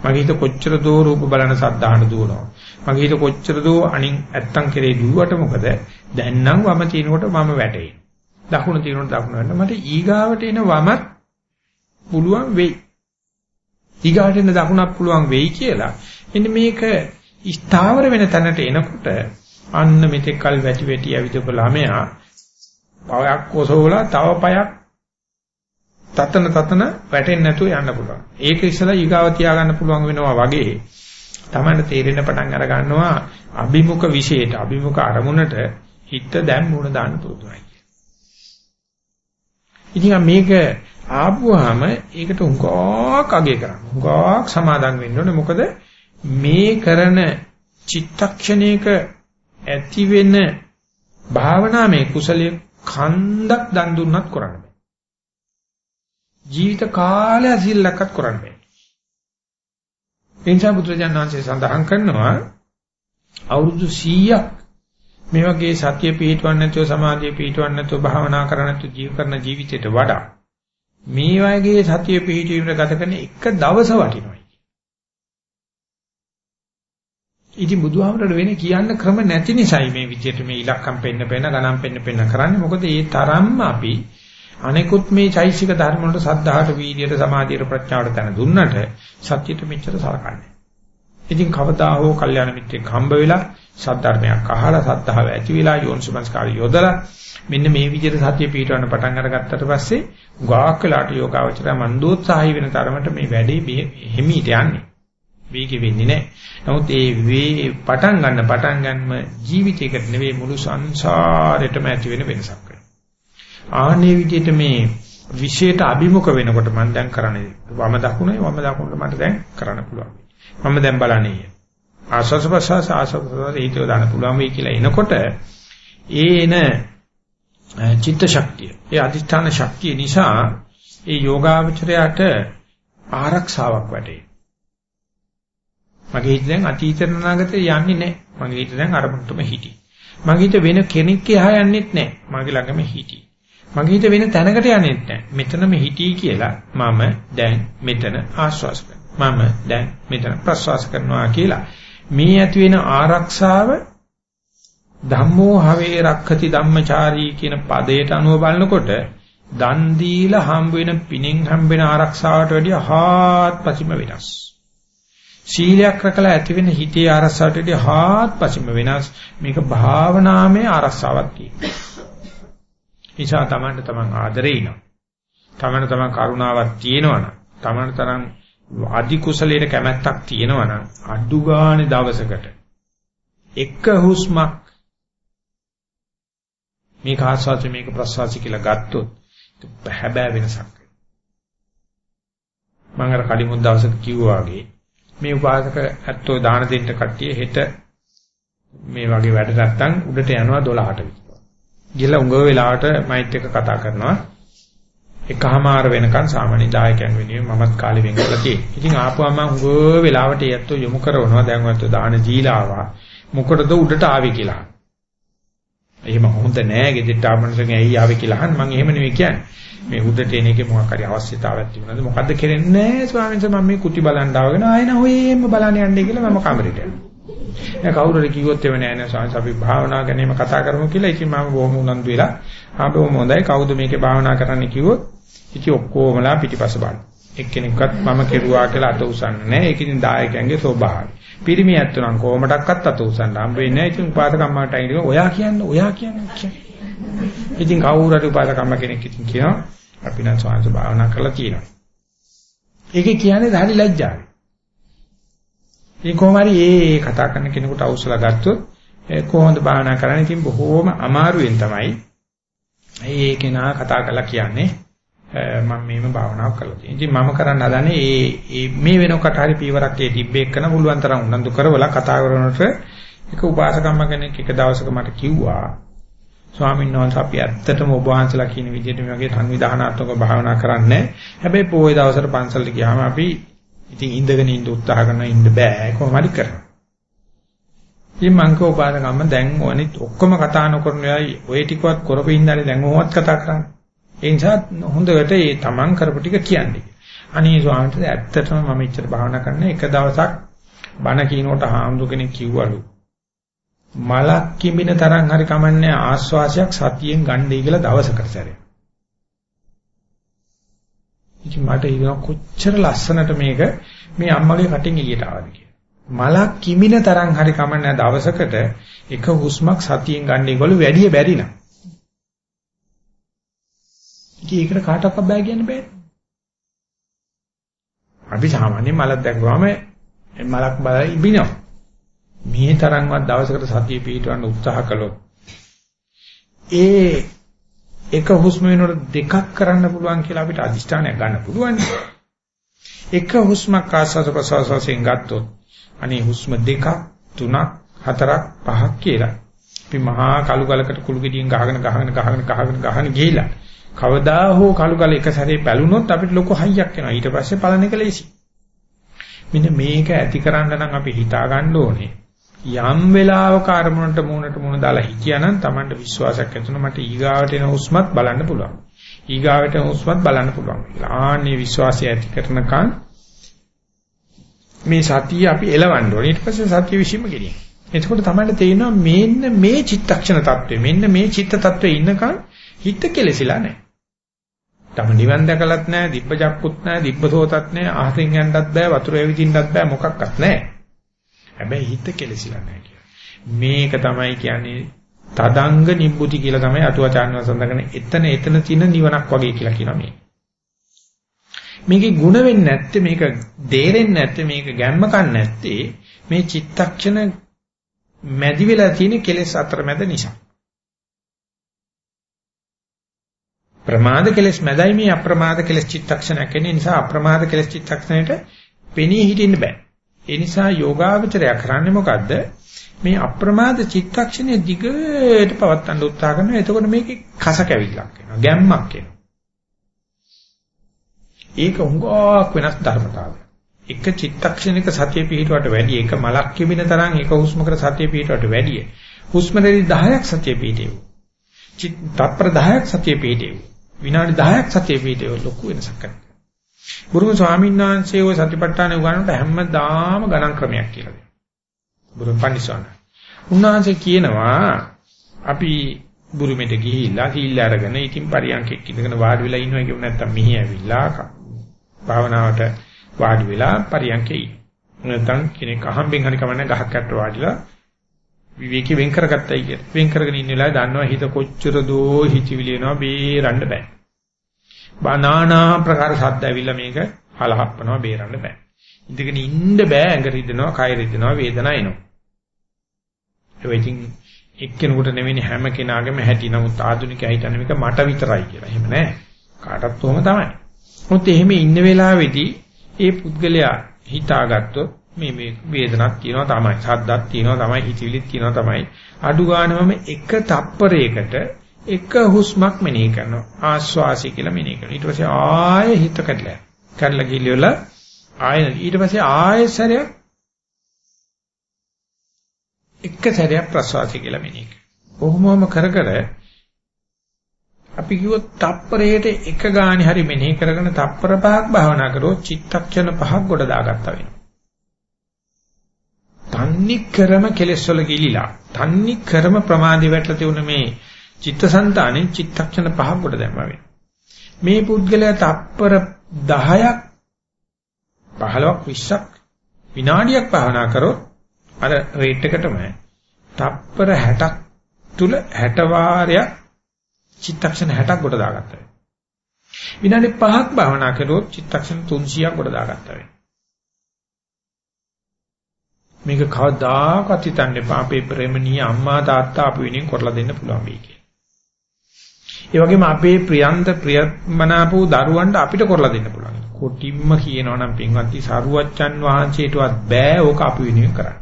මගේ හිත කොච්චර දෝ රූප බලන සද්ධාහන දුවනවා. මගේ හිත කොච්චර දෝ අනින් ඇත්තම් කෙරේ දුවට මොකද දැන් නම් වම තිනකොට මම වැටේ. දකුණ තිනකොට දකුණ වෙන්න මට ඊගාවට එන වමත් පුළුවන් වෙයි. ඊගාට එන දකුණක් පුළුවන් වෙයි කියලා එන්න මේක ස්ථාවර වෙන තැනට එනකොට අන්න මෙතෙක් කල් වැටි වැටි ඇවිදපු ළමයා පයක් කොසවලා තව පයක් තතන තතන වැටෙන්නේ නැතුව යන්න පුළුවන්. ඒක ඉස්සලා ඊගාව තියාගන්න පුළුවන් වෙනවා වගේ තමයි තේරෙන පටන් අර ගන්නවා අභිමුඛ විශේෂයට අභිමුඛ අරමුණට හිත දැන් මුණ දාන්න පුරුදුයි. ඉතින් මේක ආපුවාම ඒකට උංගක් අගේ කරන්න. උංගක් සමාදම් වෙන්න ඕනේ. මොකද මේ කරන චිත්තක්ෂණයක ඇති වෙන භාවනාවේ කුසලයේ කන්දක් දන් දුන්නත් කරන්න බෑ. ජීවිත කාලය සිල්ලක්වත් කරන්න බෑ. එනිසා බුදුරජාණන්සේ සඳහන් කරනවා අවුරුදු 100ක් මේ වගේ සතිය පිහිටවන්න නැතුව සමාධිය පිහිටවන්න නැතුව භාවනා කරන්න නැතුව ජීව කරන ජීවිතයට වඩා මේ වගේ සතිය පිහිටීමකට ගත කරන එක දවස වටිනවා. ඉතින් බුදුහාමරට වෙන්නේ කියන්න ක්‍රම නැති නිසායි මේ විදිහට මේ ඉලක්කම් පෙන්න පෙන්න ගණන් පෙන්න පෙන්න කරන්නේ. මොකද ඒ තරම්ම අපි අනෙකුත් මේ චෛසික ධර්ම වලට සද්ධාහට වීර්යයට සමාධියට ප්‍රඥාවට තන දුන්නට සත්‍යයට මෙච්චර සලකන්නේ. ඉතින් කවදා හෝ කල්යාණ මිත්‍රෙක් හම්බ වෙලා සද්ධර්මයක් අහලා සද්ධාව ඇති වෙලා යෝනිසමස්කාරය යොදලා මෙන්න මේ විදිහට සතිය පිටවන්න පටන් අරගත්තට පස්සේ ගාක් වෙලාට යෝගාවචරය මන්දෝත්සාහී වෙන තරමට මේ වැඩේ හිමීට යන්නේ. වේගෙ වෙන්නේ නැහැ. නමුත් ඒ වේ පටන් ගන්න පටන් ගන්නම ජීවිතයකට නෙවෙයි මුළු සංසාරෙටම ඇති වෙන වෙනසක් වෙනවා. ආන්නේ විදිහට මේ විශේෂයට අභිමුඛ වෙනකොට මම දැන් කරන්නේ වම දකුණේ වම දකුණට මට දැන් කරන්න පුළුවන්. මම දැන් බලන්නේ ආස්වාස ප්‍රසවාස ආස්වාස හේතුව දාන්න පුළුවන් වෙයි කියලා එනකොට ඒ එන චිත්ත ශක්තිය ඒ අධිෂ්ඨාන ශක්තිය නිසා ඒ යෝගාවචරයට ආරක්ෂාවක් වැඩේ. මගේ හිත දැන් අතීත අනාගතේ යන්නේ නැහැ. මගේ හිත දැන් අරමුණටම හිටි. මගේ හිත වෙන කෙනෙක් එහා යන්නෙත් නැහැ. මගේ ළඟම හිටි. මගේ හිත වෙන තැනකට යන්නේ නැහැ. මෙතනම හිටී කියලා මම දැන් මෙතන ආශ්වාස කරනවා. මම දැන් මෙතන ප්‍රශ්වාස කරනවා කියලා. මේ ඇති වෙන ආරක්ෂාව ධම්මෝ හවේ රක්ඛති ධම්මචාරී කියන පදයට අනුව බලනකොට දන් දීලා හම්බ වෙන පිනෙන් හම්බ වෙන ආරක්ෂාවට වැඩිය හාත්පසින්ම වෙනස්. සීලයක් රැකලා ඇති වෙන හිතේ ආරක්ෂාවට වැඩිය හාත්පසින්ම වෙනස්. මේක භාවනාමය ආරක්ෂාවක් කියනවා. නිසා තමන්ට තමන් ආදරේ ඉනවා. තමන්ට තමන් කරුණාවක් තියෙනවනම් තමන්ට තරම් අධි කුසලයේ කැමැත්තක් තියෙනවනම් අඩු ගානේ දවසකට එක හුස්මක් මේක ආස්වාද මේක ප්‍රසවාස කියලා ගත්තොත් හැබෑ වෙනසක් මම අර කලිමුත් දවසක කිව්වා වගේ මේ උපාසක ඇත්තෝ දාන දෙන්න කට්ටිය හෙට මේ වගේ වැඩ නැත්තම් උඩට යනවා 12ට විතර. ගිහලා උඟ වෙලාවට මයිත් එක කතා කරනවා. එකහමාර වෙනකන් සාමාන්‍ය දායකයන් වෙනුවෙන් මමත් කාලෙ වෙන් කරලා තියෙනවා. ඉතින් ආපුවම උඟ වෙලාවට ඒත්තෝ යොමු කරනවා දැන් ඔයත් දාන ජීලාවා. මොකටද උඩට ආවේ කියලා. එහෙම හොඳ නෑ ගෙදරට ආමන්ත්‍රණය ඇයි ආවේ කියලා අහන්න මම එහෙම නෙවෙයි කියන්නේ. මේ උඩට එන එකේ මොකක් හරි අවශ්‍යතාවයක් තිබුණාද මොකද්ද කරන්නේ ස්වාමීන් වහන්සේ මම මේ කුටි බලන් ආවගෙන ආයෙන හොයේම බලන්න යන්නේ කියලා මම කමරේට යනවා. දැන් කවුරු හරි කිව්වොත් එව නෑ නෑ ස්වාමීන් අපි භාවනා ගැනීම කතා කරමු කියලා ඉතින් මම බොහොම උනන්දු වෙලා ආ බොහොම හොඳයි කවුද මේකේ භාවනා කරන්න කිව්වොත් ඉතින් ඔක්කොමලා පිටිපස්ස බලන. එක්කෙනෙක්වත් මම කෙරුවා කියලා අත උසන්නේ නෑ. ඒක ඉතින් දායකයන්ගේ ස්වභාවය. පිරිමි ඇත්තනම් කොහොමඩක්වත් අත උසන්න හම්බ වෙන්නේ නැහැ. ඉතින් උපාසකම්මට අයින් ඔයා කියන්නේ ඔයා කියන්නේ ඉතින් කවුරු හරි උපාසකම්ම කෙනෙක් ඉතින් කියනවා අපි නම් ස්වාමීන් භාවනා කරලා තියෙනවා. ඒකේ කියන්නේ ධාරි ලැජ්ජාවයි. ඉතින් කොහොම හරි ඒ කතා කරන කෙනෙකුට අවශ්‍යලා ගත්තොත් කොහොමද භාවනා කරන්නේ? ඉතින් බොහෝම අමාරුවෙන් තමයි ඒ කෙනා කතා කරලා කියන්නේ මම මේම භාවනාවක් කරලා තියෙනවා. ඉතින් මම කරන්න හදන්නේ මේ මේ වෙනකොට හරි පීවරක් ඒ තිබ්බේ කරන පුළුවන් තරම් උනන්දු කරවලා කතා කරනකොට එක උපාසකම්ම කෙනෙක් එක දවසක මට කිව්වා ස්වාමීන් වහන්සේ අපි ඇත්තටම ඔබ වහන්සලා කියන විදිහට මේ වගේ සංවිධානාත්මක භාවනා කරන්නේ. හැබැයි පොයේ දවසට පන්සලට ගියාම අපි ඉතින් ඉඳගෙන ඉන්න උත්සාහ කරන ඉන්න බෑ කොහොම හරි කරනවා. ඉතින් මං කෝ උපාසකම්ම දැන් ඔනිත් ඔක්කොම කතා නොකරන ඔය ටිකවත් කරපින්දානේ දැන් ඔහොමත් කතා කරන්නේ. ඒ නිසා හොඳට ඒ තමන් කරපු ටික කියන්නේ. අනේ ස්වාමීන් වහන්සේ ඇත්තටම මම ඉච්චර භාවනා කරන එක දවසක් බණ කියනකොට හාමුදුර කෙනෙක් කිව්වලු. මලක් කිමින තරම් හරි කමන්නේ ආස්වාසයක් සතියෙන් ගන්නයි කියලා දවසකට සැරයක්. ඉතින් මට ඉතින් කොච්චර ලස්සනට මේක මේ අම්මගේ කටින් එළියට ආවද කියලා. මලක් කිමින තරම් හරි කමන්නේ දවසකට එක හුස්මක් සතියෙන් ගන්නයි ගොළු වැඩි බැරි නෑ. ඉතින් ඒකට කාටවත් බෑ කියන්න බෑ. අපි සාමාන්‍යයෙන් මලක් දැක්වම මලක් බලලා ඉබිනවා. මේ තරම්වත් දවසකට සතිය පිටවන්න උත්සාහ කළොත් ඒ එක හුස්ම වෙනකොට දෙකක් කරන්න පුළුවන් කියලා අපිට අදිෂ්ඨානයක් ගන්න පුළුවන්. එක හුස්මක් ආස්වාද ප්‍රසවාසයෙන් ගත්තොත් අනේ හුස්ම දෙකක් තුනක් හතරක් පහක් කියලා අපි මහා කළු ගලකට කුළු ගෙඩියෙන් ගහගෙන ගහගෙන ගහගෙන ගහගෙන ගහගෙන ගිහිලා කවදා හෝ කළු ගල එක සැරේ පැලුනොත් අපිට ලොකු හයියක් එනවා. ඊට පස්සේ පලන එක ලේසි. මෙන්න මේක ඇති කරන්න නම් අපි හිතා ගන්න ඕනේ. යම් වෙලාවක අරමුණට මූණට මූණ දාලා හිටියානම් Tamanට විශ්වාසයක් ඇති වෙනවා මට ඊගාවට එන හුස්මත් බලන්න පුළුවන්. ඊගාවට හුස්මත් බලන්න පුළුවන් කියලා. ආන්නේ විශ්වාසය ඇති කරනකන් මේ සතිය අපි එලවන්න ඕනේ. ඊට පස්සේ සතිය විශ්ීම ගෙනියන. එතකොට Tamanට තේරෙනවා මෙන්න මේ චිත්තක්ෂණ தત્ත්වය මෙන්න මේ චිත්ත தત્ත්වයේ ඉන්නකන් හිත කෙලෙසිලා නැහැ. තම නිවන් දැකලත් නැහැ, දිබ්බ ජක්කුත් නැහැ, දිබ්බ සෝතත් නැහැ, අහසින් යන්නත් බෑ, වතුර එවිදින්නත් බෑ, මොකක්වත් නැහැ. හැබැයි හිත කෙලෙසිලා නැහැ කියලා. මේක තමයි කියන්නේ තදංග නිබ්බුති කියලා තමයි අටුවාචාන් වසඳගෙන එතන එතන තියෙන නිවනක් වගේ කියලා කියනවා මේ. මේකේ ಗುಣ වෙන්නේ නැත්තේ මේක දේරෙන්නේ නැත්තේ මේක ගැම්ම කන්නේ නැත්තේ මේ චිත්තක්ෂණ මැදි වෙලා තියෙන කෙලෙස් අතරමැද නිසා. ප්‍රමාද කෙලස් මැදයි මේ අප්‍රමාද කෙලස් චිත්තක්ෂණයක් එන්නේ නිසා අප්‍රමාද කෙලස් චිත්තක්ෂණයට පෙනී හිටින්න බෑ. ඒ නිසා යෝගාවචරය කරන්නේ මොකද්ද? මේ අප්‍රමාද චිත්තක්ෂණය දිගට පවත්වන්න උත්සාහ කරනවා. එතකොට මේකේ කස කැවිල්ලක් එනවා. ගැම්මක් එනවා. ඒක උංගක් වෙනස් ධර්මතාවයක්. එක චිත්තක්ෂණයක සතිය පිහිටුවට වැඩි එක මලක් කිමින තරම් එක හුස්මකට සතිය පිහිටුවට වැඩි හුස්ම දෙවි 10ක් සතිය පිහිටෙවු. තත්පර 10ක් සතිය පිටේ. විනාඩි 10ක් සතිය පිටේ ලොකු වෙනසක් කරනවා. බුරුම ස්වාමීන් වහන්සේ ওই සතිපට්ඨාන උගන්වන්නට හැමදාම ගණන් ක්‍රමයක් කියලා දෙනවා. බුරුම පන්සිවාන. උන්වහන්සේ කියනවා අපි බුරුමෙට ගිහිල්ලා සීල් අරගෙන ඉතින් පරියන්කෙක් ඉඳගෙන වාඩි වෙලා ඉන්නවා කියව නැත්තම් මෙහි ඇවිල්ලා භාවනාවට වාඩි වෙලා පරියන්කේ ඉන්න. නැත්තම් කෙනෙක් අහම්බෙන් හරි කමන්නේ ගහක් යට වාඩිලා විවේකී වෙන් කරගත්තයි කියලා. වෙන් කරගෙන ඉන්න වෙලාවේ දන්නවා හිත කොච්චර දෝ හිතවිලි එනවා බේරන්න බෑ. බනානා ප්‍රකාර ශබ්ද ඇවිල්ලා මේක හලහප්පනවා බේරන්න බෑ. ඉඳගෙන ඉන්න බෑ ඇඟ රිදෙනවා, කය රිදෙනවා, වේදනාව එනවා. ඒ ඉතින් එක්කෙනෙකුට නෙවෙයි හැම කෙනාගේම හැටි. නමුත් ආධුනිකයා හිතන්නේ මේක මට විතරයි කියලා. එහෙම නෑ. කාටත් උවම තමයි. මොකද එහෙම ඉන්න වෙලාවේදී ඒ පුද්ගලයා හිතාගත්තොත් මේ මේ වේදනක් තියෙනවා තමයි. ශබ්දක් තියෙනවා තමයි. හිතවිලිත් තියෙනවා තමයි. අඩු ගන්නවම එක තප්පරයකට එක හුස්මක් මෙනෙහි කරනවා. ආස්වාසි කියලා මෙනෙහි කරනවා. ඊට පස්සේ ආයෙ හිත කඩලා. කඩලා ගිලිවල ආයෙ ඊට පස්සේ ආයෙ සැරයක් එක සැරයක් ප්‍රසවාසය කියලා මෙනෙහි කරනවා. කොහොමම කර කර අපි කිව්වොත් තප්පරයට එක ගාණි හරි මෙනෙහි කරගෙන තප්පර පහක් භාවනා කරොත් චිත්තක්ෂණ පහක් ගොඩ දාගත්තා වෙනවා. තන්නි කරම කෙලෙස් වල ගිලිලා තන්නි කරම ප්‍රමාදේ වැටලා තියුණ මේ චිත්තසංතානෙ චිත්තක්ෂණ පහක් කොට දැම්මා වෙනවා. මේ පුද්ගලයා තප්පර 10ක් 15ක් 20ක් විනාඩියක් භාවනා කරොත් අර රේට් එකටම තප්පර 60ක් තුල 60 වාරයක් චිත්තක්ෂණ 60ක් කොට දාගත්තා. විනාඩි 5ක් භාවනා කරොත් චිත්තක්ෂණ 300ක් කොට දාගත්තා වෙනවා. මේක කවදාකවත් හිතන්න එපා අපේ ප්‍රේමණීය අම්මා තාත්තා අපු වෙනින් කරලා දෙන්න පුළුවන් වෙයි කියලා. ඒ වගේම අපේ ප්‍රියන්ත ප්‍රියමනාපෝ දරුවන්ට අපිට කරලා දෙන්න පුළුවන්. කොටිම්ම කියනවා නම් පින්වත්නි සරුවච්චන් වහන්සේටවත් බෑ ඕක අපු වෙනුවෙන් කරන්න.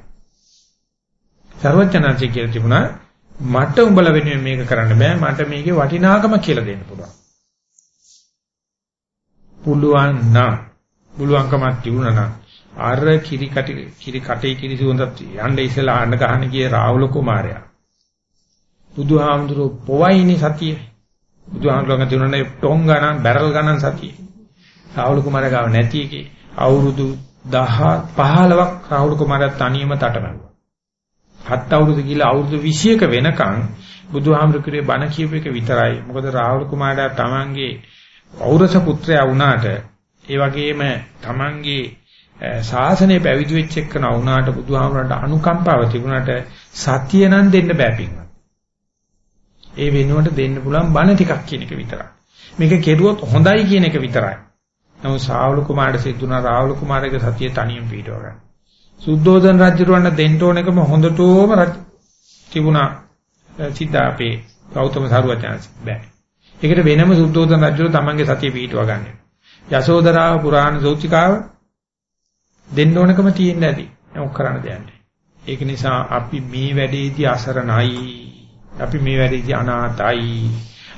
සරුවච්චන්හන්සේ කියලා තිබුණා මට උඹලා වෙනුවෙන් මේක කරන්න බෑ මට මේකේ වටිනාකම කියලා දෙන්න පුළුවන්. පුළුවන් නම් පුළුවන්කමක් තිබුණා නම් අර කිරි කටි කිරි කටේ කිරි සුවඳත් යන්න ඉස්සලා අඬ ගහන ගිය රාහුල කුමාරයා බුදුහාමුදුරුවෝ පොවයිනේ සතිය බුදුහාමුදුරුවෝ ගතුනනේ ටොං ගණන් බැරල් ගණන් සතිය. රාහුල කුමාරයා ගාව නැති එකේ අවුරුදු 10 15ක් රාහුල කුමාරයා තනියම තටමැව්වා. හත් අවුරුදු කියලා අවුරුදු 21ක වෙනකන් බුදුහාමුදුරුවෝ බණ කියපු එක විතරයි. මොකද රාහුල කුමාරයා තමන්ගේ ඖරස පුත්‍රයා වුණාට ඒ වගේම තමන්ගේ ශාසනය පැවිදි වෙච්ච එක්කන වුණාට බුදුහාමරන්ට අනුකම්පාව තිබුණාට සතිය නම් දෙන්න බෑ පින්වත්. ඒ වෙනුවට දෙන්න පුළුවන් බණ ටිකක් කියන එක විතරයි. මේක කෙරුවොත් හොඳයි කියන එක විතරයි. නමුත් සාවුල කුමාරට සිද්ධුණා රාහුල කුමාරගේ සතිය තනියම පිටව ගන්න. සුද්ධෝදන රජුරවන්න දෙන්න ඕන එකම හොඳටම රජ තිබුණා සිද්ධාපේ ගෞතම සාරුවචාන්ස බෑ. ඒකට වෙනම සුද්ධෝදන රජුර තමන්ගේ සතිය පිටව ගන්න. යසෝදරාව පුරාණ සෞචිකාව දෙන්න ඕනකම තියෙන්න ඇති. ඒක කරන්න දෙයක් ඒක නිසා අපි මේ වැඩේදී අසරණයි. අපි මේ වැඩේදී අනාතයි.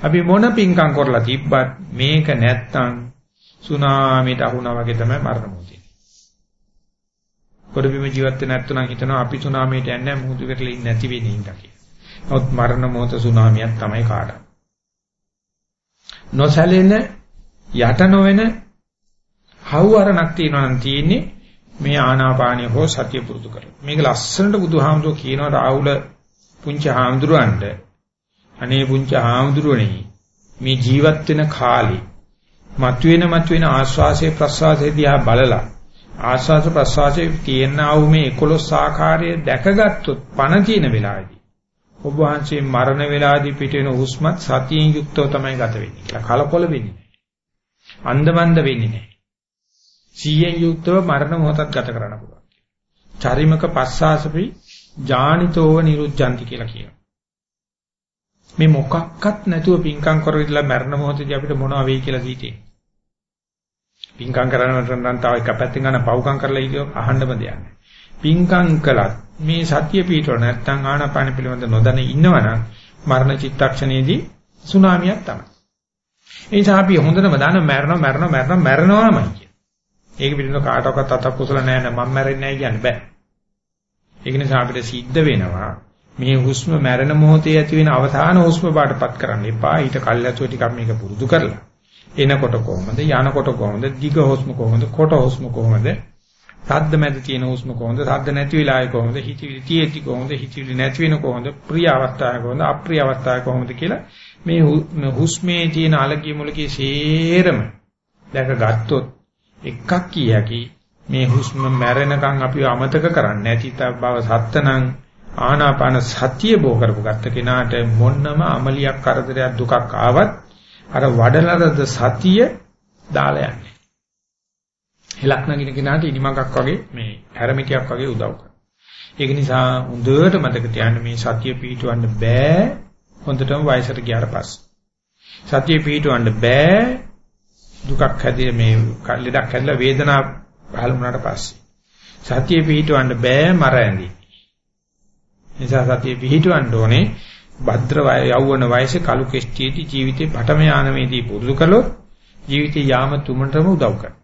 අපි මොන පිංකම් කරලා තිබ්බත් මේක නැත්තම් සුනාමියට අහුණා වගේ තමයි මරණ මොහොතේ. පොඩබිම ජීවත් වෙන්න නැත්නම් හිතනවා අපි සුනාමියට යන්නේ මුහුදු වෙරළේ ඉන්නේ නැති වෙන්නේ ඉඳලා කියලා. නමුත් මරණ මොහොත සුනාමියක් තමයි කාටද. නොසැලෙන යට නොවන හවුවරණක් තියෙනවා නම් තියෙන්නේ මේ ආනාපානිය හෝ සතිය පුරුදු කරලා. මේක ලස්සනට බුදුහාමුදුරුවෝ කියනවා රාහුල පුංචි හාමුදුරුවන්ට අනේ පුංචි හාමුදුරුවනේ මේ ජීවත් වෙන කාලේ මතුවෙන මතුවෙන ආස්වාසේ ප්‍රස්වාසයේ දිහා බලලා ආස්වාස ප්‍රස්වාසයේ තියෙනා වූ මේ 11 ආකාරය දැකගත්තොත් පණ තියෙන වෙලාවේදී ඔබ වහන්සේ මරණ වෙලාවේදී පිට වෙන හුස්මත් සතියෙන් යුක්තව තමයි ගත වෙන්නේ කියලා කලකොල වෙන්නේ නැහැ. අන්දමන්ද වෙන්නේ නැහැ. සීයෙන් යුක්තව මරණ මොහොතක් ගත කරන්න පුළුවන්. චරිමක පස්සාසපි ජානිතෝව නිරුද්ධಂತಿ කියලා කියනවා. මේ මොකක්වත් නැතුව පිංකම් කරවිලා මරණ මොහොතදී අපිට මොනවා වෙයි කියලා හිතේ. පිංකම් කරනවට නම් තව එක පැත්තකින් ගන්න පව්කම් කරලා ඉතින් අහන්නම දෙයක් නැහැ. පිංකම් කළත් මේ සතිය පිටව නැත්තම් ආනාපාන පිළිබඳ නොදැන ඉන්නවනම් මරණ චිත්තක්ෂණයේදී සුනාමියක් තමයි. ඒ නිසා අපි හොඳටම දන්න මරණ මරණ මරණ මරණවාමයි කිය. ඒක පිළිබඳව කාටවත් අතක් කුසල නැහැ නෑ මම මැරෙන්නේ නැහැ කියන්න බෑ. ඒක නිසා අපිට සිද්ධ වෙනවා මේ හුස්ම මැරෙන මොහොතේ ඇති වෙන අවසාන හුස්ම බාටපත් කරන්න එපා. ඊට කල්ැතුව ටිකක් මේක පුරුදු කරලා. එනකොට කොහොමද? යනකොට කොහොමද? දිග හුස්ම කොහොමද? කොට හුස්ම කොහොමද? සද්ද මැද තියෙන හුස්ම කොහොමද? සද්ද නැති වෙලාවේ කොහොමද? හිතවිලි තියෙති කොහොමද? හිතවිලි නැති වෙන කොහොමද? ප්‍රිය අවස්ථාවේ කොහොමද? අප්‍රිය අවස්ථාවේ කොහොමද කියලා මේ හුස්මේ තියෙන අලගිය මුලකේ සේරම දැක ගත්තොත් එකක් කියකි මේ හුස්ම මැරෙනකන් අපිව අමතක කරන්නේ නැති බව සත්තනම් ආනාපාන සතිය බෝ කරපු ගත්ත කෙනාට මොන්නම අමලියක් කරදරයක් දුකක් ආවත් අර වඩලරද සතිය දාලා යන්නේ. හෙලක් නගින කෙනාට ඉනිමඟක් වගේ මේ හැරමිටියක් වගේ උදව් කරනවා. ඒක නිසා හොඳට මතක තියාගන්න මේ සතිය පිටවන්න බෑ හොඳටම වයසට ගියාට පස්සේ. සතිය පිටවන්න බෑ දුකක් හැදී මේ ලෙඩක් හැදලා වේදනාව පහළ වුණාට පස්සේ. සතිය පිටවන්න බෑ මර ඇඳි. නිසා සතිය පිටවන්න ඕනේ භද්‍ර යෞවන වයසේ කලු කෙස්ටියේදී ජීවිතේ පටම යානමේදී පුරුදු කළොත් ජීවිතේ යාම තුමටම උදව් කරනවා.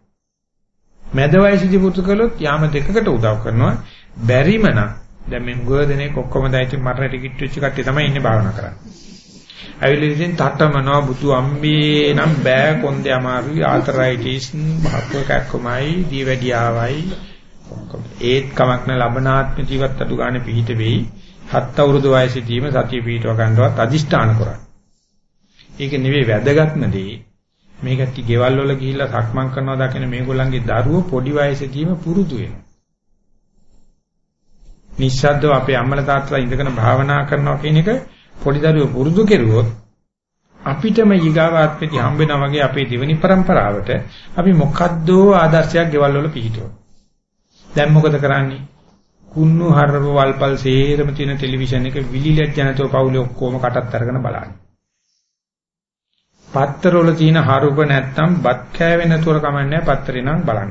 මැද වයසේදී පුරුදු කළොත් යාම දෙකකට උදව් කරනවා. බැරිම නම් දැන් මේ මුගදෙනේ කොක්කොම දැයිති මරණ ටිකිට් වෙච්ච කට්ටිය තමයි ඉන්නේ භාවනා කරන්නේ. ඇවිල්ලා ඉතින් තටමනවා බුදු අම්බේ නම් බෑ කොන්දේ අමාරුයි ආතරයිටිස් බහප්ප කැක්කමයි දීවැඩියාවයි ඒත් කමක් නැ ලබනාත්ම ජීවත් අඩු ගන්න පිහිට වෙයි හත් අවුරුදු වයසේදීම සතිය පිහිටව ගන්නවත් අදිෂ්ඨාන කරා. ඒක නෙවෙයි වැදගත්ම දේ. මේ කට්ටි ගෙවල් වල ගිහිල්ලා සක්මන් කරනවා දකින මේගොල්ලන්ගේ දරුවෝ පොඩි වයසේදීම පුරුදු වෙනවා. නිශ්ශබ්දව අපේ අම්මලා තාත්තලා ඉඳගෙන භාවනා කරනවා කියන එක පොඩි දරුවෝ පුරුදු කෙරුවොත් අපිටම ඊගාවාත්මෙදි හම්බෙනා වගේ අපේ දෙවෙනි પરම්පරාවට අපි මොකද්දෝ ආදර්ශයක් ගෙවල් වල පිහිටුවා. දැන් මොකද කරන්නේ? කුන්නු හරව වල්පල් සේරම තියෙන ටෙලිවිෂන් එක විලිලැජ් ජනතෝ පවුලේ ඔක්කොම කටත් අරගෙන බලන්නේ. පත්තරවල තියෙන හරුප නැත්තම් බත් කෑවේ නැතුව කමන්නේ පත්තරේ නම් බලන්න.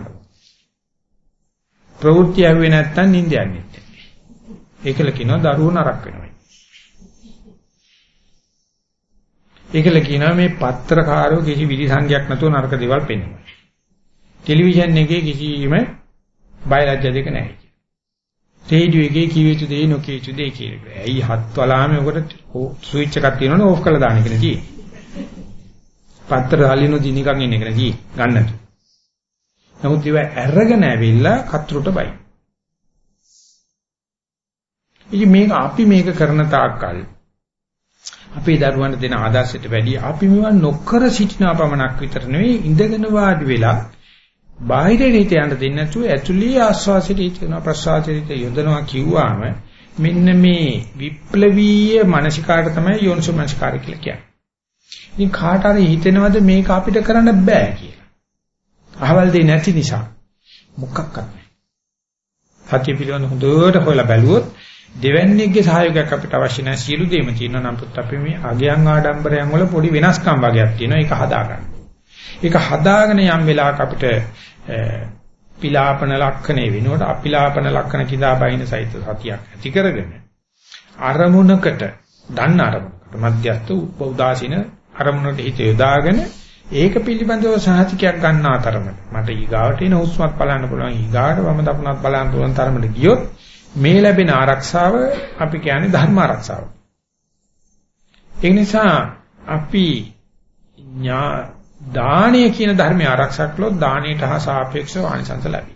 ප්‍රවෘත්ති ඇහුවේ නැත්තම් නිින්ද යන්නේ නැහැ. ඒකල කියනවා දරුවෝ නරක වෙනවා. ඒකල කියනවා මේ පත්‍රකාරෝ කිසි විදි සංගයක් නැතුව නරක දේවල් පෙන්වනවා. ටෙලිවිෂන් එකේ කිසිම බයලජ්‍ය දෙක නැහැ. රේඩියෝ එකේ කිය යුතු දේ නොකිය යුතු දේ කියලා. ඇයි හත් වලාමේ උකට ස්විච් එකක් තියෙනවනේ ඕෆ් කරලා දාන්න කියලා තියෙන්නේ. පත්‍ර හලිනු දිනිකන් ඉන්න එක නේ ගන්නට. නමුත් ඒව අරගෙන ඇවිල්ලා කතරුට බයි. ඉතින් මේක අපි මේක කරන තාක්කල් අපේ දරුවන්ට දෙන ආදර්ශයට වැඩිය අපි මේවා නොකර සිටිනා පමණක් විතර නෙවෙයි ඉඳගෙන වාඩි වෙලා බාහිර හිත යන්න දෙන්නේ නැතුව ඇතුළේ ආස්වාසිත හිතනවා ප්‍රසආසිත යොදනවා කිව්වාම මෙන්න මේ විප්ලවීය මානසිකාට තමයි යෝනිසෝ මානසිකාරය කියලා කියන්නේ. ඉතින් කාට හරි හිතෙනවද මේක අපිට කරන්න බෑ කියලා. අහවල් දෙයක් නැති නිසා මොකක්වත් නැහැ. සත්‍ය පිළිබඳ හොඳට හොයලා බැලුවොත් දෙවැන්නේගේ සහයෝගයක් අපිට අවශ්‍ය නැහැ. සියලු දේම තියෙනවා. නමුත් අපි මේ අගයන් ආඩම්බරයන් වල පොඩි වෙනස්කම් වගේක් තියෙනවා. ඒක හදාගන්න. ඒක හදාගෙන යම් වෙලාවක අපිට පිලාපන ලක්ෂණේ වෙනකොට අපිලාපන ලක්ෂණ කිදා බයින සහිත සතියක් ඇති කරගෙන අරමුණකට දන්න අරමුණකට මධ්‍යස්ත උදාසීන අරමුණට හිත යොදාගෙන ඒක පිළිබඳව සහතිකයක් ගන්න අතරමට මට ඊගාවට එන හුස්මත් බලන්න පුළුවන්. ඊගාට වම දකුණත් බලන්න පුළුවන් තරමට ගියොත් මේ ලැබෙන ආරක්ෂාව අපි කියන්නේ ධර්ම ආරක්ෂාව. ඒ නිසා අපි දානීය කියන ධර්මය ආරක්ෂා කළොත් දානයට හා සාපේක්ෂව ආනිසංස ලැබේ.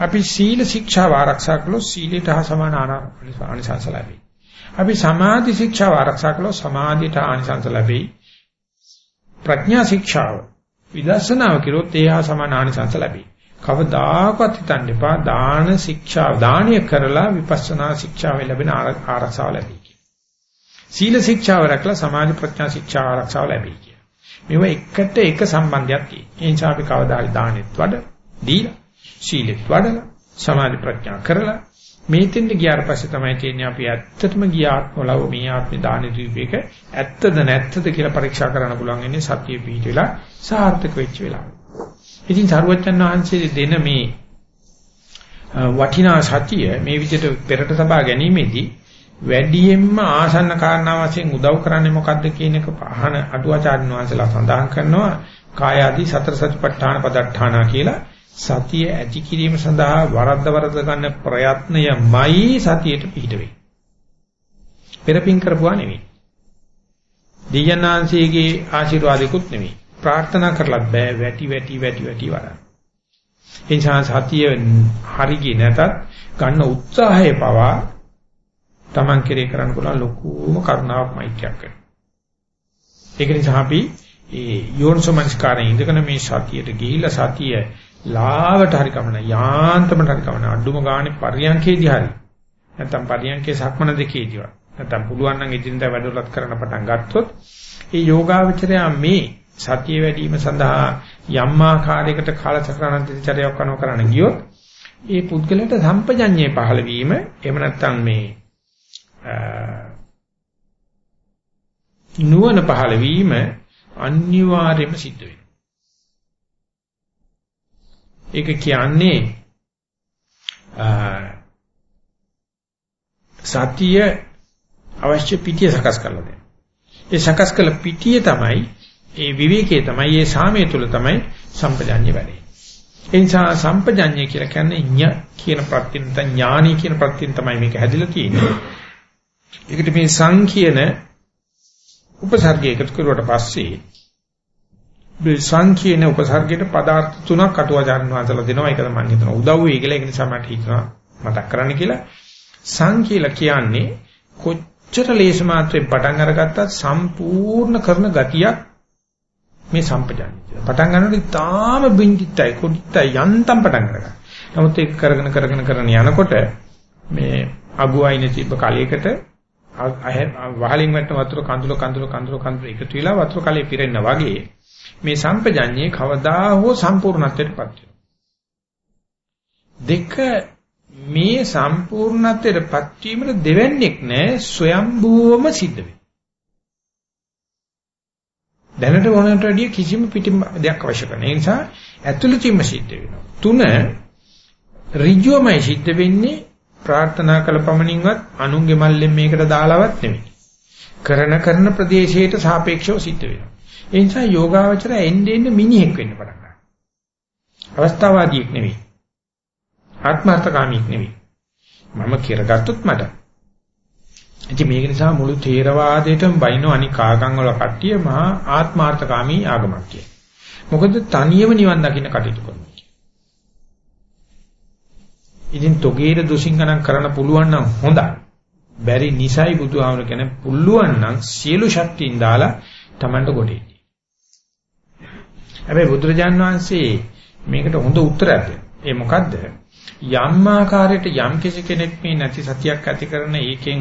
අපි සීල ශික්ෂාව ආරක්ෂා කළොත් සීලයට හා සමාන ආනිසංස ලැබේ. අපි සමාධි ශික්ෂාව ආරක්ෂා කළොත් සමාධියට ආනිසංස ලැබේ. ප්‍රඥා ශික්ෂාව විදර්ශනාව කිරොත් ඒ හා සමාන ආනිසංස ලැබේ. කවදාකවත් හිතන්න එපා දාන ශික්ෂා දානීය කරලා විපස්සනා ශික්ෂාව ලැබෙන ආරක්ෂාව ලැබේ. සීල ශික්ෂාව රැකලා සමාධි ප්‍රඥා ශික්ෂා ආරක්ෂාව ලැබේ. මේව එකට එක සම්බන්ධයක් තියෙනවා. ඒ නිසා අපි කවදාහරි දානෙත් වඩ දීලා සීලෙත් වඩලා සමාධි ප්‍රඥා කරලා මේ තෙන්ද ගියාට පස්සේ තමයි තේන්නේ අපි ඇත්තටම ගිය ආත්මවලව මේ ආත්මේ දාන දීපේක ඇත්තද නැත්තද කියලා පරීක්ෂා කරන්න පුළුවන් ඉන්නේ සතිය පිහිට වෙලා සාර්ථක වෙච්ච වෙලාව. ඉතින් සරුවච්චන් වහන්සේ දෙන මේ වටිනා සතිය මේ විදිහට පෙරට සබා ගැනීමේදී වැඩියෙන්ම ආසන්න කාරණා වශයෙන් උදව් කරන්නේ මොකද්ද කියන එක අහන අටුවාචාර්ය වංශලා සඳහන් කරනවා කායාදී සතර සතිපට්ඨාන පදට්ඨාන කියලා සතිය ඇති කිරීම සඳහා වරද්ද වරද්ද ගන්න ප්‍රයත්නයමයි සතියට පිහිට වෙන්නේ. පෙරපින් කරපුවා නෙවෙයි. දෙයනාංශයේ ආශිර්වාදිකුත් නෙවෙයි. ප්‍රාර්ථනා කරලත් බෑ වැටි වැටි වැටි වැටි වඩා. එනිසා සතිය හරියි නැතත් ගන්න උත්සාහය පවා Taman කෙරේ කරන්න පුළුවන් ලොකුම කරුණාවක් මෛත්‍රියක් කරනවා. ඒක නිසා අපි ඒ යෝනිසමංස්කාරයෙන් ඉඳගෙන මේ සතියට ගිහිලා සතිය ලාවට හරි කමන යාන්තමට හරි කමන අඩුම ගානේ පරියන්කේදී හරි නැත්නම් පරියන්කේ සක්මන දෙකේදීවත් නැත්නම් පුළුවන් නම් එදිනදා වැඩවලත් කරන්න පටන් ගත්තොත් ඒ යෝගාවචරය මේ සතිය වැඩි වීම සඳහා යම් ආකාරයකට කාලසටහනක් දිචරයක් කරනව කරන්න ගියොත් ඒ පුද්ගලයාට සම්පජඤ්ඤේ පහළ වීම එහෙම නැත්නම් මේ නුවණ පහළ වීම අනිවාර්යයෙන්ම සිද්ධ වෙනවා. ඒක කියන්නේ සතිය අවශ්‍ය පිටිය සකස් කරලා දෙන්න. ඒ සකස් කළ පිටිය තමයි ඒ විවේකයේ තමයි ඒ සාමයේ තුල තමයි සම්පජාඤ්ඤ වැඩේ. ඒ නිසා සම්පජාඤ්ඤය කියලා කියන්නේ ඤ කියන ප්‍රත්‍යයෙන් නැත්නම් ඥානි කියන ප්‍රත්‍යයෙන් තමයි මේක හැදිලා තියෙන්නේ. ඒකට මේ සං කියන උපසර්ගය එකතු කරුවට පස්සේ මේ සං කියන උපසර්ගයට පදාර්ථ තුනක් අටුවාචාර්ය වහන්සේලා දෙනවා. ඒක තමයි මම හිතනවා උදව් වෙයි කියලා. ඒක නිසා මට හිතනවා මතක් කරන්න කියලා. සං කියලා කියන්නේ කොච්චර ලේස මාත්‍රයෙන් පටන් අරගත්තත් සම්පූර්ණ කරන ගතියක් මේ සම්පජාන්‍ය කියලා. පටන් ගන්නකොට ඉතාම බින්දිත්තයි කුඩිත්තයි යන්තම් පටන් ගන්නවා. නමුත් ඒක කරගෙන කරගෙන කරගෙන යනකොට මේ අගුවයිනේ තිබ්බ කලයකට වහලින් වැටෙන වතුර කඳුල කඳුල කඳුල කඳුල එකතු වෙලා වතුර කලේ පිරෙන්න වගේ මේ සම්පජඤ්ඤේ කවදා හෝ සම්පූර්ණත්වයටපත් වෙනවා. දෙක මේ සම්පූර්ණත්වයටපත් වීමට දෙවන්නේක් නැහැ ස්වයම්භූවම සිද්ධ වෙනවා. දැනට ඕනකට වැඩිය කිසිම පිටින් දෙයක් අවශ්‍ය කරන්නේ. ඒ නිසා ඇතුළතින්ම සිද්ධ වෙනවා. තුන ඍජුවමයි සිද්ධ වෙන්නේ ප්‍රාර්ථනා කළ පමණින්වත් අනුන්ගේ මල්ලෙන් මේකට දාලවත් නෙමෙයි. කරන කරන ප්‍රදේශයට සාපේක්ෂව සිද්ධ වෙනවා. ඒ නිසා යෝගාවචරය එන්නේ එන්නේ මිනිහෙක් වෙන්න පටන් ගන්නවා. අවස්ථාවාදීෙක් නෙවෙයි. ආත්මార్థකාමීෙක් නෙවෙයි. මම කරගත්තොත් මට. ඉතින් මේක නිසා මුළු ථේරවාදයටම බයින අනික් ආගම් වල කට්ටිය මහා ආත්මార్థකාමී ආගමක් කිය. මොකද තනියම නිවන් දකින්න කටයුතු කරනවා. ඉතින් තොගේර දුසින් ගණන් කරන්න පුළුවන් නම් හොඳයි. බැරි නිසයි බුදුහාමර කියන්නේ පුළුවන් නම් සියලු ශක්තියින් දාලා Tamanට ගොඩේ. හැබැයි බුදුරජාන් වහන්සේ මේකට හොඳ උත්තරයක් ඒ මොකද්ද? යම් ආකාරයකට යම් කෙනෙක් මේ නැති සතියක් ඇති කරන ඒකෙන්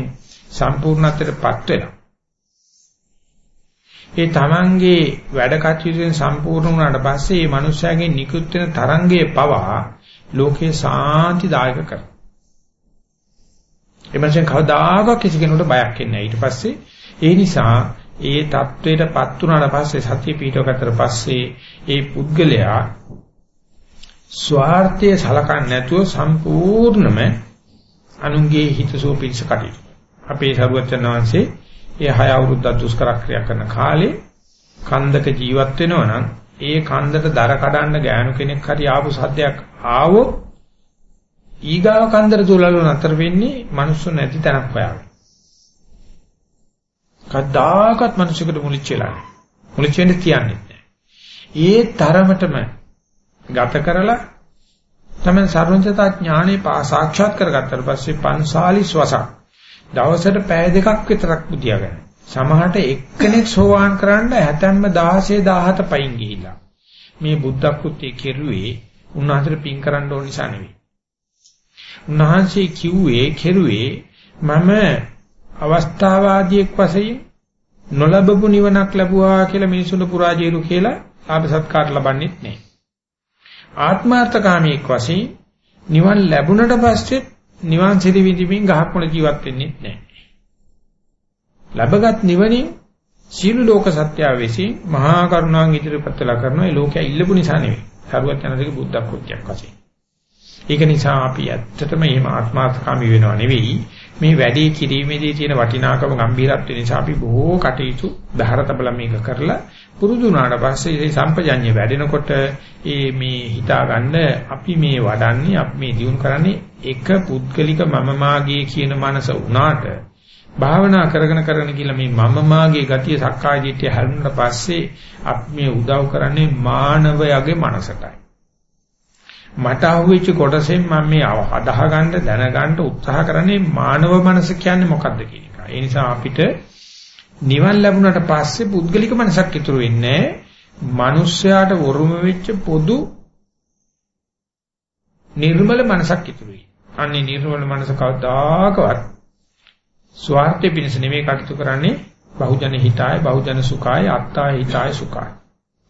සම්පූර්ණත්වයටපත් වෙනවා. ඒ තමන්ගේ වැඩ කටයුතුෙන් සම්පූර්ණ වුණාට පස්සේ මේ මිනිස්යාගේ නිකුත් වෙන තරංගයේ පවා ලෝකේ සාන්තිදායක කරනවා. එමන්සෙන් කවදාකවත් කිසි කෙනෙකුට බයක් එන්නේ නැහැ. ඊට පස්සේ ඒ නිසා ඒ தത്വයටපත් වුණාට පස්සේ සත්‍ය පීඨවකට පස්සේ ඒ පුද්ගලයා ස්වార్థයේ සලකන්නේ නැතුව සම්පූර්ණම අනුන්ගේ හිතසුව පිණිස කටයුතු අපේ සරුවචන වහන්සේ ඒ හය අවුරුද්දක් දුෂ්කර ක්‍රියා කරන කාලේ කන්දක ජීවත් වෙනවා නම් ඒ කන්දට දර කඩන්න ගෑනු කෙනෙක් හරි ආපු සද්දයක් ආවොත් ඊගාව කන්දර තුලල නතර වෙන්නේ මිනිස්සු නැති තැනක් හොයාගෙන. කද්දාකත් මිනිසෙකුට මුලිච්ච වෙලා නැහැ. මුලිච්ච වෙන්න තියන්නේ නැහැ. ඒ තරමටම ගත කරලා තමයි සර්වඥතා ඥානෙ සාක්ෂාත් කරගත්තට පස්සේ පන්සාලිස් වසක් දවසට පැය දෙකක් විතරක් බුදියාගෙන සමහරට එක්කෙනෙක් සෝවාන් කරන්න හැතැම්ම 16 17 පයින් ගිහිල්ලා මේ බුද්ධ කෘත්‍ය කෙරුවේ උන්වහන්සේට පින් කරන්න ඕන නිසා නෙවෙයි. උන්වහන්සේ කිව්වේ කෙරුවේ මම අවස්ථාවාදියෙක් වශයෙන් නොලබපු නිවනක් ලැබුවා කියලා මිනිසුන්ට පුරාජේරු කියලා ආප සත්කාර ලබන්නේත් නැහැ. ආත්මార్థකාමීෙක් වශයෙන් නිවන් ලැබුණට පස්සේ නිවන් සිරි විදිමින් ගහක් මොළ ජීවත් වෙන්නේ නැහැ. ලැබගත් නිවනින් සීල ලෝක සත්‍ය වෙසින් මහා කරුණාන් ඉදිරිපත් කළා කරනවා ඒ ලෝකය ඉල්ලපු නිසා නෙවෙයි. සරුවත් යනදේ බුද්ධ කෘත්‍යයක් වශයෙන්. ඒක නිසා අපි ඇත්තටම මේ ආත්මාර්ථකාමී වෙනව නෙවෙයි. මේ වැඩේ කිරීමේදී තියෙන වටිනාකම ගැඹීරත්වය නිසා අපි බොහෝ කටයුතු බහැරතබල මේක කරලා පුරුදු වුණාට පස්සේ මේ සම්පජඤ්ඤය වැඩෙනකොට ඒ මේ හිතා ගන්න අපි මේ වඩන්නේ අපි මේ දියුණු කරන්නේ එක පුද්ගලික මම මාගේ කියන මනස වුණාට භාවනා කරගෙන කරගෙන කියලා මේ මම මාගේ ගතිය සක්කාය දිට්ඨිය හැරුණාට පස්සේ අපි මේ උදව් කරන්නේ මානවයාගේ මනසටයි. මට අහුවෙච්ච කොටසෙන් මම මේ අදහ ගන්න දැනගන්න උත්සාහ කරන්නේ මානව මනස කියන්නේ මොකද්ද කියන එක. ඒ නිසා අපිට නිවන් ලැබුණාට පස්සේ පුද්ගලික මනසක් ඉතුරු වෙන්නේ මිනිස්යාට වරුම වෙච්ච පොදු නිර්මල මනසක් ඉතුරු වෙයි. අන්නේ නිර්මල මනස කවදාකවත් ස්වార్థය පිණිස නෙමෙයි කටයුතු කරන්නේ බහුජන හිතාය බහුජන සුඛාය අත්තාය හිතාය සුඛාය.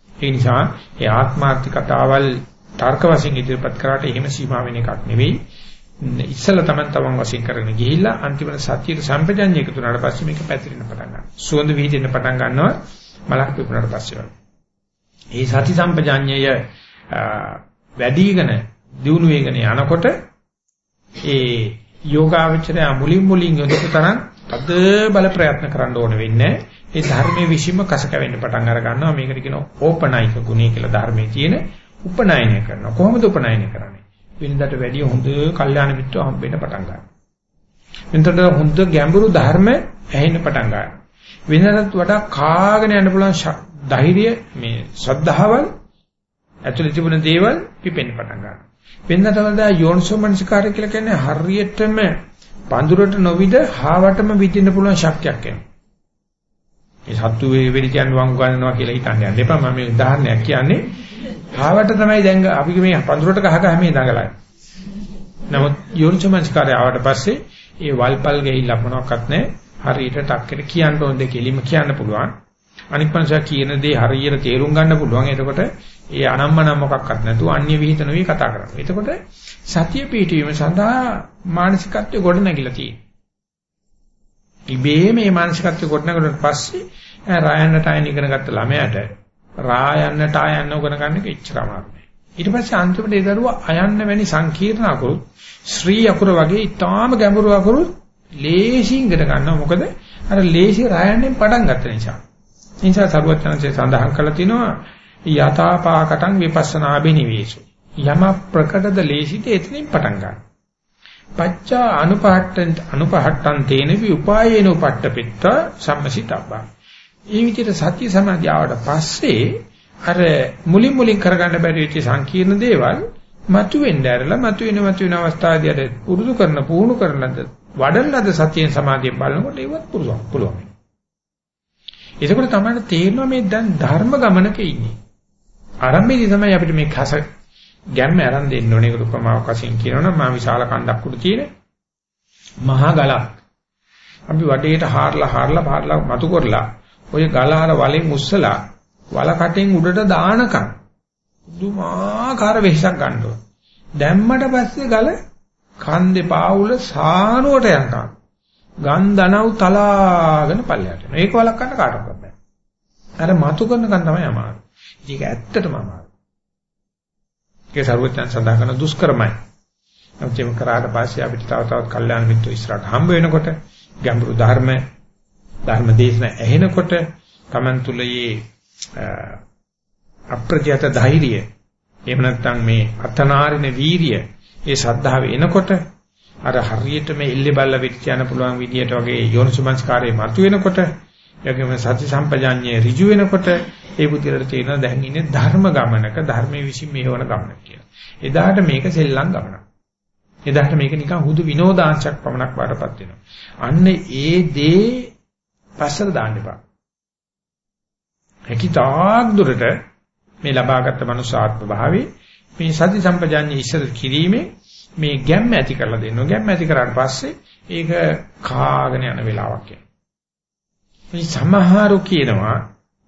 ඒ නිසා ඒ ආත්මාර්ථිකතාවල් තර්ක වශයෙන් ඉදිරිපත් කරාට එහෙම සීමා වෙන එකක් නෙවෙයි. ඉස්සල තමන් තමන් වශයෙන් කරගෙන ගිහිල්ලා අන්තිමට සත්‍යයට සම්පජඤ්ඤය එකතු වුණාට පස්සේ මේක පැතිරෙන්න පටන් ගන්නවා. සුවඳ විහිදෙන්න පටන් ගන්නවා මලක් පිපුණාට පස්සේ. ඒ සති සම්පජඤ්ඤය වැඩිගෙන දියුණු වෙගෙන යනකොට ඒ යෝගාවචරය මුලින් මුලින් යොදපු තරම් අද බල ප්‍රයත්න කරන්න ඕන වෙන්නේ ඒ ධර්මයේ විශ්ීම කස කැවෙන්න පටන් අර ගන්නවා. මේකට කියනවා ඕපනයික ගුණය කියලා ධර්මයේ තියෙන උපනයනය කරනවා. කොහොමද උපනයනය කරන්නේ? වෙනදාට වැඩිය හොඳ කල්යාණ මිත්‍රව හම්බෙන්න පටන් ගන්නවා. වෙනදාට හොඳ ගැඹුරු ධර්ම ඇහෙන්න පටන් ගන්නවා. වෙනදාට වඩා කාගෙන යන්න පුළුවන් ධෛර්ය මේ ශ්‍රද්ධාවල් ඇතුළේ තිබුණ දේවල් පිපෙන්න පටන් ගන්නවා. වෙනදාට වඩා යෝනිසෝමනසිකාරය කියලා කියන්නේ හරියටම පඳුරට නොවිද හාවටම විදින්න පුළුවන් ශක්තියක් එනවා. මේ සත්තු වේ වෙලි කියන්නේ වංගු ගන්නවා කියලා හිතන්න යන්න එපා. මම මේ උදාහරණයක් කියන්නේ හාවට තමයි දැන් අපි මේ පඳුරට ගහ ගහ මේ දඟලන්නේ. නමුත් යෝනිසෝමනසිකාරය ආවට පස්සේ ඒ වල්පල් ගෙයිලා මොනවත් නැහැ. හරියට ටක්කෙට කියන්න ඕන දෙ කෙලිම කියන්න පුළුවන්. අනික් මනුස්සයා කියන දේ හරියට තේරුම් ගන්න පුළුවන්. එතකොට ඒ අනම්මනම් මොකක්වත් නැතුව අන්‍ය විහිිත නොවි කතා කරනවා. එතකොට සතිය පිටවීම සඳහා මානසිකත්වය ගොඩ නැගිලා තියෙනවා. ඉබේ මේ මානසිකත්වය ගොඩ නැගුණාට පස්සේ රායන්නට ආයන ඉගෙන ගත්ත ළමයාට රායන්නට ආයන්න උගන ගන්න එක ඉච්චරම නැහැ. ඊට පස්සේ අන්තිමට ඒ දරුවා අයන්න වැනි සංකීර්ණ අකුරු ශ්‍රී අකුර වගේ ඊටාම ගැඹුරු අකුරු ලේසියෙන් ඉගෙන ගන්නවා. මොකද අර ලේසි රායන්නෙන් පටන් ගත්ත නිසා. ඒ නිසා සරුවචනසේ සඳහන් කළා තිනවා යථාපාකටං විපස්සනා බිනිවේසු යම ප්‍රකටද ලේසිත එතනින් පටන් ගන්න. පච්චා අනුපහට්ටන් අනුපහට්ටන් තේන විඋපායේන උපට්ඨපිට සම්මසිතබ්බා. මේ විදිහට සත්‍ය සමාධිය ආවට පස්සේ අර මුලින් මුලින් කරගන්න බැරි වෙච්ච සංකීර්ණ දේවල් මතුවෙන්න ඇරලා මතුවෙන මතුවෙන අවස්ථාවේදී අර පුරුදු කරන පුහුණු කරනද වඩන ලද සතියෙන් සමාධියෙන් බලනකොට ඒවත් පුළුවන් පුළුවන්. එතකොට තමයි තේරෙනවා මේ දැන් ධර්ම ගමනක ඉන්නේ. ආරම්භයේදී තමයි අපිට මේ කස ගැම්ම ආරම්භ දෙන්න ඕනේ. ඒක උපමාවක් වශයෙන් කියනවනම් මා විශාල කණ්ඩක් උඩ තියෙන මහා ගලක්. අපි වටේට හාරලා හාරලා හාරලා මතු කරලා ඔය ගල අර වලෙන් උස්සලා වල කටෙන් උඩට දානකම් දුමාකාර වෙහසක් ගන්නවා. දැම්මට පස්සේ ගල කන්දේ පාවුල සානුවට යනවා. ගන්ධනව් තලාගෙන පල්ලයට යනවා. ඒක වලක්වන්න කාටවත් බෑ. අර මතු කරනකන් තමයි අමාරු. ඒක ඇත්තටම අමාරුයි. ඒක සර්වඥයන් සඳහන් කරන දුෂ්කරමයි. නමුත් ඒක කරාට පස්සේ අපිට තව තවත් කල්යාණ මිත්‍ර ඉස්සරහට හම්බ වෙනකොට ගැඹුරු ධර්ම ධර්ම දේශන ඇහෙනකොට Taman තුලයේ අප්‍රජාත ධෛර්යය එහෙම නැත්නම් මේ අතනාරින වීරිය ඒ ශ්‍රද්ධාව එනකොට අර හරියට මේ ඉල්ලේ බල්ල වෙච්ච යන පුළුවන් විදියට වගේ යෝනිසුමංස්කාරයේ මතුවෙනකොට යකම සති සම්පජාඤ්ඤේ ඍජු වෙනකොට ඒ බුද්ධිලට තේරෙනවා දැන් ඉන්නේ ධර්ම ගමනක ධර්මයේ විසින් මෙහෙවන ගමනක් කියලා. එදාට මේක සෙල්ලම් ගමනක්. එදාට මේක නිකන් හුදු විනෝදාංශයක් පමණක් වඩපත් වෙනවා. අන්න ඒ දේ පස්සට දාන්න එපා. හැකිතාක් දුරට මේ ලබාගත් මනුෂ්‍යාත්ම භාවයේ මේ සති සම්පජාඤ්ඤය ඉස්සර කිරීමේ මේ ගැම්ම ඇති කරලා දෙනවා. ගැම්ම ඇති කරාට පස්සේ ඒක කාගෙන යන වෙලාවක් එනවා. මේ සමහරු කියනවා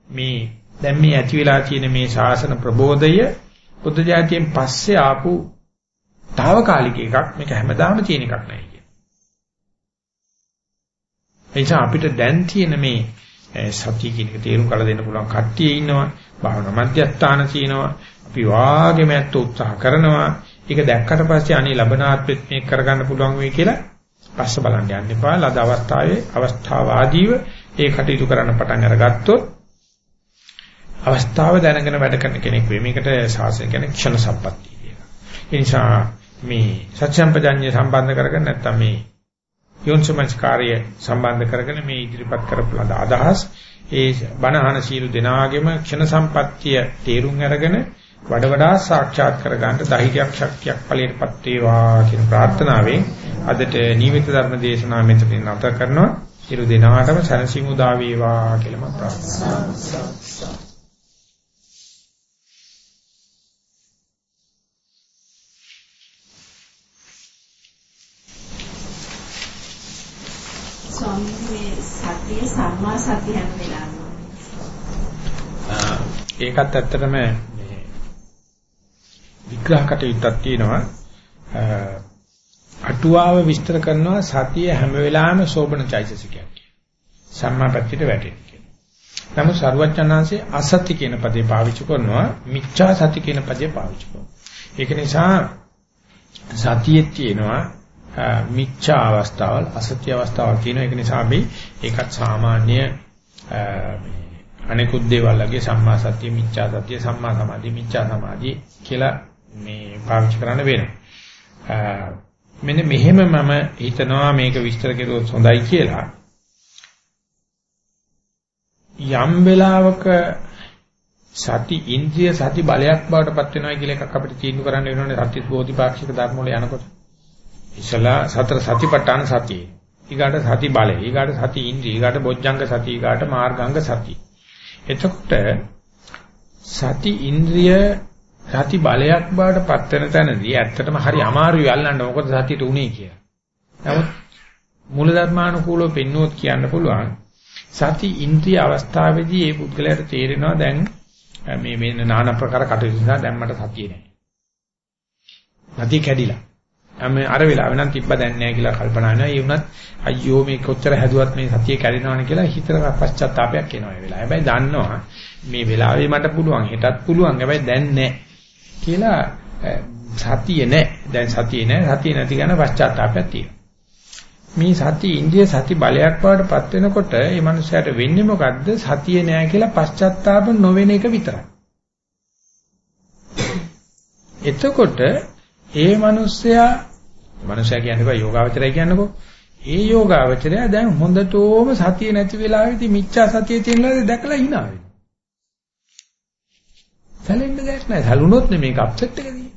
මේ දැන් මේ ඇති වෙලා තියෙන මේ ශාසන ප්‍රබෝධය බුද්ධ ජාතියෙන් පස්සේ ආපු తాවකාලික එකක් මේක හැමදාම තියෙන එකක් නෑ කියන. එනිසා අපිට දැන් තියෙන මේ සත්‍ය කියන එක තේරුම් කරලා දෙන්න පුළුවන් කට්ටිය ඉන්නවා භාවනා මධ්‍යස්ථාන තියෙනවා අපි වාගේම ඇත්ත උත්සාහ කරනවා ඒක දැක්කට පස්සේ අනේ ලබනාත්මෙත් මේක කරගන්න පුළුවන් වෙයි කියලා පස්ස බලන්න යන්න එපා ලද අවස්ථාවේ අවස්ථාවාදීව ඒ කටයුතු කරන්න පටන් අරගත්තොත් අවස්ථාව දැනගෙන වැඩ කරන කෙනෙක් වෙයි. මේකට ශාසනය කියන්නේ ක්ෂණ සම්පත්තිය කියලා. ඒ නිසා මේ සත්‍යම්පජඤ්ඤය සම්බන්ධ කරගෙන නැත්තම් මේ යෝනිසමස්කාරය සම්බන්ධ කරගෙන මේ ඉදිරිපත් කරපු ලද අදහස් ඒ බණහන සීල දෙනාගෙම ක්ෂණ සම්පත්තිය තේරුම් අරගෙන වඩ වඩා සාක්ෂාත් කර ගන්නට ධෛර්යයක් ශක්තියක් ඵලයටපත් වේවා කියන ප්‍රාර්ථනාවෙන් අදට නියමිත ධර්ම දේශනාව මෙතනින් නැවත කරනවා. සියලු දෙනාටම සැනසීම උදා වේවා කියලා මම ප්‍රාර්ථනා කරනවා. ඒකත් ඇත්තටම විග්‍රහ කටයුත්තක් තියෙනවා. අටුවාව විස්තර කරනවා සතිය හැම වෙලාවෙම සෝබන චෛතසිකයක්. සම්මාපත්තියට වැටෙන්නේ කියලා. නමුත් සරුවචනාංශයේ අසත්‍ය කියන පදේ පාවිච්චි කරනවා මිච්ඡා සති කියන පදේ පාවිච්චි කරනවා. ඒක නිසා සතියේ තියෙනවා මිච්ඡා අවස්ථාවල් අසත්‍ය අවස්ථාවල් කියන එක නිසා අපි ඒකත් සාමාන්‍ය අනිකුත් දේවල් වගේ සම්මා සතිය මිච්ඡා සතිය සම්මා සමාධි මිච්ඡා සමාධි කියලා මේ පාවිච්චි කරන්න වෙනවා. මෙන්න මෙහෙම මම හිතනවා මේක විස්තර කරුවොත් හොඳයි කියලා. යම් වෙලාවක සති ඉන්ද්‍රිය සති බලයක් බවට පත් වෙනවා කියලා එකක් අපිට තීන්දුව කරන්න වෙනවනේ සත්‍ය බෝධිපාක්ෂික ධර්ම වල යනකොට. ඉස්සලා සතර සතිපට්ඨාන සතිය. ඊගාට සති බලය. ඊගාට සති ඉන්ද්‍රිය. ඊගාට බොජ්ජංග සති. ඊගාට මාර්ගාංග සති. එතකොට සති ඉන්ද්‍රිය සති බලයක් බවට පත් වෙන තැනදී ඇත්තටම හරි අමාරුයි අල්ලන්න මොකද සතියට උනේ කියලා. නමුත් මූල ධර්මානුකූලව පෙන්වුවොත් කියන්න පුළුවන් සති ඉන්ද්‍රිය අවස්ථාවේදී මේ පුද්ගලයාට තේරෙනවා දැන් මේ මේ নানা ප්‍රකාර කටයුතු නිසා දැන් මට සතිය නැහැ. සතිය කැඩිලා. මම අර වෙලාව වෙනම් තිබ්බ දැන් නැහැ කියලා කල්පනා කරනවා. ඒ වුණත් අයියෝ මේ කොච්චර හැදුවත් මේ සතිය කැඩෙනවනේ කියලා හිතට පශ්චාත්තාවයක් එනවා ඒ වෙලාව. හැබැයි දන්නවා මේ වෙලාවේ මට පුළුවන් හෙටත් පුළුවන්. හැබැයි දැන් නැහැ කියලා සතිය නැහැ. දැන් සතිය නැහැ. සතිය නැති ගැන පශ්චාත්තාවයක් තියෙනවා. මේ සති ඉන්දිය සති බලයක් වඩපත් වෙනකොට මේ මනුස්සයාට වෙන්නේ මොකද්ද? සතිය නැහැ කියලා පශ්චාත්තාප නොවෙන එක විතරයි. එතකොට ඒ මිනිස්සයා මිනිස්සයා කියන්නේ කොහොම යෝගාවචරය කියන්නකෝ. ඒ යෝගාවචරය දැන් හොඳටම සතිය නැති වෙලාවෙදී මිච්ඡා සතිය තියෙනවා දැකලා hina වෙනවා. සැලෙන්න දෙයක් නැහැ. සැලුනොත් මේක අප්සෙට් එකදී.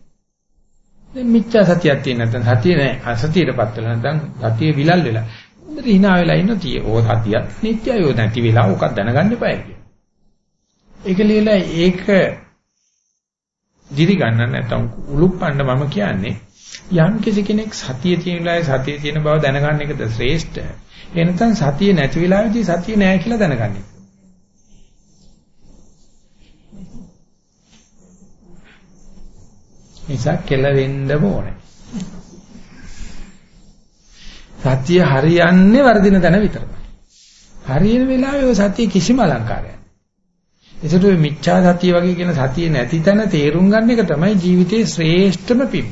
දැන් මිච්ඡා සතියක් තියෙන නැත්නම් සතිය නැහැ. අසතියටපත් වෙලා නැත්නම් සතිය විලල් වෙලා. හොඳට hina වෙලා ඉන්න තිය. ඕ සතියක් නිට්ටයයෝ නැති වෙලා ඕකක් දැනගන්න එපා කියලා. ඒක ලියලා ඒක දිරි ගන්න නැත්නම් උලුප්පන්න මම කියන්නේ යම් කිසි කෙනෙක් සතිය තියෙන වෙලාවේ සතිය තියෙන බව දැනගන්න එකද ශ්‍රේෂ්ඨ. ඒ නැත්නම් සතිය නැති වෙලාවේදී සතිය නැහැ කියලා දැනගන්න. නිසා කෙලවෙන්නම ඕනේ. සතිය හරියන්නේ වර්ධින තැන විතරයි. හරියන වෙලාවේ ඔය සතිය කිසිම අලංකාරයක් ඒසට ඔය මිච්ඡා සතිය වගේ කියන සතිය නැති තැන තේරුම් ගන්න එක තමයි ජීවිතයේ ශ්‍රේෂ්ඨම පින්.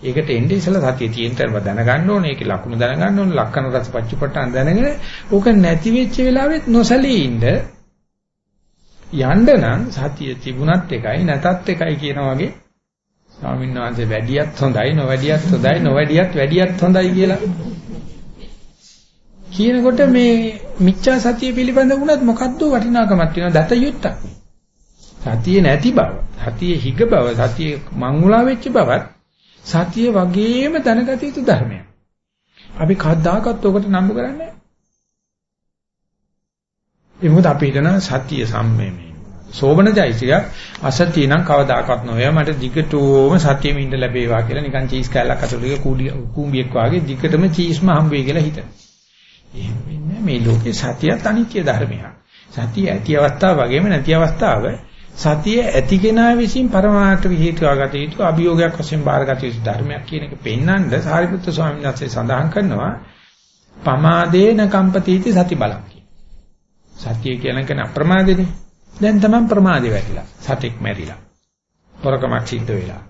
ඒකට එන්නේ ඉස්සලා සතිය තියෙන තැනම දැනගන්න ඕනේ. ඒකේ ලකුණු දැනගන්න ඕනේ. ලක්කන රස පච්චපට්ඨාන දැනගෙන ඕක නැති වෙච්ච වෙලාවෙත් නොසලී ඉන්න යන්න නම් සතිය තිබුණත් එකයි නැතත් එකයි කියන වගේ ස්වාමීන් වහන්සේ වැඩියත් හොඳයි නොවැඩියත් හොඳයි නොවැඩියත් වැඩියත් හොඳයි කියලා කියනකොට මේ මිච්ඡා සතිය පිළිබඳ වුණත් මොකද්ද වටිනාකමක් තියෙනවා දත යුත්තක්. සතිය නැති බව, සතිය හිග බව, සතිය මංගුලා වෙච්ච බවත් සතිය වගේම දැනගත යුතු ධර්මයක්. අපි කවදාකවත් ඔකට නම්බු කරන්නේ නැහැ. ඒ මොකද අපි හිතන සතිය සම්මේමේ. සෝබනජයිසික අසතිය නම් කවදාකවත් නොවේ. මට දිගටම සතියෙම ඉඳ ලැබේවා කියලා නිකන් චීස් කෑල්ලක් අතට කූඹියක් වාගේ දිගටම චීස්ම හම්බ වෙයි කියලා හිතන. එහෙම වෙන්නේ මේ ලෝකේ සතියත් අනිත්‍ය ධර්මයක්. සතිය ඇති අවස්ථාව වගේම නැති අවස්ථාව සතිය ඇතිකෙනා විසින් පරමාර්ථ විහිතුවාගත යුතු අභියෝගයක් වශයෙන් බාරගත යුතු ධර්මයක් කියන එක පෙන්වන්න සාරිපුත්‍ර ස්වාමීන් වහන්සේ සඳහන් කරනවා පමාදේන කම්පතිති සති බලක් සතිය කියන කෙනා අප්‍රමාදේනේ. දැන් තමයි ප්‍රමාදේ වැටිලා. සතෙක් මැරිලා. පොරකමක් සිද්ධ වෙලා.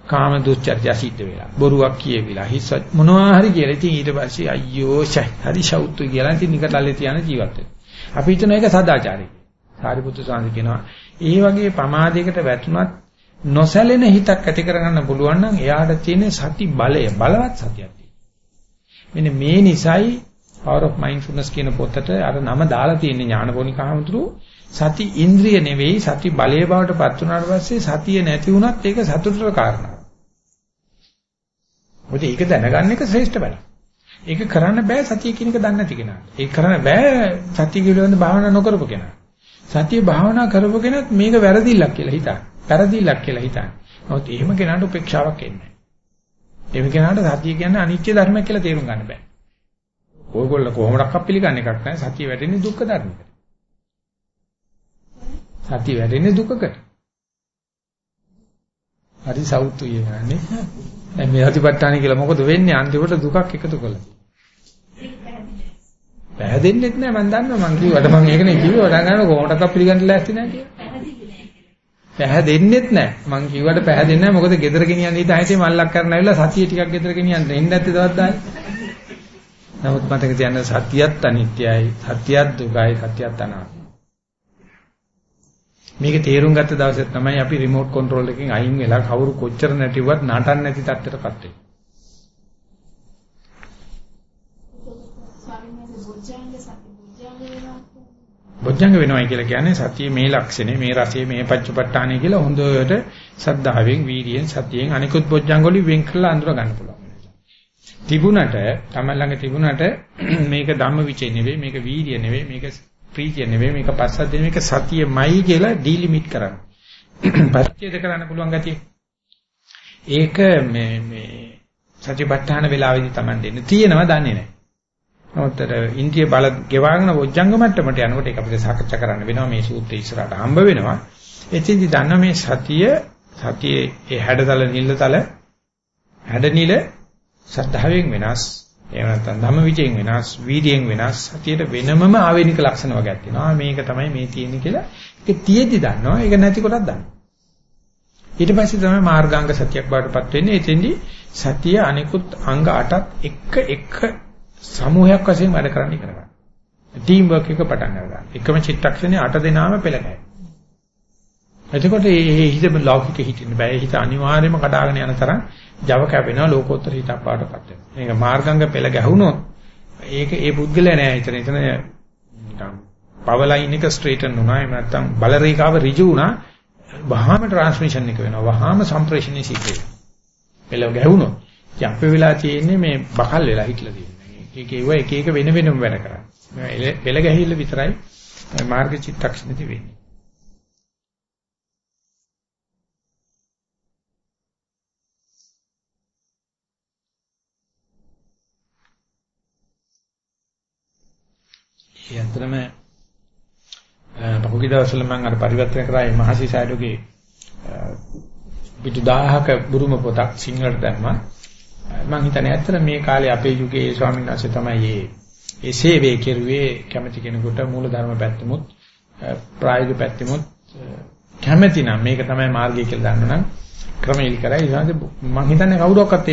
කාම දුස්චර්ය සිද්ධ වෙලා බොරුවක් කියවිලා හිස් මොනවා හරි කියලා ඉතින් ඊට පස්සේ අයියෝ ෂයි හරි ෂවුතු කියලා ඉතින් නිකටල්ලේ තියන ජීවත් වෙනවා අපි හිතන එක සදාචාරයි සාරිපුත්‍ර සාන්ති කියනවා ඒ වගේ ප්‍රමාදයකට වැටුණත් නොසැලෙන හිතක් ඇති කරගන්න පුළුවන් නම් එයාට තියෙන සති බලය බලවත් සතියක් මෙන්න මේ නිසයි Power of Mindfulness කියන පොතට අර නම දාලා තියෙන ඥානපෝනිකාමතුරු සති ඉන්ද්‍රිය නෙවෙයි සති බලයේ බවට පත් වුණාට පස්සේ සතිය නැති වුණත් ඒක සතුටට කාරණා. මොකද ඒක දැනගන්න එක ශ්‍රේෂ්ඨ වැඩක්. ඒක කරන්න බෑ සතිය කියන එක දන්නේ නැති කෙනාට. ඒක කරන්න බෑ සතිය පිළිබඳ භාවනා නොකරපු කෙනාට. සතිය භාවනා කරපු කෙනත් මේක වැරදිල්ලක් කියලා හිතන. වැරදිල්ලක් කියලා හිතන. නමුත් එහෙම කෙනාට උපේක්ෂාවක් එන්නේ නැහැ. එහෙම කෙනාට සතිය කියන්නේ අනිත්‍ය ධර්මයක් කියලා තේරුම් ගන්න බෑ. ඕගොල්ලෝ කොහොමඩක්වත් පිළිගන්න එකක් නැහැ. සතිය වැටෙන්නේ දුක්ඛ ධර්මයකට. සතිය වැටෙන්නේ දුකකට. හරි සෞතු යන්නේ. දැන් මේ අතිපට්ඨාන කියලා මොකද වෙන්නේ? අන්තිමට දුකක් එකතු කළා. පැහැදෙන්නෙත් නෑ මම දන්නවා මං කිව්වට මං ඒක නේ කිව්වා වඩා ගන්න කොහොමඩක්වත් පිළිගන්න ලෑස්ති නෑ කියලා. පැහැදෙන්නෙත් නෑ මං කිව්වට පැහැදෙන්නේ නෑ මොකද ගෙදර ගෙනියන්න හිත හිතේ මල්ලක් කරන්න ඇවිල්ලා සතිය ටිකක් ගෙදර ගෙනියන්න එන්නේ නැත්තේ තවත් දාන්නේ. නමුත් මතක තියාගන්න සතියත් අනිත්‍යයි, සතියත් දුකයි, සතියත් අනාත්මයි. මේක තේරුම් ගත්ත දවසේ තමයි අපි රිමෝට් කන්ට්‍රෝල් එකකින් අයින් වෙලා කවුරු කොච්චර නැටිවත් නටන්න නැති තත්ත්වයටපත් වෙන්නේ. බොජ්ජංග වෙනවයි කියලා කියන්නේ සතිය මේ ලක්ෂණේ මේ රසයේ මේ පච්චපට්ඨානෙ කියලා හොඳට සද්ධාවෙන් වීර්යයෙන් සතියෙන් අනිකුත් බොජ්ජංග වලින් වෙන් කරලා අඳුර ගන්න පුළුවන්. තිබුණට තමයි ළඟ තිබුණට මේක ධම්ම විචේ නෙවෙයි මේක වීර්ය නෙවෙයි මේක ප්‍රීතිය නෙවෙයි මේක පස්සද්ධිය මේක සතියමයි කියලා ඩීලිමිට් කරන්න. පරිච්ඡේද කරන්න පුළුවන් ගතිය. ඒක මේ මේ සතිපට්ඨාන වෙලාවේදී Taman දෙන්න තියෙනවා දන්නේ නැහැ. නමුත් ඉන්ද්‍රිය බල ගෙවාගෙන වොජ්ජංග මට්ටමට යනකොට ඒක අපිට සාකච්ඡා කරන්න වෙනවා මේ සූත්‍රය ඉස්සරහට හම්බ වෙනවා. එතෙන්දි දන්න මේ සතිය සතියේ ඒ හැඩතල නිල්තල හැඩනිල සද්ධාවෙන් වෙනස් එහෙම නැත්නම් ධම්මවිචයෙන් වෙනස් වීර්යයෙන් වෙනස් සතියට වෙනමම ආවේනික ලක්ෂණ වර්ගයක් තියෙනවා මේක තමයි මේ තියෙන්නේ කියලා ඒක තියෙද්දි දන්නවා ඒක නැති කොටත් දන්නවා ඊට පස්සේ තමයි මාර්ගාංග සතියක් බවටපත් වෙන්නේ එතෙන්දි සතිය අනිකුත් අංග 8ත් එක එක සමූහයක් වශයෙන් වැඩ කරන්න ඉගෙන ගන්න. ටීම් වර්ක් එක පටන් ගන්නවා. එකම චිත්තක්ෂණේ 8 දෙනාම පෙළගැහෙන. එතකොට මේ හිත ලෞකික හිතින් බෑ. හිත අනිවාර්යයෙන්ම කඩාගෙන යන තරම් Java කැපෙනවා ලෝකෝත්තර හිතක් පාටපත් වෙනවා. මේක මාර්ගංග පෙළ ගැහුණොත් ඒක ඒ පුද්ගලයා නෑ හිතන. එතන නිකන් පවර් ලයින් එක ස්ට්‍රේටන් වුණා. එහෙම නැත්නම් බල රේඛාව ඍජු වුණා. වහාම ට්‍රාන්ස්මිෂන් එක වෙනවා. වහාම සම්ප්‍රේෂණය සිද්ධ වෙනවා. පෙළ ගැහුණොත් ඉතින් අපේ වෙලා තියෙන්නේ මේ බකල් වෙලා හිටලා තියෙන්නේ. ඒක ඒව එක එක වෙන වෙනම වැඩ කරන්නේ. පෙළ ගැහිල්ල විතරයි මාර්ග චිත්තක්ෂණෙදි වෙන්නේ. ඒ අතරම පහුගිය දවස්වල මම අර පරිවර්තන කරා මේ මහසි සයිඩෝගේ පිටු 1000ක බුරුම පොතක් සිංහලට දැම්මා. මම හිතන්නේ ඇත්තට මේ කාලේ අපේ යුගයේ ස්වාමීන් වහන්සේ තමයි මේ ඒ සේවයේ කෙරුවේ කැමැති කෙනෙකුට මූල ධර්ම පැත්තමුත් ප්‍රායෝගික පැත්තමුත් කැමැති නම් මේක තමයි මාර්ගය කියලා දන්නනම් ක්‍රමයල් කරා ඊට මම හිතන්නේ කවුරක්වත්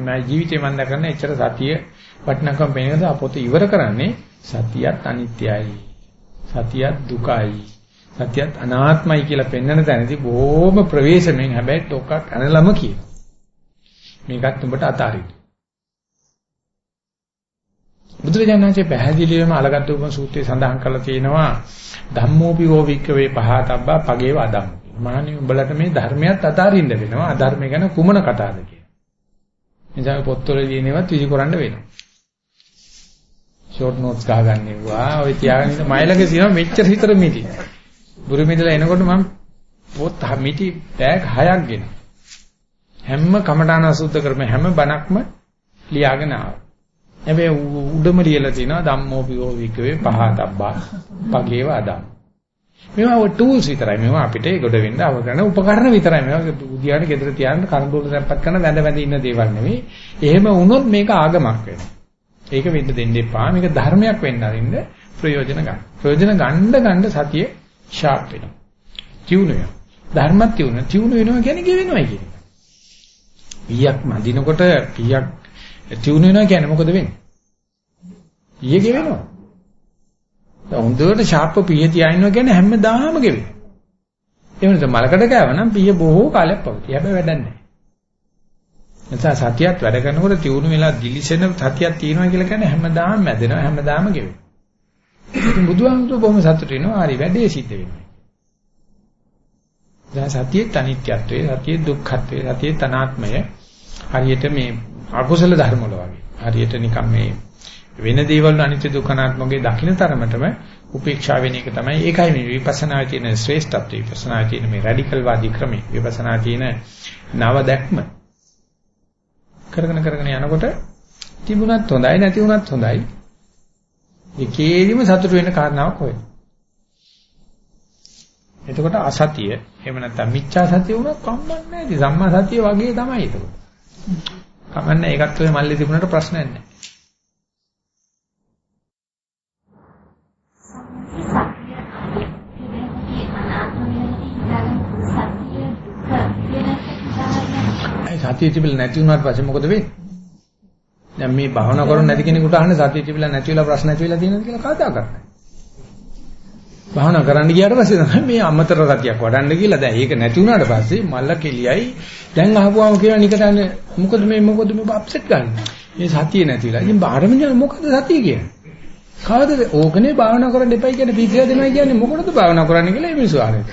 මේ ජීවිතේ මම දක්වන්න එච්චර සතිය වටිනාකම් පේනකද පොත ඉවර කරන්නේ සතියත් අනිත්‍යයි. සතියත් දුකයි. සතියත් අනාත්මයි කියලා පෙන්වන තැනදී බොහොම ප්‍රවේශමෙන් හැබැයි ටොකක් අනලම කියනවා. මේකත් උඹට අතාරින්න. බුදුරජාණන්සේ පැහැදිලිවම අලගත් උපම සූත්‍රයේ සඳහන් කරලා තියෙනවා ධම්මෝපි වෝ වික්කවේ පහතබ්බා පගේ වදම්. මානි උඹලට මේ ධර්මයක් අතාරින්න වෙනවා. අධර්ම ගැන කුමන කතාවද කියලා. එනිසා පොත්වල ලියනවත් විසිකරන්න වෙනවා. ෂෝට් නෝට්ස් ගහගන්නවා. ඔය තියාගෙන ඉන්න මයිලගේ තියෙනවා මෙච්චර විතර මිටි. බුරුමිදලා එනකොට මම පොත් මිටි බෑග් 6ක් ගෙන. හැම කමඨාන අසුද්ධ කරම හැම බණක්ම ලියාගෙන ආවා. හැබැයි උඩම ලියලා තිනවා ධම්මෝපියෝ විකවේ පහතබ්බා පගේව අදම්. මේවා ඔය ටූල්ස් විතරයි. මේවා අපිට ගොඩ වෙන්න අවග්‍රහණ උපකරණ විතරයි. මේවා උදියාට ගෙදර තියාගෙන කරඬුවල සම්පත් කරන වැඳ වැඳ ඉන්න දේවල් නෙවෙයි. එහෙම වුණොත් මේක ආගමක් වෙනවා. ඒක වෙන්න දෙන්න එපා. මේක ධර්මයක් වෙන්න අරින්න ප්‍රයෝජන ගන්න. ප්‍රයෝජන ගන්න ගන්න සතිය ෂාප් වෙනවා. තියුණු වෙනවා. ධර්මත් තියුණු. තියුණු වෙනවා කියන්නේ ගෙවෙනවා කියන එක. පීයක් මදිනකොට පීයක් තියුණු වෙනවා කියන්නේ මොකද වෙන්නේ? පීය ගෙවෙනවා. හොඳට ෂාප් පීය තියාිනවා කියන්නේ හැමදාම ගෙවෙනවා. ඒ වෙනස මලකඩ කෑවනම් පීය බොහෝ කාලයක් පවතී. හැබැයි වැඩක් නැහැ. එතන සතියත් වැඩ කරනකොට තියුණු වෙලා දිලිසෙන සතියක් තියෙනවා කියලා කියන්නේ හැමදාම මැදෙනවා හැමදාම ගෙවෙනවා. ඉතින් බුදුහාමුදුරුවෝ බොහොම සතුටු වෙනවා. හරි වැඩේ සිද්ධ වෙනවා. දැන් සතියේ අනිත්‍යත්වයේ සතියේ දුක්ඛත්වයේ සතියේ තනාත්මය හරියට මේ අකුසල ධර්ම වල වගේ. හරියට නිකන් මේ වෙන දේවල් අනිත්‍ය දුක්ඛනාත්මකේ දකින්න තරමටම උපේක්ෂා වෙන එක තමයි ඒකයි මේ විපස්සනායේ තියෙන ශ්‍රේෂ්ඨත්වය විපස්සනායේ තියෙන මේ රැඩිකල් වාදී ක්‍රමය විපස්සනායේ තියෙන නව දැක්ම කරගෙන කරගෙන යනකොට තිබුණත් හොඳයි නැති වුණත් හොඳයි ඒකේදීම සතුට වෙන කාරණාවක් හොයන එතකොට අසතිය එහෙම නැත්නම් මිච්ඡා සතිය වුණත් කම්මන්නේ නැහැ. සම්මා සතිය වගේ තමයි ඒක. කමන්නේ ඒකත් ඔය මල්ලේ තිබුණාට ප්‍රශ්නයක් නැහැ. සතිය තිබිලා නැති වුණාට පස්සේ මොකද වෙන්නේ? දැන් මේ භාවනා කරන්නේ නැති කෙනෙකුට අහන්නේ සතිය තිබිලා නැති වෙලා ප්‍රශ්න ඇති වෙලා තියෙනවද කියලා කතා කරන්නේ. භාවනා කරන්න ගියාට පස්සේ තමයි මේ අමතර සතියක් වඩන්න කියලා. දැන් ඒක නැති වුණාට පස්සේ මල්ල කෙලියයි. දැන් අහපුවාම කියන නිකටන්නේ මොකද මේ මොකද මේ අප්සෙට් ගන්න? මේ සතිය නැතිලා ඉතින් බාහිරම මොකද සතිය කියන්නේ? කවදද? ඕකනේ භාවනා කරන්න එපයි කියන්නේ පිටිය දෙනවා කියන්නේ මොකටද භාවනා කරන්න කියලා මේ මිනිස්සු අහන්නේ.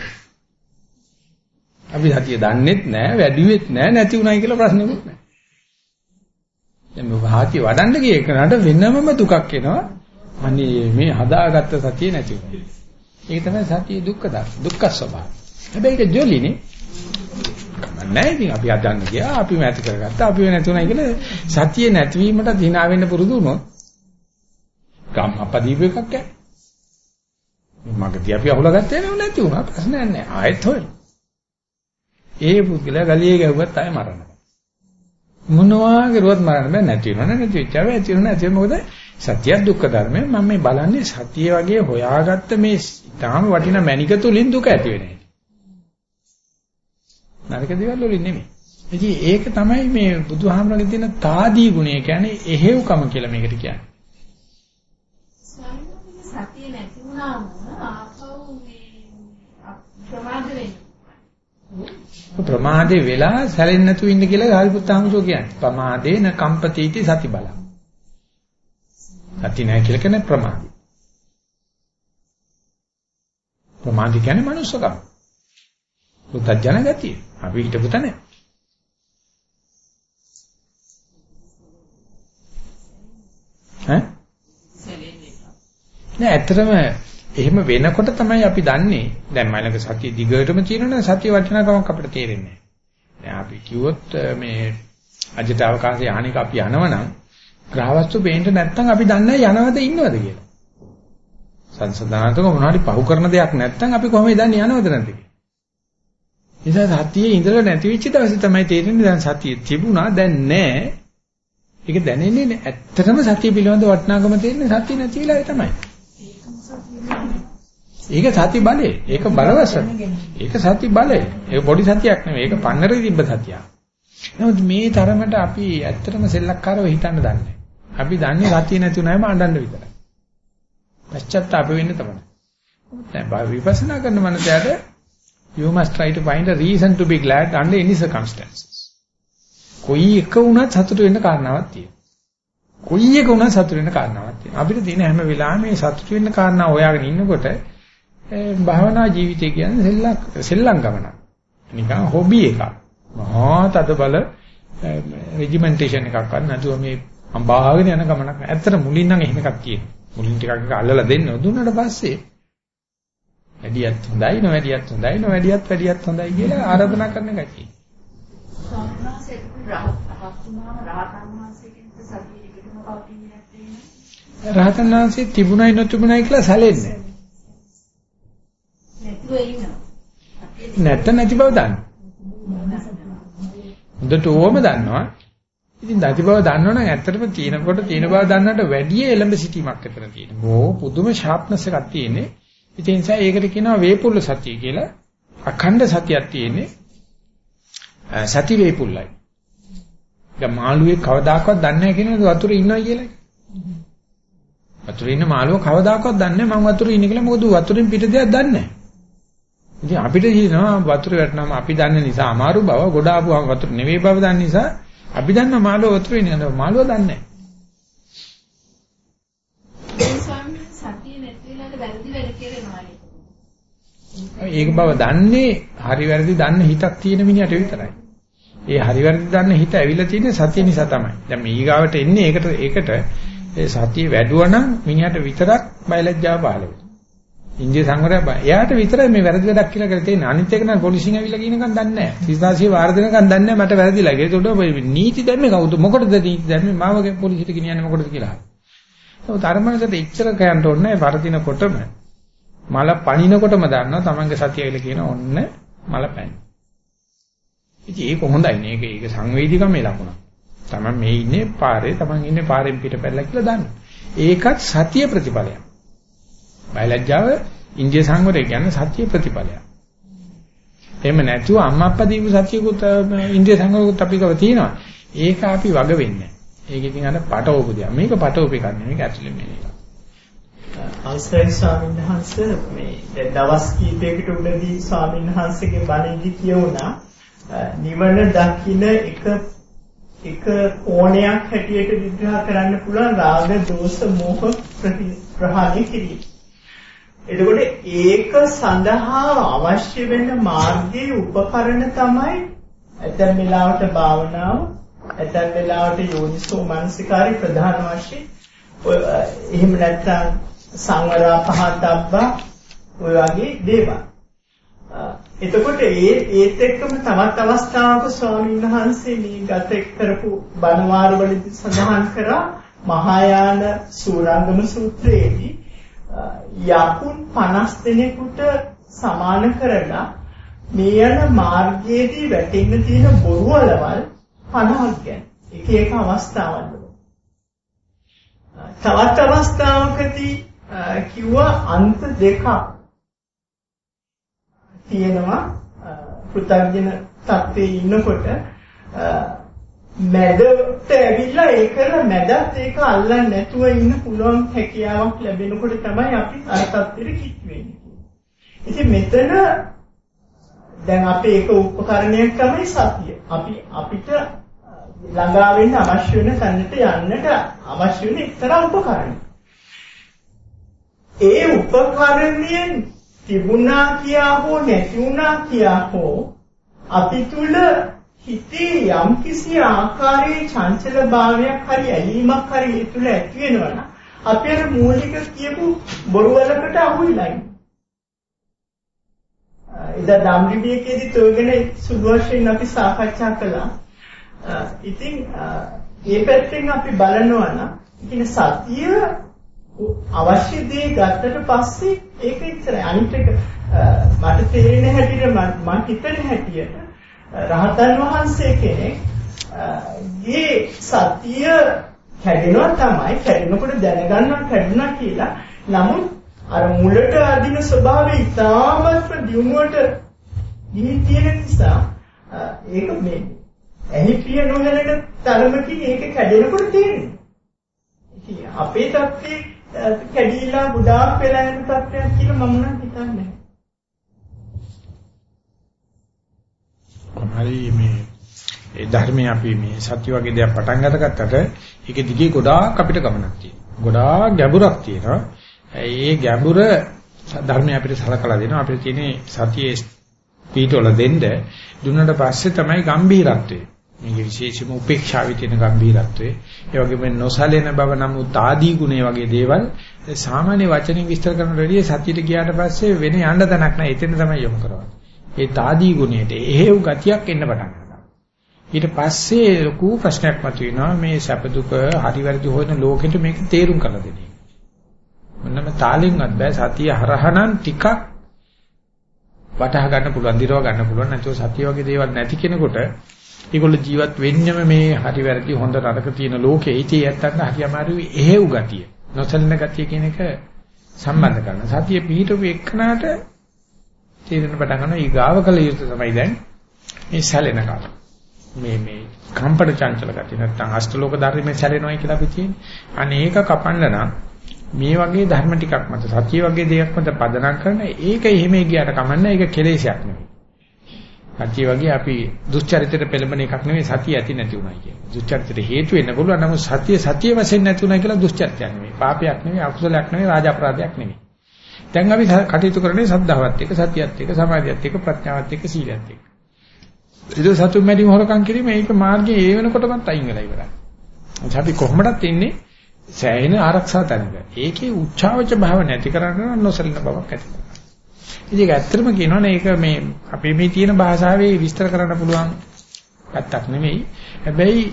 අපි සතිය දන්නෙත් නැහැ වැඩිවෙත් නැහැ නැති උනායි කියලා ප්‍රශ්නෙකුත් නැහැ දැන් මේ වාක්‍ය වඩන්න ගිය එකනට වෙනමම දුකක් එනවා අනේ මේ හදාගත්ත සතිය නැති වුණා ඒක තමයි සතිය දුක්ඛ දර්ශ දුක්ඛ ස්වභාවය. හැබැයි ඒක ජොලිනේ. නැහැ ඉතින් අපි අදන්න ගියා අපි මෑති කරගත්තා අපි නැතුණයි කියලා සතිය නැතිවීමට දිනා වෙන්න පුරුදු වුණොත් ගම් අපදීප එකක් ඈ. මගදී අපි අහුලගත්තේ නේ නැති වුණා ප්‍රශ්නයක් නැහැ ආයෙත් හොයන. ඒ පුද්ගලයා ගලියේ ගැව්වත් ආයෙ මරනවා. මොනවා කරුවත් මරන්න බෑ නැති වෙනව නැති වෙච්චාව ඇති වෙනව නැති වෙනව මොකද සත්‍ය දුක්ඛ ධර්මය මම මේ බලන්නේ සතිය වගේ හොයාගත්ත මේ තාම වටිනා මණික තුලින් දුක ඇති වෙන හැටි. නරක දේවල් වලින් නෙමෙයි. ඉතින් ඒක තමයි මේ බුදුහාමරගේ තියෙන తాදී ගුණය කියන්නේ එහෙව්කම කියලා මේකට කියන්නේ. සතිය නැති වුණාම ආපහු මේ ප්‍රමාද වෙනවා. ප්‍රමාදේ වෙලා සැලෙන්නේ නැතුව ඉන්න කියලා ගාල්පුත්තාමසෝ කියන්නේ. ප්‍රමාදේන කම්පතිටි සති බලං. සති නැහැ කියලා කියන්නේ ප්‍රමාදේ. ප්‍රමාදී කියන්නේ මනුස්සකම. පුතඥ ගතිය. අපි හිටපු තැන. ඈ? නෑ ඇත්තටම එහෙම වෙනකොට තමයි අපි දන්නේ දැන් මයිලක සතිය දිගටම තියෙනවනේ සතිය වටිනාකමක් අපිට තේරෙන්නේ නෑ. දැන් අපි කිව්වොත් මේ අජිත අවකාශය යහනික අපි යනවනම් ග්‍රහවස්තු පේන්න නැත්නම් අපි දන්නේ යනවද ඉන්නවද කියලා. සංසදානතක මොනවාරි පහු කරන දෙයක් නැත්නම් අපි කොහොමද දන්නේ යනවද නැද්ද කියලා. නිසා සතියේ ඉඳලා නැති වෙච්ච දවසේ තමයි තේරෙන්නේ දැන් සතිය තිබුණා දැන් නැහැ. ඒක දැනෙන්නේ ඇත්තටම සතිය පිළිබඳ වටිනාකම තේරෙන්නේ සතිය නැති වෙලාවේ තමයි. ඒක සති බලය. ඒක බලවස. ඒක සති බලය. ඒක පොඩි සතියක් නෙමෙයි. ඒක පන්නරේ තිබ්බ සතියක්. නමුත් මේ තරමට අපි ඇත්තටම සෙල්ලක්කාරව හිතන්න දන්නේ. අපි දන්නේ සතිය නැති උනාම අඬන්න විතරයි. පශ්චාත්තාප වෙන්න තමයි. දැන් විපස්සනා කරන මනසට you must try to find a reason to be glad under any circumstances. කොයි එක වුණත් සතුට වෙන්න කාරණාවක් තියෙනවා. කොයි එක වුණත් සතුට වෙන්න කාරණාවක් තියෙනවා. අපිට තියෙන හැම වෙලාවෙම මේ සතුට වෙන්න කාරණා හොයාගෙන ඉන්නකොට භාවනා ජීවිතය කියන්නේ සෙල්ලම් සෙල්ලම් ගමනක්. නිකන් හොබි එකක්. මහා තද බල රෙජිමෙන්ටේෂන් එකක්වත් නැතුව මේ අම්බාගෙන යන ගමනක්. ඇත්තට මුලින් නම් එහෙම එකක් තියෙනවා. මුලින් ටිකක් එක අල්ලලා දෙන්න දුන්නාට පස්සේ වැඩියත් හොඳයි නොවැඩියත් හොඳයි නොවැඩියත් වැඩියත් හොඳයි කියලා ආරාධනා කරන එකයි තියෙන්නේ. රහතන් වහන්සේ තිබුණයි නොතිබුණයි කියලා සැලෙන්නේ නැත්නම් නැති බව දන්න. හොඳට ඕම දන්නවා. ඉතින් නැති බව දන්නවනම් ඇත්තටම තියෙනකොට තියෙන බව දන්නට වැඩිය එළඹ සිටීමක් එතන තියෙනවා. ඕ පුදුම ෂාප්නස් එකක් තියෙන්නේ. ඉතින් ඒ නිසා ඒකට කියනවා වේපුල්ල සතිය කියලා. අඛණ්ඩ සතියක් තියෙන්නේ. සති වේපුල්ලයි. දැන් මාළුවේ කවදාකවත් දන්නේ නැහැ කියනද වතුරේ ඉන්නවා කියලා. වතුරේ ඉන්න මාළුව කවදාකවත් දන්නේ නැහැ මම වතුරේ ඉන්නේ කියලා මොකද වතුරෙන් පිට දෙයක් දන්නේ නැහැ. ඉතින් අපිට හිතෙනවා වතුරේ වැටෙනම අපි දන්නේ නිසා අමාරු බව ගොඩ ආපුවම වතුර නෙවෙයි බව දන්න නිසා අපි දන්න මාළුව වතුර නැහැ. මාළුව දන්නේ නැහැ. ඒක බව දන්නේ හරි වැරදි දන්න හිතක් තියෙන මිනිහට විතරයි. ඒ හරි වැරදි දන්න හිත ඇවිල්ලා තියෙන්නේ සතිය නිසා තමයි. දැන් මේ ඊගාවට එන්නේ ඒකට ඒකට ඒ සතිය වැඩුවා නම් මිනිහට විතරක් බයලජ්ජාව පහළ වෙනවා. ඉන්දිය සංවරය එයාට විතරයි මේ වැරදි වැඩක් කියලා කරලා තියෙන්නේ. අනිත් එක නම් පොලිසියෙන් ඇවිල්ලා කියනකම් දන්නේ නැහැ. සිතාසිය වාර දෙනකම් දන්නේ නැහැ මට වැරදිලා. ඒකට නීති දැම්මේ කවුද? මොකටද නීති දැම්මේ? මාවගේ පොලිසියට ගෙනියන්නේ මොකටද කියලා. ඔව් ධර්මනසට ඉච්චර කියන්න ඕනේ නැහැ. වරදිනකොටම මල පණිනකොටම දන්නවා තමන්ගේ සතිය ඇවිල්ලා කියන ඔන්න මල පැන. ඉතින් ඒක හොඳයි නේ. ඒක ඒක සංවේදීකමේ ලකුණ. තමන් මේ ඉන්නේ පාරේ, තමන් ඉන්නේ පාරෙන් පිට පැනලා කියලා දන්නවා. ඒකත් සතිය ප්‍රතිඵලයක්. බයලජ්ජාව ඉන්දිය සංවරය කියන්නේ සත්‍ය ප්‍රතිඵලයක්. එහෙම නැතුව අම්මා අප්පා දීපු සත්‍යකුත් ඉන්දිය සංවරකුත් අපි ගාව තියෙනවා. ඒක අපි වග වෙන්නේ. ඒක ඉතින් අර පටවපු දෙයක්. මේක පටවපු එකක් නෙමෙයි මේක ඇක්චුලි මේ එක. අවසරයි ස්වාමීන් වහන්සේ මේ දැන් දවස් කීපයකට උඩදී ස්වාමීන් වහන්සේගේ බණේදී කියුණා නිවන දකින්න එක එක කෝණයක් හැටියට විග්‍රහ කරන්න පුළුවන් රාග දෝෂ මෝහ ප්‍රහාණය කිරීම. එතකොට ඒක සඳහා අවශ්‍ය වෙන මාර්ගයේ උපකරණ තමයි ඇතැම් වෙලාවට භාවනාව ඇතැම් වෙලාවට යෝනිසෝ මනසිකාරي ප්‍රධාන වශයෙන් එහෙම නැත්නම් සංවරා පහතබ්බා ඔය වගේ දේවල්. එතකොට ඒ ඒත් එක්කම තවත් අවස්ථාවක ස්වාමීන් වහන්සේ මේ ගත කරපු බණවාර වලදී සඳහන් කරා මහායාන සූරංගම සූත්‍රයේදී යකුන් 50 දෙනෙකුට සමාන කරලා මේ යන මාර්ගයේදී වැටෙන්න තියෙන බොරුවලවල් 50ක් ගැන. එක එක අවස්ථාවල් තවත් අවස්ථාවකදී කිව්වා අන්ත දෙකක්. තියෙනවා පෘථග්ජන තත්ත්වයේ ඉන්නකොට මැදට ඇවිල්ලා ඒකල මැදත් ඒක අල්ලන්නේ නැතුව ඉන්න පුළුවන් හැකියාවක් ලැබෙනකොට තමයි අපි අර තත්ත්වෙට කිච් වෙන්නේ. ඉතින් මෙතන දැන් අපේ ඒක උපකරණයක් තමයි සතිය. අපි අපිට ළඟා වෙන්න අවශ්‍ය වෙන තැනට යන්නට අවශ්‍ය වෙන එක්තරා උපකරණයක්. ඒ උපකරණයෙන් තිබුණා කියා හෝ නැති වුණා කියා හෝ අපි තුල හිතේ යම් කිසි ආකාරයේ චංචල භාවයක් හරි ඇලීමක් හරි ඒ තුළ ඇති වෙනවනම් අපි අර මූලික කියපු බොරු වලකට අහු වෙලා ඉන්නේ. ඉතින් ධම්රිබියකේදී තෝගෙන සුළු වශයෙන් අපි සාකච්ඡා කළා. ඉතින් මේ පැත්තෙන් අපි බලනවා නම් ඉතින් සතිය අවශ්‍ය දේ ගත්තට පස්සේ ඒක ඉතරයි. අනිත් එක මට තේරෙන හැටියට මම හිතන හැටියට රහතන් වහන්සේ කෙනෙක් ගේ සතිය කැඩෙනවා තමයි කැඩෙනකොට දැනගන්නවා කැඩුණා කියලා. නමුත් අර මුලට අදින ස්වභාවය ඉතාමත්ම දියුණුවට ගිහින් තියෙන නිසා ඒක මේ ඇහි ප්‍රිය නොවැළෙන තරමකින් ඒක කැඩෙනකොට තේරෙනවා. ඉතින් අපේ තත්ත්වේ කැඩිලා ගොඩාක් වෙලා යන තත්ත්වයක් කියලා මම නම් හිතන්නේ. හරි මේ ඒ ධර්මයේ අපි මේ සත්‍ය වගේ දෙයක් පටන් ගන්නකට ඒක දිගේ ගොඩාක් අපිට ගමනක් තියෙනවා. ගොඩාක් ගැඹුරක් තියෙනවා. ඒ ගැඹුර ධර්මය අපිට සලකලා දෙනවා. අපිට තියෙන සතියේ පීඨවල දෙන්න දුන්නට පස්සේ තමයි ගම්භීරත්වය. මේකේ විශේෂම උපේක්ෂාවේ තියෙන ගම්භීරත්වය. ඒ වගේම නොසලෙන බව නමුත් ආදී ගුණේ වගේ දේවල් සාමාන්‍ය වචනින් විස්තර කරනට වැඩිය සතියට ගියාට පස්සේ වෙන යන්න තැනක් නැහැ. එතන තමයි යොමු කරන්නේ. ඒ తాදී ගුණයට එහෙව් ගතියක් එන්න පටන් ගන්නවා. ඊට පස්සේ ලොකු ප්‍රශ්නයක් මතුවෙනවා මේ සැප දුක හරි වැරදි හොයන ලෝකෙට මේක තේරුම් කරලා දෙන එක. මොනම තාලින්වත් බෑ සතිය හරහනම් ටිකක් වටහා ගන්න පුළුවන් දිරව ගන්න පුළුවන් නැත්නම් සතිය වගේ දේවල් නැති කෙනෙකුට ඒගොල්ලෝ ජීවත් වෙන්නම මේ හරි වැරදි හොඳ නරක තියෙන ලෝකේ ඉතින් ඇත්තට හරි අමාරුයි එහෙව් ගතිය. නොසලන ගතිය කියන එක සම්බන්ධ කරන. සතිය පිහිටුව එක්කනට තේරෙන පටන් ගන්නවා ඊගාව කල යුතු තමයි දැන් මේ සැලෙන කාල. මේ මේ කම්පන චංචල ගතිය නැත්තම් අෂ්ටලෝක ධර්මයේ සැලෙනවයි කියලා අපි කියන්නේ. අනේක කපන්න නම් මේ වගේ ධර්ම ටිකක් මත සතිය වගේ දෙයක් මත පදනම් කරන ඒක එහෙම ගියාට කමන්නේ ඒක කෙලෙසයක් නෙවෙයි. සතිය වගේ අපි දුස්චරිතයට පෙළඹෙන එකක් නෙවෙයි සතිය ඇති නැති උනායි කියන්නේ. දුස්චරිතයට හේතු වෙන්න පුළුවන් නමුත් සතිය සතිය වශයෙන් නැති උනායි කියලා දුස්චරිතයක් නෙවෙයි. පාපයක් නෙවෙයි, අකුසලයක් නෙවෙයි, රාජ අපරාධයක් නෙවෙයි. දැන් අපි කටයුතු කරන්නේ සද්ධාවත් එක්ක, සතියත් එක්ක, සමාධියත් එක්ක, ප්‍රඥාවත් එක්ක, සීලයත් එක්ක. ඒක සතුම් මැදි හොරකම් කිරීම ඒක මාර්ගයේ ඒ වෙනකොටමත් අයින් වෙලා ඉවරයි. අපි කොහොමදත් ඉන්නේ සෑහෙන ආරක්ෂා තැනක. ඒකේ උච්චාවච භාව නැති කරගෙන නොසලින බවක් ඇති කරනවා. ඉතින් ඒක ඇත්තටම කියනවනේ ඒක මේ අපේ මේ තියෙන භාෂාවේ විස්තර කරන්න පුළුවන් පැත්තක් නෙමෙයි. හැබැයි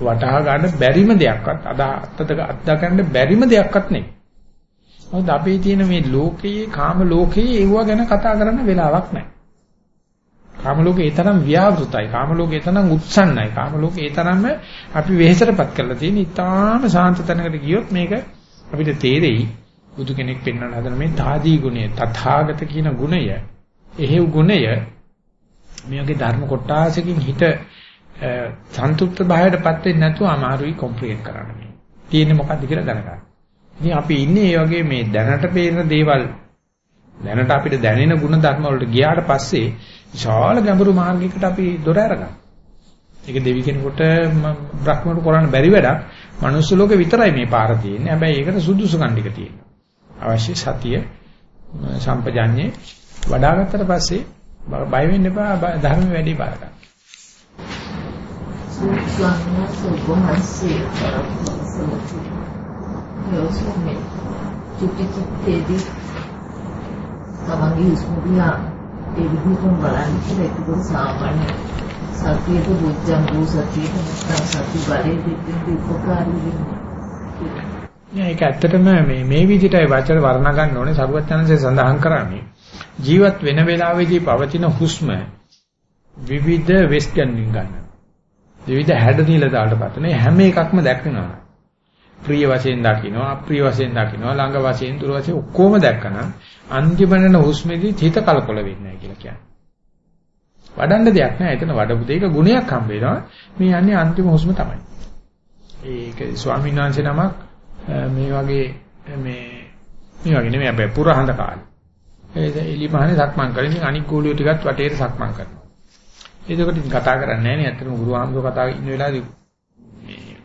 වටහා ගන්න බැරිම දෙයක්වත් අද අත්තක අත්දා ගන්න බැරිම දෙයක්වත් නෙමෙයි. මොකද අපේ තියෙන මේ ලෝකයේ කාම ලෝකයේ ඒව ගැන කතා කරන්න වෙලාවක් නැහැ. කාම ලෝකේ ඒ තරම් ව්‍යාවෘතයි. කාම ලෝකේ තරම් උත්සන්නයි. කාම ලෝකේ ඒ තරම්ම අපි වෙහෙසටපත් කරලා තියෙන ඉතාම සාන්ත තැනකට ගියොත් මේක අපිට තේරෙයි බුදු කෙනෙක් පෙන්වන හදන මේ තාදී ගුණය, තථාගත කියන ගුණය, එහෙව් ගුණය මේ වගේ ධර්ම කොටාසකින් හිත සන්තුෂ්ත භාවයටපත් වෙන්නේ නැතුව අමාරුයි කොම්ප්‍රීට් කරන්න. තියෙන්නේ මොකද්ද කියලා දැනගන්න. ඉතින් අපි ඉන්නේ මේ වගේ මේ දැනට පේන දේවල් දැනට අපිට දැනෙන ගුණ ධර්ම වලට ගියාට පස්සේ විශාල ගැඹුරු මාර්ගයකට අපි දොර අරගන්නවා. ඒක දෙවි කෙනෙකුට බ්‍රහ්මණයට කරන්න බැරි වැඩක්. මනුස්ස ලෝකේ විතරයි මේ පාර තියෙන්නේ. හැබැයි ඒකට සුදුසු කණ්ඩික තියෙනවා. අවශ්‍ය සතිය සම්පජාන්නේ වඩාගත්තට පස්සේ බය වෙන්න එපා ධර්ම වැඩි බාර ගන්න. සුත්සන්න සුභමස්සේ කරපොසලති. යොසුමේ චුටි චුට්ටේදී තමන්ගේ හුස්ම දිහා ඒ විදිහටම බලන්න කියලා ඒක සාමාන්‍ය සතියට බුද්ධං වූ සතියට නැත්නම් සති බලයේ දෙන්න උපකාරී වෙනවා. ඒක ඇත්තටම මේ මේ විදිහටයි වචන වර්ණ ගන්න ඕනේ සරුවචනන්සේ සඳහන් කරන්නේ ජීවත් වෙන වෙලාවෙදී පවතින හුස්ම විවිධ වෙස් ගැන්වින් ගන්න. විවිධ හැඩ නිල දාලට පතන හැම එකක්ම දැක්වෙනවා. ප්‍රිය වශයෙන් දකින්නවා අප්‍රිය වශයෙන් දකින්නවා ළඟ වශයෙන් දුර වශයෙන් ඔක්කොම දැක්කනම් අන්තිමන හුස්මේදී හිත කලකොල වෙන්නේ නැහැ කියලා කියන්නේ. වඩන්න දෙයක් නැහැ. එතන වඩපු දෙයක ගුණයක් හම්බ වෙනවා. මේ යන්නේ අන්තිම හුස්ම තමයි. ඒක ස්වාමීන් වහන්සේ නමක් මේ වගේ මේ මේ වගේ නෙමෙයි අපේ පුරහඳ කාලේ. ඒ එලි මහනේ සක්මන් කරගෙන ඉතින් අනික් ගෝලියෝ ටිකත් වටේට සක්මන් කරනවා. ඒකකට ඉතින් කතා කරන්නේ නැහැ නේ. ඇත්තටම ගුරු ආමතුරු කතා ඉන්න වෙලාවේදී මේ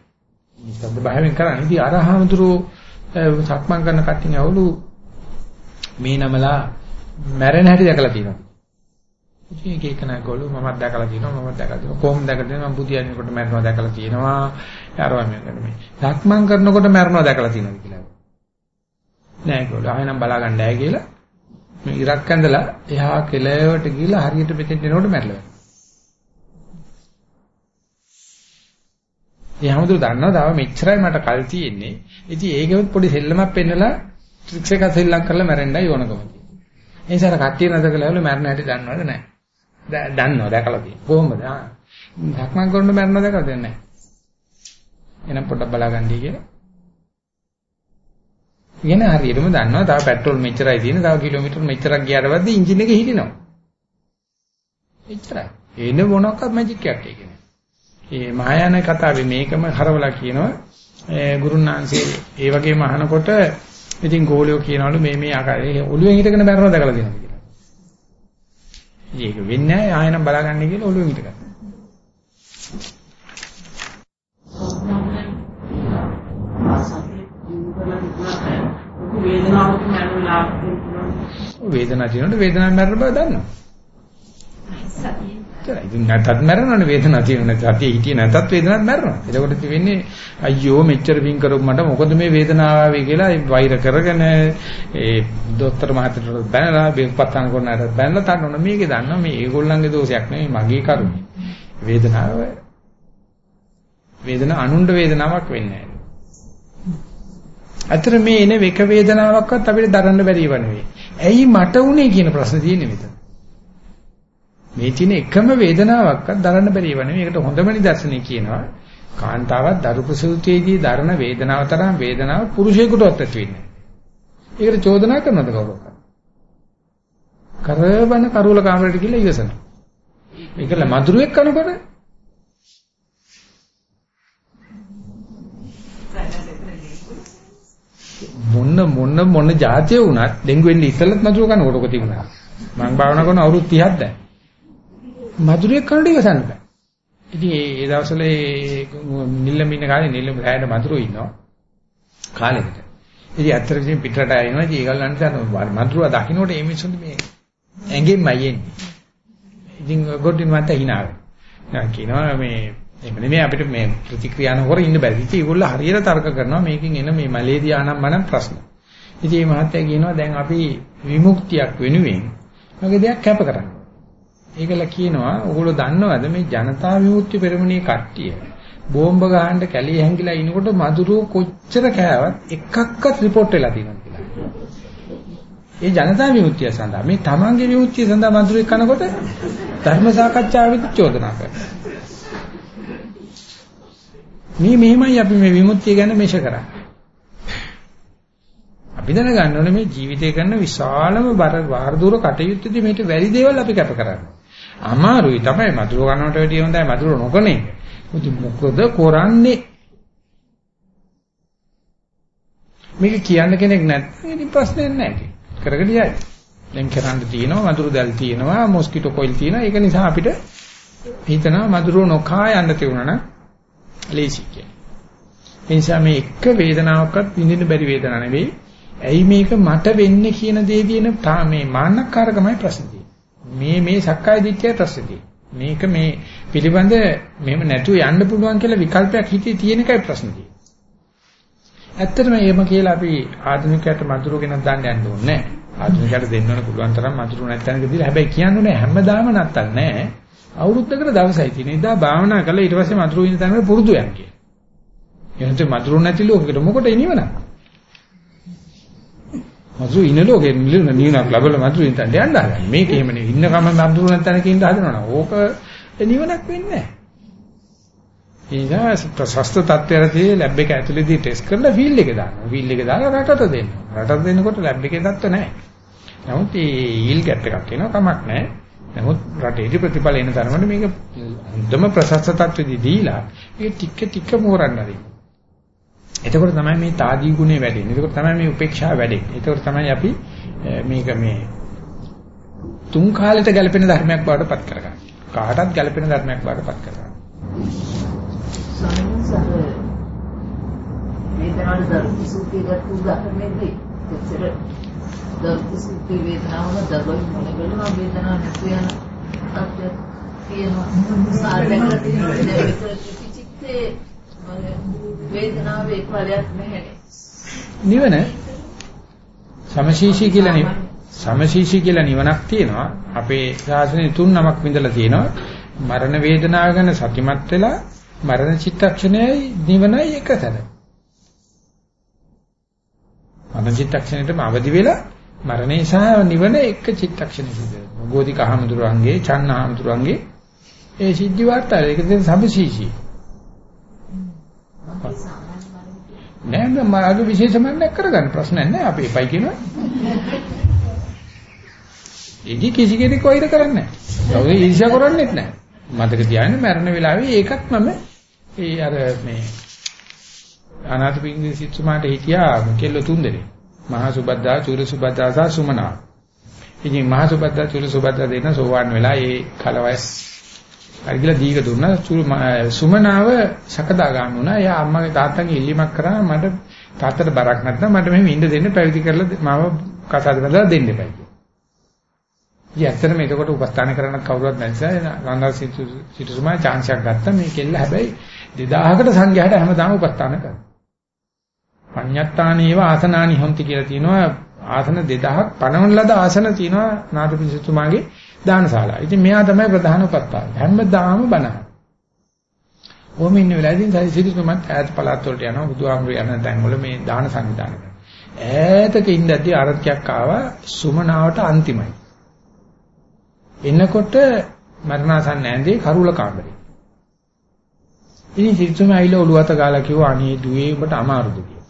නිසද්ද භාවයෙන් කරන්නේ. ඉතින් අරහමතුරු සක්මන් කරන කට්ටිය ඇවලු මේ නමලා මැරෙන හැටි දැකලා තියෙනවා. ඉතින් එක එක නගවලු මමත් දැකලා තියෙනවා මමත් දැකලා තියෙනවා කොහොමද දැකලා තියෙනවා මම බුදියන්නේකොට මැරෙනවා දැකලා තියෙනවා යාරවා මේ මේ සක්මන් කරනකොට මැරෙනවා දැකලා තියෙනවා කියලා. නෑ ඒගොල්ලෝ ආයෙනම් බලා ගන්න නැහැ කියලා මේ ඉරක් ඇඳලා එහා කෙළවට ගිහලා හරියට මෙතෙන් එනකොට මැරලා. ඒ හැමදෙර දන්නවා තාම මෙච්චරයි මට කල් තියෙන්නේ. ඉතින් ඒකෙත් පොඩි සෙල්ලමක් පෙන්නලා ට්‍රික්ස් එකක් සෙල්ලම් කරලා මැරෙන්නයි ඕනකම තියෙන්නේ. ඒ නිසා කට්ටිය නැදකලා වල මැරෙන හැටි දන්නවද නැහැ. දන්නවා දැකලා තියෙනවා. කොහොමද? ආ. ධක්මං කරන මැරෙනවා දැකලා දෙන්නේ නැහැ. එහෙනම් පොඩ්ඩක් බලාගන්නයි කියලා. ඉගෙන හරියටම දන්නවා තව පෙට්‍රල් මෙච්චරයි තියෙන තව කිලෝමීටර් මෙච්චරක් ගියාට පස්සේ එන්ජින් එක හිටිනවා. එච්චරයි. එන මොනක්වත් මැජික් එකක් ඒක නෑ. මේ මහායාන කතාවේ මේකම හරවලා කියනවා ගුරුනාංශේ ඒ වගේම අහනකොට ඉතින් ගෝලියෝ කියනවලු මේ මේ ආකාරයේ ඔළුවෙන් හිටගෙන බැරනවා දැකලා තියෙනවා කියලා. ඒක වෙන්නේ නැහැ ආයෙනම් බලාගන්න කියලා ඔළුවෙන් හිටගන්න. වේදනාව තියෙනකොට වේදනාවක් මැරෙන බව දන්නවා. සතියේ එච්චරයි. ඉතින් නැතත් මැරෙනවනේ වේදනාව තියෙන නැත්නම් සතිය හිටියේ නැතත් වේදනාවක් මැරෙනවා. එතකොට වෙන්නේ අයියෝ මෙච්චර පින් කරොත් මට මොකද මේ වේදනාව ආවේ කියලා වෛර කරගෙන ඒ දොස්තර මහත්තයාට බැනලා බෙන්පත්තන කරනාට බැනලා තනන මේකේ දන්නවා මේ ඒගොල්ලන්ගේ දෝෂයක් නෙමෙයි මගේ කරුණේ. වේදනාව වේදන අනුණ්ඩ වේදනාවක් වෙන්නේ නැහැ. අතර මේ එන එක වේදනාවක්වත් අපිට දරන්න බැරි ඒවා නෙවෙයි. ඇයි මට උනේ කියන ප්‍රශ්නේ තියෙන්නේ මෙතන. මේ තියෙන එකම වේදනාවක්වත් දරන්න බැරි වෙන මේකට හොඳම නිදර්ශනය කියනවා කාන්තාවක් දරු ප්‍රසූතියේදී දරන වේදනාව තරම් වේදනාවක් පුරුෂයෙකුටවත් ඇති වෙන්නේ නැහැ. ඒකට චෝදනා කරනවද කවුරුත්? කරවන කරුවල කාමරයට ගිහලා ඉවසනවා. ඒකල මధుරයක් කනකොට මොන්න මොන්න මොන જાතිය වුණත් ඩෙන්ගු වෙන්නේ ඉස්සෙල්ලත් මధుර කනකොට තිබුණා. මම භාවනා කරන අවුරුදු 30ක් දැන්. මధుරයක් කනට ඉවසන්න බෑ. ඉතින් ඒ දවස්වල ඒ නිල්ලම ඉන්න කාලේ නිල්ලම රැයට මధుරෝ ඉන්නවා. කාලෙකට. ඉතින් අත්‍තරකින් පිටරට ආයෙනවා. ඉතින් ඒගොල්ලන්ට දැන් මధుරව දකින්නට මේ මිනිස්සුන්ට මේ ඇඟෙන්මයි එන්නේ. ඉතින් ගොඩින් මත හිනාවේ. දැන් කියනවා මේ එහෙම නෙමෙයි අපිට මේ ප්‍රතික්‍රියා නොකර ඉන්න බෑ. ඉතින් ඒගොල්ලෝ හරියට තර්ක කරනවා මේකෙන් එන මේ මැලේරියා නම් මනම් ප්‍රශ්න. ඉතින් මේ මහත්තයා කියනවා දැන් අපි විමුක්තියක් වෙනුවෙන් වගේ දෙයක් කැප කරන්නේ. ඒකල කියනවා ඕගොල්ලෝ දන්නවද මේ ජනතා විමුක්ති පෙරමුණේ කට්ටිය බෝම්බ ගහන්න කැලිය හැංගිලා ඉනකොට මදුරුව කොච්චර කෑවත් එකක්වත් රිපෝට් වෙලා තියෙනවද කියලා. ඒ ජනතා විමුක්තිය සඳහා මේ තමන්ගේ විමුක්තිය සඳහා මදුරුවෙක් කනකොට ධර්ම සාකච්ඡාවෙදි චෝදනා කරනවා. මේ මෙහෙමයි අපි මේ විමුක්තිය ගැන මේෂ කරන්නේ. අපි දැනගන්න ඕනේ මේ ජීවිතය කරන විශාලම බර වාර දුර කටයුත්තේදී මේට වැඩි දේවල් අපි කැප කරන්නේ. අමාරුයි තමයි මදුර කනවට වැඩිය හොඳයි මදුර නොකනේ. මොකද කරන්නේ? මේක කියන්න කෙනෙක් නැත්නම් ඉතින් ප්‍රශ්නයක් නැහැ. කරගෙන යයි. දැන් කරන්න තියෙනවා මදුරු දැල් තියෙනවා මොස්කිටෝ කොයිල් තියෙනවා ඒක නිසා අපිට හිතනවා මදුරු නොකා යන්න තියුණා නම් ලේසි කියන්නේ. ඒ නිසා මේ එක වේදනාවක්වත් විඳින්න බැරි වෙදනාවක් නෙවෙයි. ඇයි මේක මට වෙන්නේ කියන දේ දින මේ මානකාරකමයි ප්‍රශ්නේ. මේ මේ සක්කාය දිට්ඨියට රස මේක මේ පිළිබඳ මෙහෙම නැතුව යන්න පුළුවන් කියලා විකල්පයක් හිතේ තියෙන එකයි ප්‍රශ්නේ තියෙන්නේ. ඇත්තටම එහෙම කියලා අපි ආධුනිකයට මధుර කෙනෙක් දාන්න යන්න ඕනේ නැහැ. ආධුනිකයට දෙන්න ඕන පුළුවන් තරම් මధుර නැත්නම් කියලා හැබැයි කියන්නේ හැමදාම නැත්තන් නැහැ. අවුරුද්දකට දවසයි තියෙන. ඉදා භාවනා කළා ඊට පස්සේ මధుර වෙන තැනකට පුරුදු යන්නේ. එහෙනම් මధుර නැතිලෝ ඔකට මොකට ඉනිවනා? මතු ඉන ලෝකේ නිවනක් ලැබල මතු ඉන්න තැනට යන්න හදන. මේක එහෙම නෙවෙයි. ඉන්න කම මතු නැත් තැනක ඉන්න හදනවනේ. ඕක නිවනක් වෙන්නේ නැහැ. ඒක ප්‍රසස්ත තත්ත්වයේදී ලැබ් එක ඇතුලේදී ටෙස්ට් කරලා ෆීල් එක දානවා. ෆීල් එක දාලා රටට දෙනවා. රටට දෙනකොට ලැබ් එකේ තත්ත්ව නැහැ. නමුත් මේ යීල් ගැප් එකක් එනවා කමක් නැහැ. නමුත් රටේදී ප්‍රතිඵල එන තරමට මේක හොඳම ප්‍රසස්ත තත්ත්වෙදී දීලා ඒක ටික ටික මෝරන්න හදනවා. එතකොට තමයි මේ తాදී ගුණේ වැඩෙන්නේ. එතකොට තමයි මේ උපේක්ෂාව වැඩෙන්නේ. එතකොට තමයි අපි මේක මේ තුන් කාලෙට ගැලපෙන ධර්මයක් බවට පත් කරගන්නේ. කාටත් ගැලපෙන ධර්මයක් බවට පත් කරගන්නේ. සමහර වේදනාවට දරුණු සුඛී ගත්තු උදාහරණෙදී කොච්චර දරුණු සුඛී වේදනාවම දරුවෝ මොනගලම වේදනාවක් නැතු යන තියෙනවා සාධකලා තියෙනවා ඒක කිසිත්තේ වේදනාවේ ඵලයක් නැහැ නිවන සමශීෂී කියලා නේ සමශීෂී කියලා නිවනක් තියෙනවා අපේ ශාසනයේ තුන් නමක් විඳලා තියෙනවා මරණ වේදනාව ගැන සතිමත් වෙලා මරණ චිත්තක්ෂණයයි නිවනයි එකතැන. මරණ චිත්තක්ෂණයටම අවදි වෙලා මරණය සහ නිවන එක චිත්තක්ෂණයක සිද්ධ වෙනවා. ගෝධික හමුදුරන්ගේ, චන්න හමුදුරන්ගේ ඒ සිද්ධි වාර්තාව ඒක දැන් සම්පීසී. නෑ නෑ මාගේ විශේෂමයක් කරගන්න ප්‍රශ්නයක් නෑ අපි එපයි කියනවා. ඒකි කිසි කෙනෙක් වෛර කරන්නේ නෑ. කවුරු ඊර්ෂ්‍යා කරන්නේත් නෑ. මතක තියාගන්න මරණ වෙලාවේ ඒකත් මම ඒ අර මේ අනාථපිණ්ඩික සිතුමාට හිටියා කෙල්ල තුන් දෙනෙක්. මහා සුබද්දා, චූල සුබද්දා සහ සුමනා. ඉතින් මහා සුබද්දා, චූල සුබද්දා දෙන්න සෝවාන් වෙලා ඒ කලවස් අරගිලා දීක දුන්නා. සුමනාව සකදාගාමී වුණා. එයා අම්මගේ තාත්තගේ ඉල්ලීමක් කරා මට තාත්තට බරක් නැත්නම් මට මෙහෙම ඉන්න දෙන්න පැවිදි කරලා මාව කසාද බඳලා දෙන්න එපා කියලා. ඉතින් ඇත්තටම එතකොට උපස්ථාන කරන්න කවුරුවත් නැතිසයි ගංගා සිටුසුමා chance එකක් ගත්තා මේ කෙල්ල හැබැයි 2000කට සංඝයාට හැමදාම උපස්ථාන කරනවා. පඤ්ඤත්තානේව ආසනානි හොಂತಿ කියලා තියෙනවා ආසන 2000ක් පනවන ලද ආසන තියෙනවා නාථපිසිතුමාගේ දානශාලා. ඉතින් මෙයා තමයි ප්‍රධාන උපස්ථාන. හැමදාම බණ. කොහොම ඉන්න වෙලාවදී සිටුසුමත් ඈත පළාත් වලට යනවා බුදුහාමුදුරු යන තැන් වල මේ දාන සංවිධානය කරනවා. ඈතක ඉඳද්දී ආරක්ෂයක් ආවා සුමනාවට අන්තිමයි. එනකොට මරණාසන්න ඇඳේ කරුල කාමරේ. ඉතින් සිරිතුම ඇවිල්ලා ඔළුව අත ගාලා කිව්වා අනේ දුවේ උඹට අමාරුද කියලා.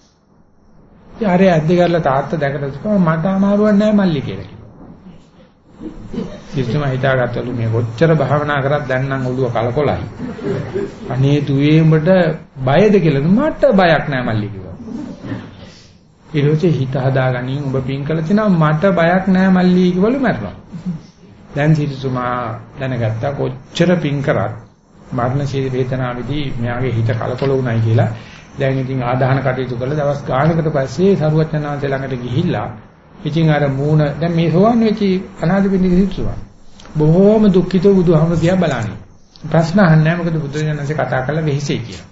ඉතින් අර ඇද්ද කරලා තාත්තා දැකලා කිව්වා මට අමාරුවක් නැහැ මල්ලි කියලා කිව්වා. සිරිතුම හිතාගත්තලු මේ කොච්චර භාවනා කරත් දැන් නම් ඔළුව කලකොලයි. අනේ දුවේ උඹට බයද කියලා මට බයක් නැහැ මල්ලි කිව්වා. ඊට පස්සේ හිත හදාගනින් ඔබ පින් කළ තිනවා මට බයක් නැහැ මල්ලි කිව්වලු මැරෙනවා. දැන් සිටුතුමා දැනගත්තා කොච්චර පින් කරත් මරණ ශීල වේදනාවේදී මෙයාගේ හිත කලකොල වුණයි කියලා. දැන් ඉතින් ආදාහන කටයුතු කරලා දවස් ගානකට පස්සේ සරුවචනාංශ ළඟට ගිහිල්ලා ඉතින් අර මූණ දැන් මේ සෝවන් වෙච්ච අනාථපිණ්ඩික සිටුතුමා බොහෝම දුක්ඛිත බුදුහාම දිහා බලන්නේ. ප්‍රශ්න අහන්නේ නැහැ මොකද බුදුරජාණන්සේ කතා කරලා වෙහිසෙයි කියලා.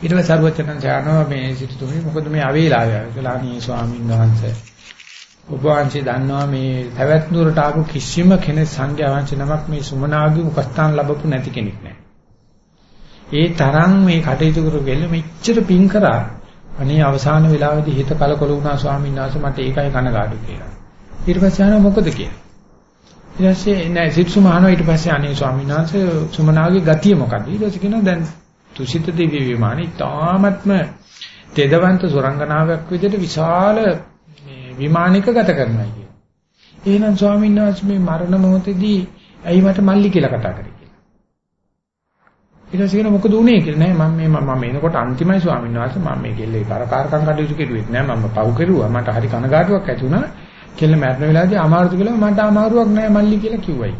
ඊට පස්සේ සරුවචනන් ඥානව මේ සිටුතුමනි මොකද මේ අවේලාවය කියලා අනේ ස්වාමීන් වහන්සේ ඔබ වහන්සේ දන්නවා මේ පැවැත් නුරට ආපු කිසිම කෙනෙක් සංඝයා වහන්සේ නමක් මේ සුමනාගේ උපස්ථාන ලැබපු නැති කෙනෙක් නෑ. ඒ තරම් මේ කටයුතු කරගෙන මෙච්චර පිං කරා අනේ අවසාන වෙලාවේදී හිත කලකොල වුණා ස්වාමීන් වහන්සේ මට ඒකයි කනගාටු කියලා. ඊට පස්සේ ආනෝ මොකද කියලා. ඊට පස්සේ නෑ සිත්සු මහනවා ඊට පස්සේ අනේ ස්වාමීන් වහන්සේ සුමනාගේ ගතිය මොකද්ද? ඊට පස්සේ කියනවා දැන් තුසිත දිව්‍ය විමානේ තාමත්ම තෙදවන්ත සුරංගනාවක් විදිහට විශාල මේ විමානික ගත කරනවා කියන. එහෙනම් ස්වාමීන් වහන්සේ මේ මරණ මොහොතේදී ඇයි මට මල්ලි කියලා කතා කරේ කියලා. ඊට පස්සේ කියන මොකද උනේ කියලා නෑ මම මේ මම එනකොට අන්තිමයි ස්වාමීන් වහන්සේ මම මේ කෙල්ලේ කරකාරකම් කටයුතු කෙරුවෙත් නෑ මම පව් කෙරුවා මට හරි කනගාටුවක් ඇති වුණා. කෙල්ල මැරෙන වෙලාවේදී අමාරුද කියලා මට අමාරුවක් නෑ මල්ලි කියලා කිව්වයි.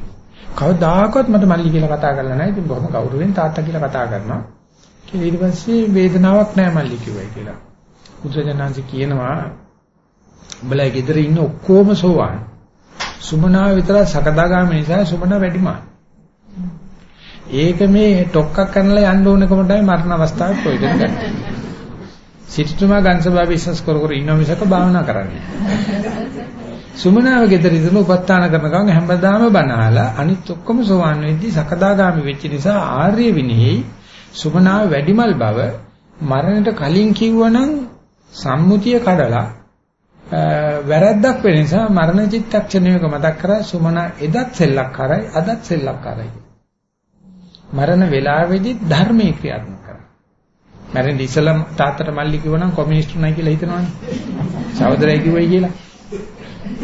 කවදාකවත් මට මල්ලි කියලා කතා කරලා නැහැ. ඉතින් බොහොම ගෞරවයෙන් තාත්තා කියලා කතා කරනවා. කියලා ඊට පස්සේ වේදනාවක් නැහැ මල්ලි කිව්වයි කියලා. බුදුරජාණන්සේ කියනවා උඹලා ගෙදර ඉන්න ඔක්කොම සෝවාන්. සුමනා විතර සකදාගාම නිසා සුමන වැඩිමා. ඒක මේ ටොක්කක් කරනලා යන්න ඕනකම තමයි මරණ අවස්ථාවේ ප්‍රයෝජන ගන්න. සිටුතුමා ගංශබා විශ්වාස කර කර ඉන්න මිසක භාවනා කරන්නේ. සුමනාව ගෙදර ඉඳන් උපස්ථාන කරන ගමන් හැමදාම බනහලා අනිත් ඔක්කොම සෝවාන් වෙද්දී සකදාගාමි වෙච්ච නිසා ආර්ය විනෙහි සුමනාව වැඩිමල් බව මරණයට කලින් කිව්වනම් සම්මුතිය කඩලා වැරද්දක් වෙන නිසා මරණ චිත්තක්ෂණයක මතක් කරා සුමනා එදත් සෙල්ලක්කාරයි අදත් සෙල්ලක්කාරයි මරණ වේලාවේදී ධර්මයේ ක්‍රියාත්මක කරා මරණ ඉස්සලම් තාත්තට මල්ලි කිව්වනම් කොමියුනිස්ට් නයි කියලා හිතනවනේ. සහෝදරයි කිව්වයි කියලා.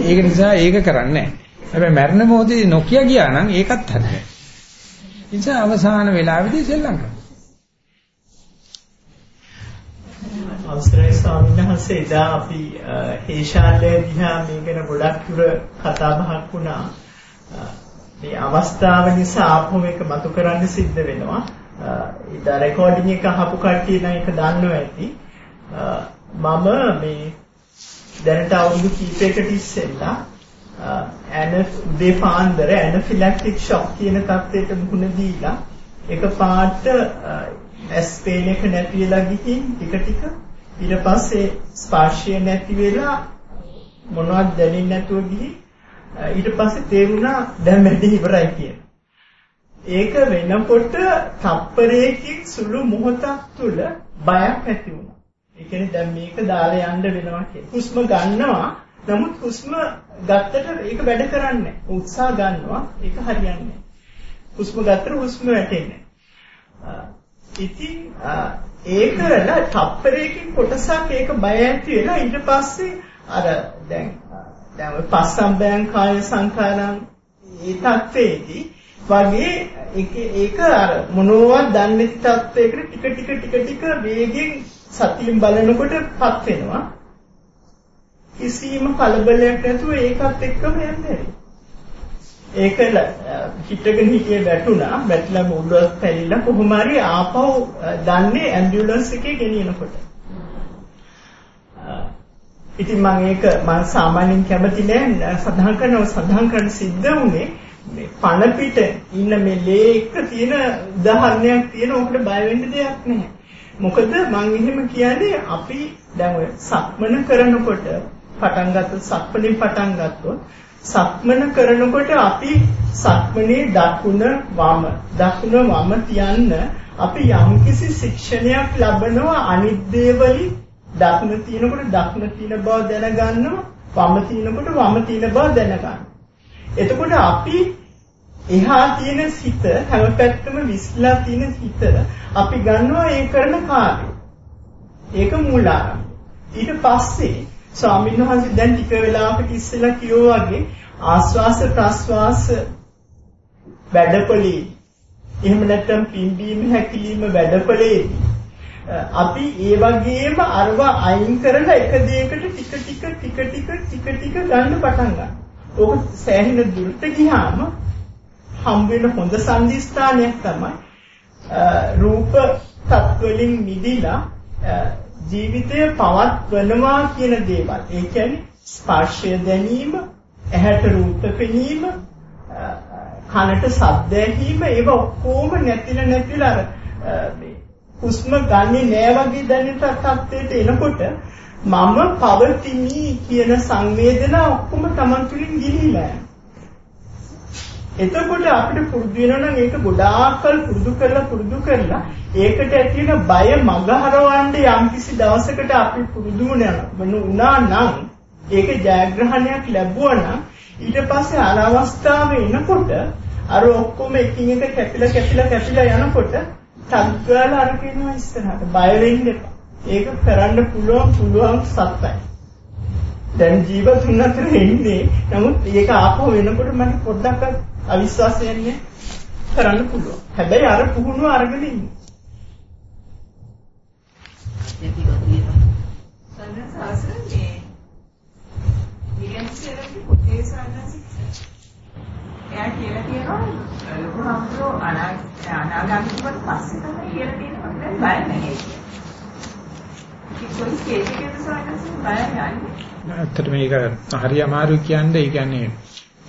ඒක නිසා ඒක කරන්නේ නැහැ. හැබැයි මරණ මොහොතේ නොකිය ගියා නම් ඒකත් හරියි නිසා අවසාන වේලාවේදී සෙල්ලම් කරනවා අවසරයි ස්වාමීන් වහන්සේ. එදා අපි හේෂාලය දිහා මේ ගැන ගොඩක් දුර කතා බහක් වුණා. මේ අවස්ථාව නිසා ආපහු මේක මතු කරන්න සිද්ධ වෙනවා. ඉතින් රෙකෝඩින් එක අහපු කට්ටිය නම් ඒක දන්නව ඇති. මම මේ දැනට අවුරුදු කිහිපයකට ඉස්සෙල්ලා ඇන උදේ පාන්දර ඇනෆිලැක්ටික් ෂොක් කියන තත්ත්වයට මුහුණ දීලා එක පාට ඇස් පේන එක නැති වෙලා ගිහින් ටික ටික ඊට පස්සේ ස්පර්ශය නැති වෙලා මොනවද දැනෙන්නේ නැතුව ගිහින් ඊට පස්සේ තේරුණා දැන් මැදි ඉවරයි කියන. ඒක වෙනකොට තප්පරයකින් සුළු මොහොතක් තුල බයක් ඇති වුණා. ඒ කියන්නේ දැන් මේක දාලා යන්න වෙනවා කියන. හුස්ම ගන්නවා නමුත් හුස්ම ගත්තට ඒක වැඩ කරන්නේ උත්සාහ ගන්නවා ඒක හරියන්නේ නැහැ. හුස්ම ගත්තට හුස්ම වැටෙන්නේ ඉතින් ඒ කරලා තප්පරයකින් කොටසක් ඒක බය ඇති වෙලා ඊට පස්සේ අර දැන් දැන් ඔය පස්සම්බයං කාය සංඛාරං ඒ තත්ත්වේදී වගේ ඒක ඒක අර මොනවද දන්නේ තත්ත්වයකට ටික ටික ටික ටික වේගෙන් සතියෙන් බලනකොටපත් වෙනවා. කිසිම කලබලයක් නැතුව ඒකත් එක්කම යන්නේ ඒක හිටගෙන හිටියේ වැටුණා. වැටලා මුල්ලස් පැලිලා කොහොම හරි ආපහු දන්නේ ඇම්බියුලන්ස් එකේ ගෙනියනකොට. ඉතින් මම ඒක මම සාමාන්‍යයෙන් කැමති නෑ. සඳහන් කරනව සඳහන් කරන්න සිද්ධ වුණේ මේ පණ පිට ඉන්න මේ ලේ එක තියෙන උදාහරණයක් තියෙන උකට බය වෙන්න දෙයක් නැහැ මොකද මම එහෙම කියන්නේ අපි දැන් ඔය සක්මන කරනකොට පටන් ගත්තොත් සක්මනේ පටන් ගත්තොත් සක්මන කරනකොට අපි සක්මනේ දකුණ වම දකුණ වම තියන්න අපි යම්කිසි ශික්ෂණයක් ලබනවා අනිත් දේවලි දකුණ තිනකොට දකුණ තින බව දැනගන්නවා වම තිනකොට වම තින බව දැනගන්නවා. එතකොට අපි එහා තියෙන සිත හැම පැත්තම විශ්ලා තියෙන හිත අපි ගන්නවා ඒ කරන කාර්යය. ඒක මූලාරම්භය ඊට පස්සේ ස්වාමීන් වහන්සේ දැන් ටික වෙලාවකට ඉස්සෙල්ලා කිව්වා වගේ ආස්වාස ප්‍රස්වාස වැඩපලේ එහෙම නැත්නම් පිම්බීම හැකිලිම වැඩපලේ අපි ඒ වගේම අරව අයින් කරලා එක දෙයකට ටික ටික ටික ටික ටික ටික ගන්න පටන් ගන්නවා. ඕක සෑහෙන දුරට ගියාම හම් වෙන හොඳ සංදිස්ථානයක් තමයි රූප තත්වලින් මිදිලා ජීවිතය පවත්වනවා කියන දේවල්. ඒ කියන්නේ ස්පර්ශය දැනීම, ඇහැට රූප පෙනීම, කනට ශබ්ද ඇහිීම ඒව ඔක්කොම නැතිලා නැතිලා අර මේ හුස්ම ගන්නෙ නෑ වගේ දැනෙන තත්ත්වයට එනකොට මම පවතිනි කියන සංවේදනා ඔක්කොම Taman තුලින් ගිලිහිලා එතකොට අපිට පුරුදු වෙනවා නම් ඒක ගොඩාක්කල් පුරුදු කරලා පුරුදු කරලා ඒකට ඇති වෙන බය මගහරවන්න යම්කිසි දවසකට අපි පුරුදු වුණා නම් ඒක ජයග්‍රහණයක් ලැබුවා නම් ඊට පස්සේ අර අවස්ථාවේ එනකොට අර ඔක්කොම එකින් එක කැපිලා කැපිලා කැපිලා යනකොට තත්ගාල අර කියනවා ඉස්සරහට බය වෙන්න එපා. ඒක කරන්න පුළුවන් පුළුවන් සත්‍යයි. දැන් ජීවතුන් අතර ඉන්නේ. නමුත් ඒක ආපහු වෙනකොට මට පොඩ්ඩක් අවිශ්වාසයෙන්නේ කරන්න පුළුවන්. හැබැයි අර පුහුණුව අරගෙන ඉන්නේ. සන්නසාසනේ විලන්සලගේ පොතේ සන්නසිට එයා කියලා තියෙනවා ලොකු හම්බෝ අනාගාමීවට පස්සේ තමයි කියලා තියෙනවා දැන් බය නැහැ කියලා. ඒක ස්ටේජ් එකේ සන්නසිට බය නැහැ. ඇත්තට මේක හරි අමාරු කියන්නේ ඒ කියන්නේ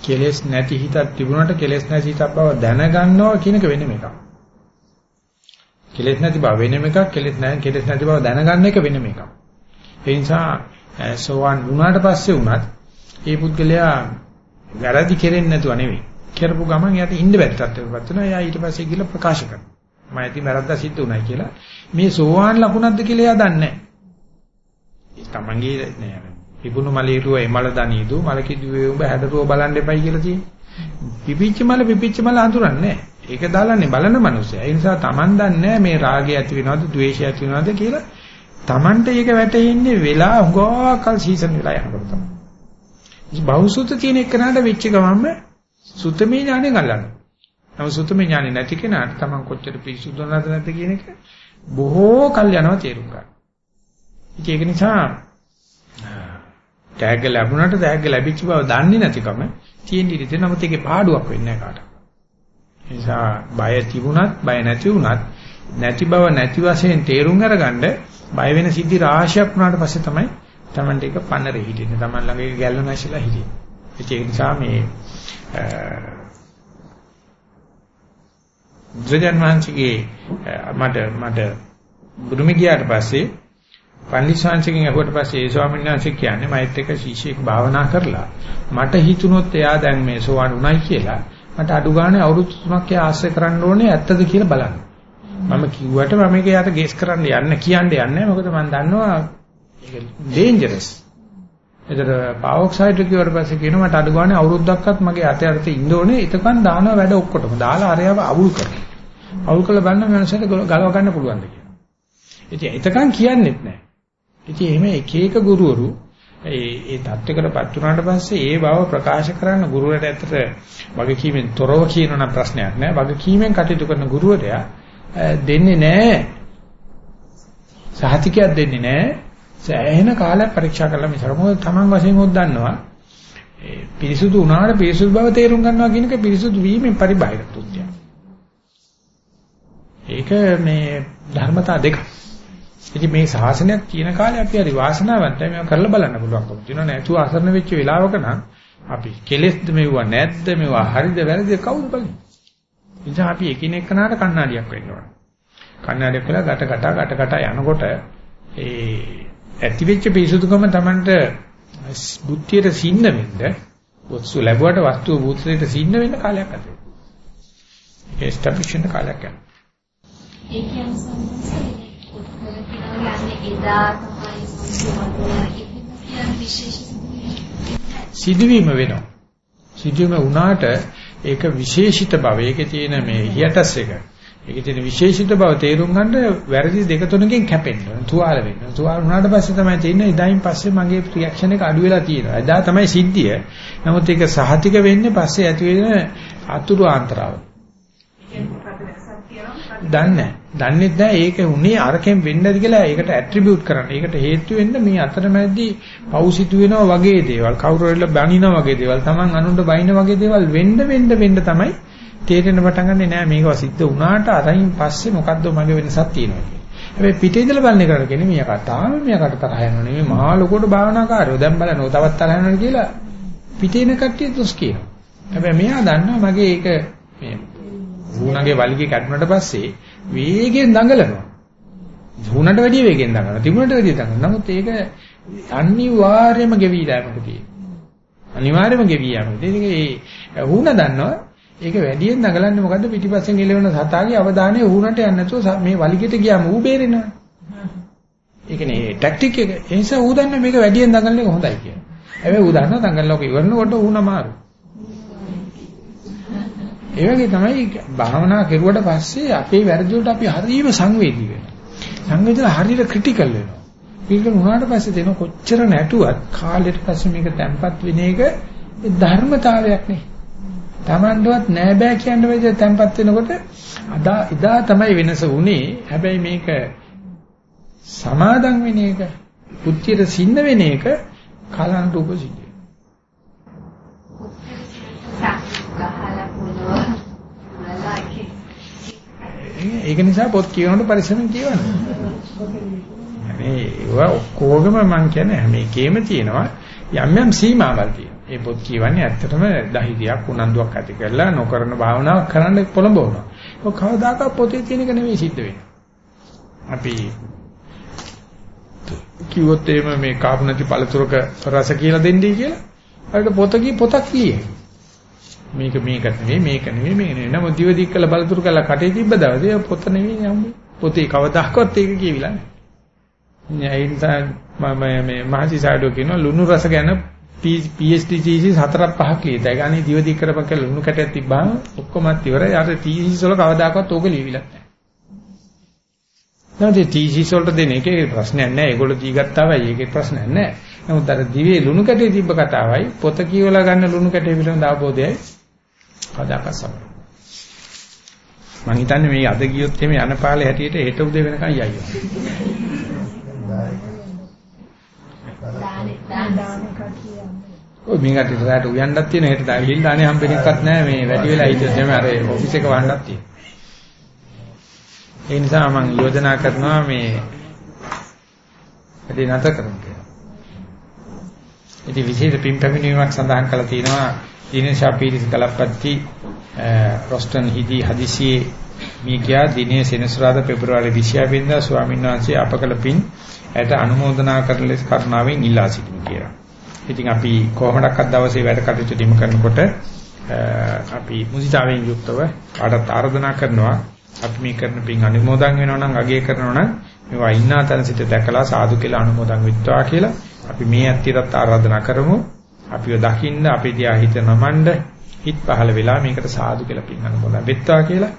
කෙලෙස් නැති හිතක් තිබුණාට කෙලෙස් නැති හිතක් බව දැනගන්නවා කියන එක වෙනම එකක්. කෙලෙස් නැති බව වෙනම එකක් කෙලෙස් නැහැ කෙලෙස් නැති බව දැනගන්න එක වෙනම එකක්. ඒ නිසා සෝවන් වුණාට පස්සේ වුණත් ඒ පුද්ගලයා වැරදි කෙරෙන්නේ නැතුව නෙවෙයි. කරපු ගමන් එයාට ඉන්න බැරි තත්ත්වයකටපත් වෙනවා. එයා ඊට පස්සේ ගිහලා ප්‍රකාශ කරනවා. මම ඇති වැරද්දා සිද්ධ වුණා කියලා. මේ සෝවාන් ලකුණක්ද කියලා එයා දන්නේ නැහැ. ඒ තමන්ගේ නෑ පිපුණු මලීරුව එමල දනීදු මල කිදුවේ උඹ හැඩරුව බලන්න එපයි කියලා තියෙන්නේ. පිපිච්ච මල පිපිච්ච මල අඳුරන්නේ නැහැ. ඒක දාලානේ බලන මනුස්සයා. ඒ නිසා Taman දන්නේ මේ රාගය ඇති වෙනවද, ද්වේෂය ඇති වෙනවද කියලා Tamanට ඒක වැටෙන්නේ වෙලා හුඟාකල් සීසන් වෙලා යනකොට තමයි. බහුසුත තියෙන එකනට වෙච්ච ගමන්ම සුතමේ ඥානෙ ගලනවා. නමුත් සුතමේ ඥානෙ නැති කෙනාට Taman කොච්චර පිරිසුදු නැද්ද නැද්ද කියන එක බොහෝ කල් යනවා තේරුම් ගන්න. ඒක නිසා ටැග් ලැබුණාට ටැග් ලැබිච්ච බව දන්නේ නැතිකම තියෙන ඉතින් නමුත් ඒකේ පාඩුවක් වෙන්නේ නැහැ කාටවත්. ඒ නිසා බය තිබුණත් බය නැති වුණත් නැති බව නැති වශයෙන් තේරුම් අරගන්න බය වෙන සිද්ධි රාශියක් වුණාට පස්සේ තමයි Tamanට ඒක පන්නරේ හිටින්නේ. Taman ළඟ ඒක ගැල්වනාශිලා හිටින්නේ. ඒක නිසා මේ බුදුජන් වහන්සේගේ මට මට බුදුම ගියාට පස්සේ පන්දිසාංශකින් අහුවට පස්සේ ඒ ස්වාමීන් වහන්සේ කියන්නේ මෛත් එක ශිෂ්‍යෙක් භාවනා කරලා මට හිතුනොත් එයා දැන් මේ සෝවන් උණයි කියලා මට අඩු ගානේ අවුරුදු 3ක් ආශ්‍රය කරන්න ඕනේ ඇත්තද කියලා බලන්න. මම කිව්වට මම මේක යාට ගේස් කරන්න යන්න කියන්න යන්නේ මොකද මම දන්නවා ඒක ඩේන්ජරස්. ඒතර පාවොක්සයිඩ් කිව්වට පස්සේ කියනවා මට අඩු ගානේ අවුරුද්දක්වත් මගේ අතේ අතේ ඉන්න ඕනේ එතකන් දානවා වැඩ ඔක්කොටම. දාලා අරයව අවුල් කරනවා. අවුල් කළ බලන්න මනසට ගලව ගන්න පුළුවන්ද කියලා. ඉතින් එතකන් කියන්නෙත් නැහැ. ඉතින් එහෙම එක එක ගුරුවරු ඒ ඒ தත්ත්වකටපත් වුණාට පස්සේ ඒ බව ප්‍රකාශ කරන්න ගුරුවරට ඇත්තට වගකීමෙන් තොරව කියනවා ප්‍රශ්නයක් නෑ වගකීමෙන් කටයුතු කරන ගුරුවරයා දෙන්නේ නෑ සහතිකයක් දෙන්නේ නෑ සෑහෙන කාලයක් පරීක්ෂා කරලා මිසක මොකද Taman වශයෙන් උත් දන්නවා ඒ පිරිසුදු වුණාට පිරිසුදු බව තේරුම් ගන්නවා කියන එක පිරිසුදු වීමෙන් පරිබාහිර කෘත්‍යයක්. ඒක මේ ධර්මතා දෙකක්. ඉතින් මේ ශාසනයක් කියන කාලේ අපි හරි වාසනාවන්තයි මේවා කරලා බලන්න පුළුවන්කම තියෙනවා නැතුව අසරණ වෙච්ච වෙලාවක නම් අපි කෙලෙස්ද මෙවුවා නැද්ද මෙවුවා හරිද වැරදිද කවුද බලන්නේ ඉතින් අපි එකිනෙක කනට කණ්ණාඩියක් වෙන්න ඕන කණ්ණාඩියක් වෙලා ගැට ගැට ගැට ගැට යනකොට ඒ ඇති වෙච්ච පිසුදුකම Tamanට බුද්ධියට සින්න වෙන්න වස්තු ලැබුවට වස්තුව බුද්ධියට සින්න වෙන්න කාලයක් අතේ ඒ ස්ටැබ්ලිෂ් වෙන කාලයක් යනවා ඒ කියන්නේ සම්පූර්ණ සිදුවීම වෙනවා. සිදුවීම වුණාට ඒක විශේෂිත බව. ඒකේ තියෙන මේ හියටස් එක. ඒකේ තියෙන විශේෂිත බව තේරුම් ගන්න වැරදි දෙක තුනකින් කැපෙන්න ඕන. තුවාල වෙන්න. තුවාල වුණාට පස්සේ තමයි තේින්නේ ඉදායින් පස්සේ මගේ රියැක්ෂන් එක අඩු වෙලා තියෙනවා. එදා තමයි සිද්ධිය. නමුත් ඒක සහතික වෙන්නේ පස්සේ ඇති වෙන අතුරු ආන්තරාව. දන්නේ නැහැ. දන්නේ නැහැ ඒක උනේ අරකින් වෙන්නද කියලා ඒකට ඇට්‍රිබියුට් කරන්න. ඒකට හේතු වෙන්න මේ අතරමැදි පෞසිතු වෙනවා වගේ දේවල්, කවුරු හරි බනිනවා වගේ දේවල්, Taman අනුන්ට බයින වගේ දේවල් වෙන්න වෙන්න වෙන්න තමයි තේරෙන්න පටන් ගන්නෙ නෑ මේක සිද්ධ වුණාට අරින් පස්සේ මොකද්ද මගේ වෙනසක් තියෙනවා කියලා. හැබැයි පිටේ ඉඳලා බලන එකට කියන්නේ මෙයා තාම මෙයාකට තරහ යනවා නෙමෙයි මහා ලොකෝට භාවනාකාරයෝ දැන් බලනවා තවත් තරහ යනවා කියලා පිටේ ඉන කට්ටිය දොස් කියනවා. හැබැයි මෙයා දන්නවා මගේ ඒක මේ වුණගේ වලිගේ කැඩුනට පස්සේ වේගෙන් දඟලනවා. වුණට වැඩිය වේගෙන් දඟලනවා. තිබුණට වැඩිය දඟලනවා. නමුත් ඒක අනිවාර්යයෙන්ම ගෙවිලා යනක තියෙනවා. අනිවාර්යයෙන්ම ගෙවි යනවා. ඒක ඒ වුණ දන්නවා ඒක වැඩියෙන් නගලන්නේ මොකද්ද පිටිපස්සෙන් එළවෙන සතාගේ අවධානය ඌනට යන්නේ නැතුව මේ වලිගෙට ගියාම ඌ බේරෙනවා. ඒකනේ ටැක්ටික් එක. ඒ නිසා ඌ දන්න මේක වැඩියෙන් දඟලන එක හොඳයි කියලා. හැබැයි ඌ දන්නවා දඟලනකොට ඉවරනකොට ඌ නමාරු. ඒ වගේ තමයි භාවනා කෙරුවට පස්සේ අපේ වැරදි වලට අපි හරියම සංවේදී වෙනවා. සංවේදීලා හරියට ක්‍රිටිකල් වෙනවා. ක්‍රිටිකල් වුණාට පස්සේ දෙන කොච්චර නැටුවත් කාලෙට පස්සේ මේක තැම්පත් වෙන එක ධර්මතාවයක් නේ. Tamanටවත් නෑ බෑ කියන්න බැහැ තැම්පත් වෙනකොට අදා ඉදා තමයි වෙනස වුනේ. හැබැයි මේක සමාදම් වෙන එක, පුත්‍තියට සින්න වෙන එක කලන්ත උපසිද්ධිය. ඒක නිසා පොත් කියවනකොට පරිස්සමෙන් කියවන්න. මේ ඒවා ඔක්කොගම මම කියන්නේ හැම එකේම තියෙනවා යම් යම් සීමාවල් තියෙනවා. ඒ පොත් කියවන්නේ ඇත්තටම දහිතියක් උනන්දුවක් ඇති කරලා නොකරන භාවනාවක් කරන්න පොළඹවනවා. ඒක කවදාකවත් පොතේ තියෙන එක නෙවෙයි සිද්ධ වෙන්නේ. අපි කිව්වොත් එහෙම මේ කාපු නැති පළතුරක රස කියලා දෙන්නයි කියලා. අරට පොතකී පොතක් කියේ. මේක මේක නෙවෙයි මේක නෙවෙයි මේක නෙවෙයි. නමුත් දිව දික් කළ බලතුරු කළා කටේ තිබ්බ දවසේ පොත නෙවෙයි යන්නේ. පොතේ කවදාකවත් ඒක කියවිලා නැහැ. ඒ නිසා මම මේ මහසි සාඩෝ කියන ලුණු රස ගැන PhD thesis හතරක් පහක් ලියලා. ඒක අනේ දිව දික් කරපන් කියලා ලුණු කැටයක් තිබ්බාම ඔක්කොමත් ඉවරයි. අර thesis වල කවදාකවත් ඕක ලියවිලා නැහැ. නැත්නම් thesis වලට දෙන එකේ ප්‍රශ්නයක් නැහැ. ඒගොල්ලෝ දී ගත්තාවයි ඒකේ ප්‍රශ්නයක් නැහැ. නමුත් අර දිවේ ලුණු කැටේ තිබ්බ කතාවයි පොත කියවලා ගන්න ලුණු කැටේ පිළිබඳ අවබෝධයයි කවදාකවත් සම. මම හිතන්නේ මේ අද ගියොත් එමේ යන පාලේ හැටියට හෙට උදේ වෙනකන් යයි. ඔය මින්ගට ඉස්සරහට උයන්නක් තියෙන හෙට දාගින්න අනේ හම්බෙන එකක් නැහැ මේ වැඩි වෙලා හිටියොත් එමේ අර ඔෆිස් එක වහන්නක් තියෙන. ඒ නිසා මම යෝජනා කරනවා මේ වැඩි නැතර කරමු කියලා. ඉතින් විශේෂ පින් පැමිණීමක් සඳහන් කරලා තිනවා දිනේශා පීරිස් කලප්පත්ති රොස්ටන් හිදී හදිසියේ මේ ගියා. දිනේ සෙනසුරාදා පෙබරවාරි 26 වෙනිදා ස්වාමීන් වහන්සේ අපකල පින් ඇයට අනුමෝදනා කරන ලෙස කරුණාවෙන් ඉල්ලා සිටිමු කියලා. ඉතින් අපි කොහොමඩක්වත් දවසේ වැඩ කටයුතු දිම කරනකොට අපි මුදිතාවෙන් යුක්තව කාටත් ආරාධනා කරනවා අපි මේ කරන පින් අනුමෝදන් වෙනවා නම් අගය කරනවා නම් මේවා ඉන්නා තැන සිට දැකලා සාදු කියලා අනුමෝදන් වෙත්වා කියලා අපි මේ ඇත්තිරත් ආරාධනා කරමු. අපිව දකින්න අපේ දිහා හිත නමන්න හිත පහළ වෙලා මේකට සාදු කියලා පින් අනුමෝදන් වෙත්වා කියලා.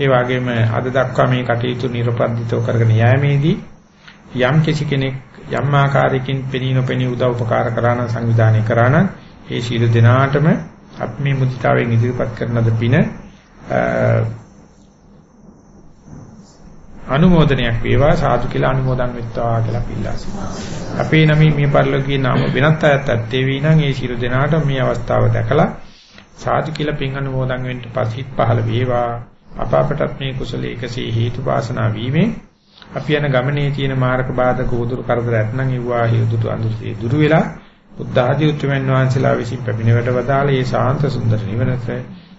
ඒ වගේම අද දක්වා මේ කටයුතු නිර්පද්දිතව කරගෙන යෑමේදී යම් කිසි කෙනෙක් යම් ආකාරයකින් පෙනී නොපෙනී උදව් උපකාර කරා නම් සංවිධානය කරා නම් ඒ සීල දෙනාටම අපි මේ මුදිතාවෙන් ඉදිරිපත් කරන ද පින අනුමෝදනයක් වේවා සාදු කියලා අනුමෝදන් වෙත්වා කියලා පිළිලාසි. අපේ නමී මේ පරිලෝකීය නාම වෙනත් අයත් ඇත්තේ වී නම් ඒ සියලු දෙනාට මේ අවස්ථාව දැකලා සාදු කියලා පින් අනුමෝදන් වෙන්න පස්හිත් පහළ වේවා. අප අපටත් මේ කුසල ඒකසේ හේතු වාසනා වීමෙන් අපි යන ගමනේ තියෙන මාර්ග බාධක උදුරු කරදර ඇතනම් ඒවා හේතුතු අඳුරේ දුරු වෙලා බුද්ධ ආදී උතුම්යන් වහන්සේලා විසින් පැමිණෙවට වදාළ මේ ශාන්ත සුන්දර නිවනට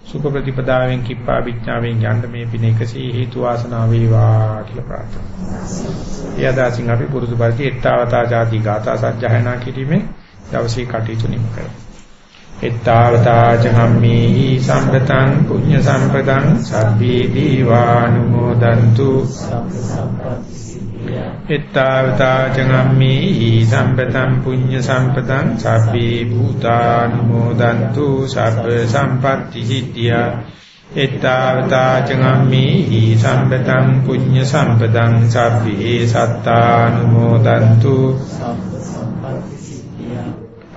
සුඛ ප්‍රතිපදාවෙන් කිප්පා විඥාවෙන් යන්න මේ පින එකසේ හේතු වාසනා වේවා කියලා ප්‍රාර්ථනා කරනවා. එයාදාසින් අපි පුරුදු පරිදි ettavata jati gata sajjahana කිරීමේ දවසේ කටයුතු නිම කරමු. Ettavata jhammehi සම්පතං පුඤ්ඤ සම්පතං සබ්බේ දීවානුමෝදන්තු ettavata jhammehi සම්පතං පුඤ්ඤ සම්පතං සබ්බේ භූතානුමෝදන්තු සබ්බ සම්පatti සිද්ධියා ettavata jhammehi සම්පතං පුඤ්ඤ සම්පතං සබ්බේ සත්තානුමෝදන්තු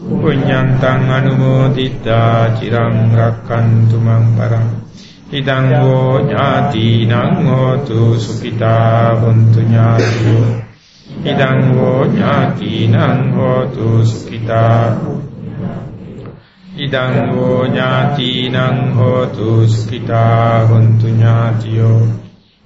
පුඤ්ඤන්තං අනුමෝදිතා චිරං රක්칸තු මං පරං. ඉදං වූ ඥාතිනං හෝතු සුඛිතා වന്തു ඥාතියෝ ඉදං වූ ඥාතිනං හෝතු සුඛිතා. ඉදං වූ ඥාතිනං හෝතු සුඛිතා වന്തു ඥාතියෝ.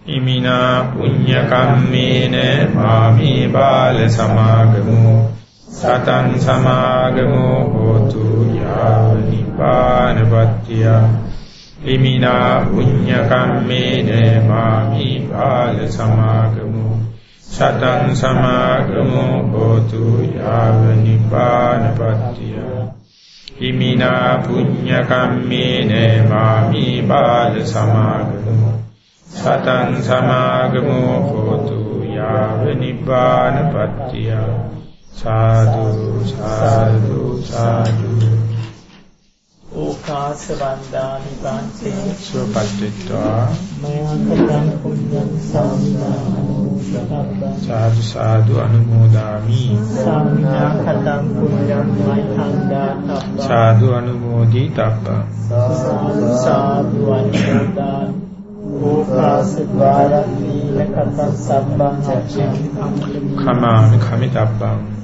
ඉමිනා පුඤ්ඤ කම්මේන මාමේ බාල සමාගමෝ. සතං සමාගමෝ හෝතු යාව නිපානපත්තිය ඉමිනා පුඤ්ඤ කම්මේන මාමි බාල සමාගමෝ සතං සමාගමෝ හෝතු යාව නිපානපත්තිය ඉමිනා පුඤ්ඤ කම්මේන මාමි බාල සමාගමෝ සතං සමාගමෝ හෝතු යාව නිපානපත්තිය සාදු සාදු සාදු. ඕකාස වන්දාමි පංචේ සුවපත්ත්වා මයංකතං පුඤ්ඤං සම්මානෝ සාදු සාදු අනුමෝදාමි. සම්ඥා කතං පුඤ්ඤං මයිඛන්දා සාදු අනුමෝදි තබ්බ සාදු සාදු අනුමෝදා ඕකාස ద్వාරණීල කතං සම්බං චච්ඡං කමාමි කමි තබ්බං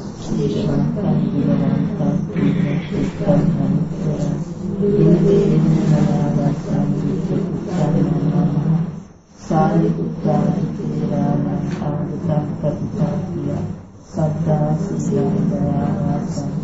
සත්තා සියං දයාවසං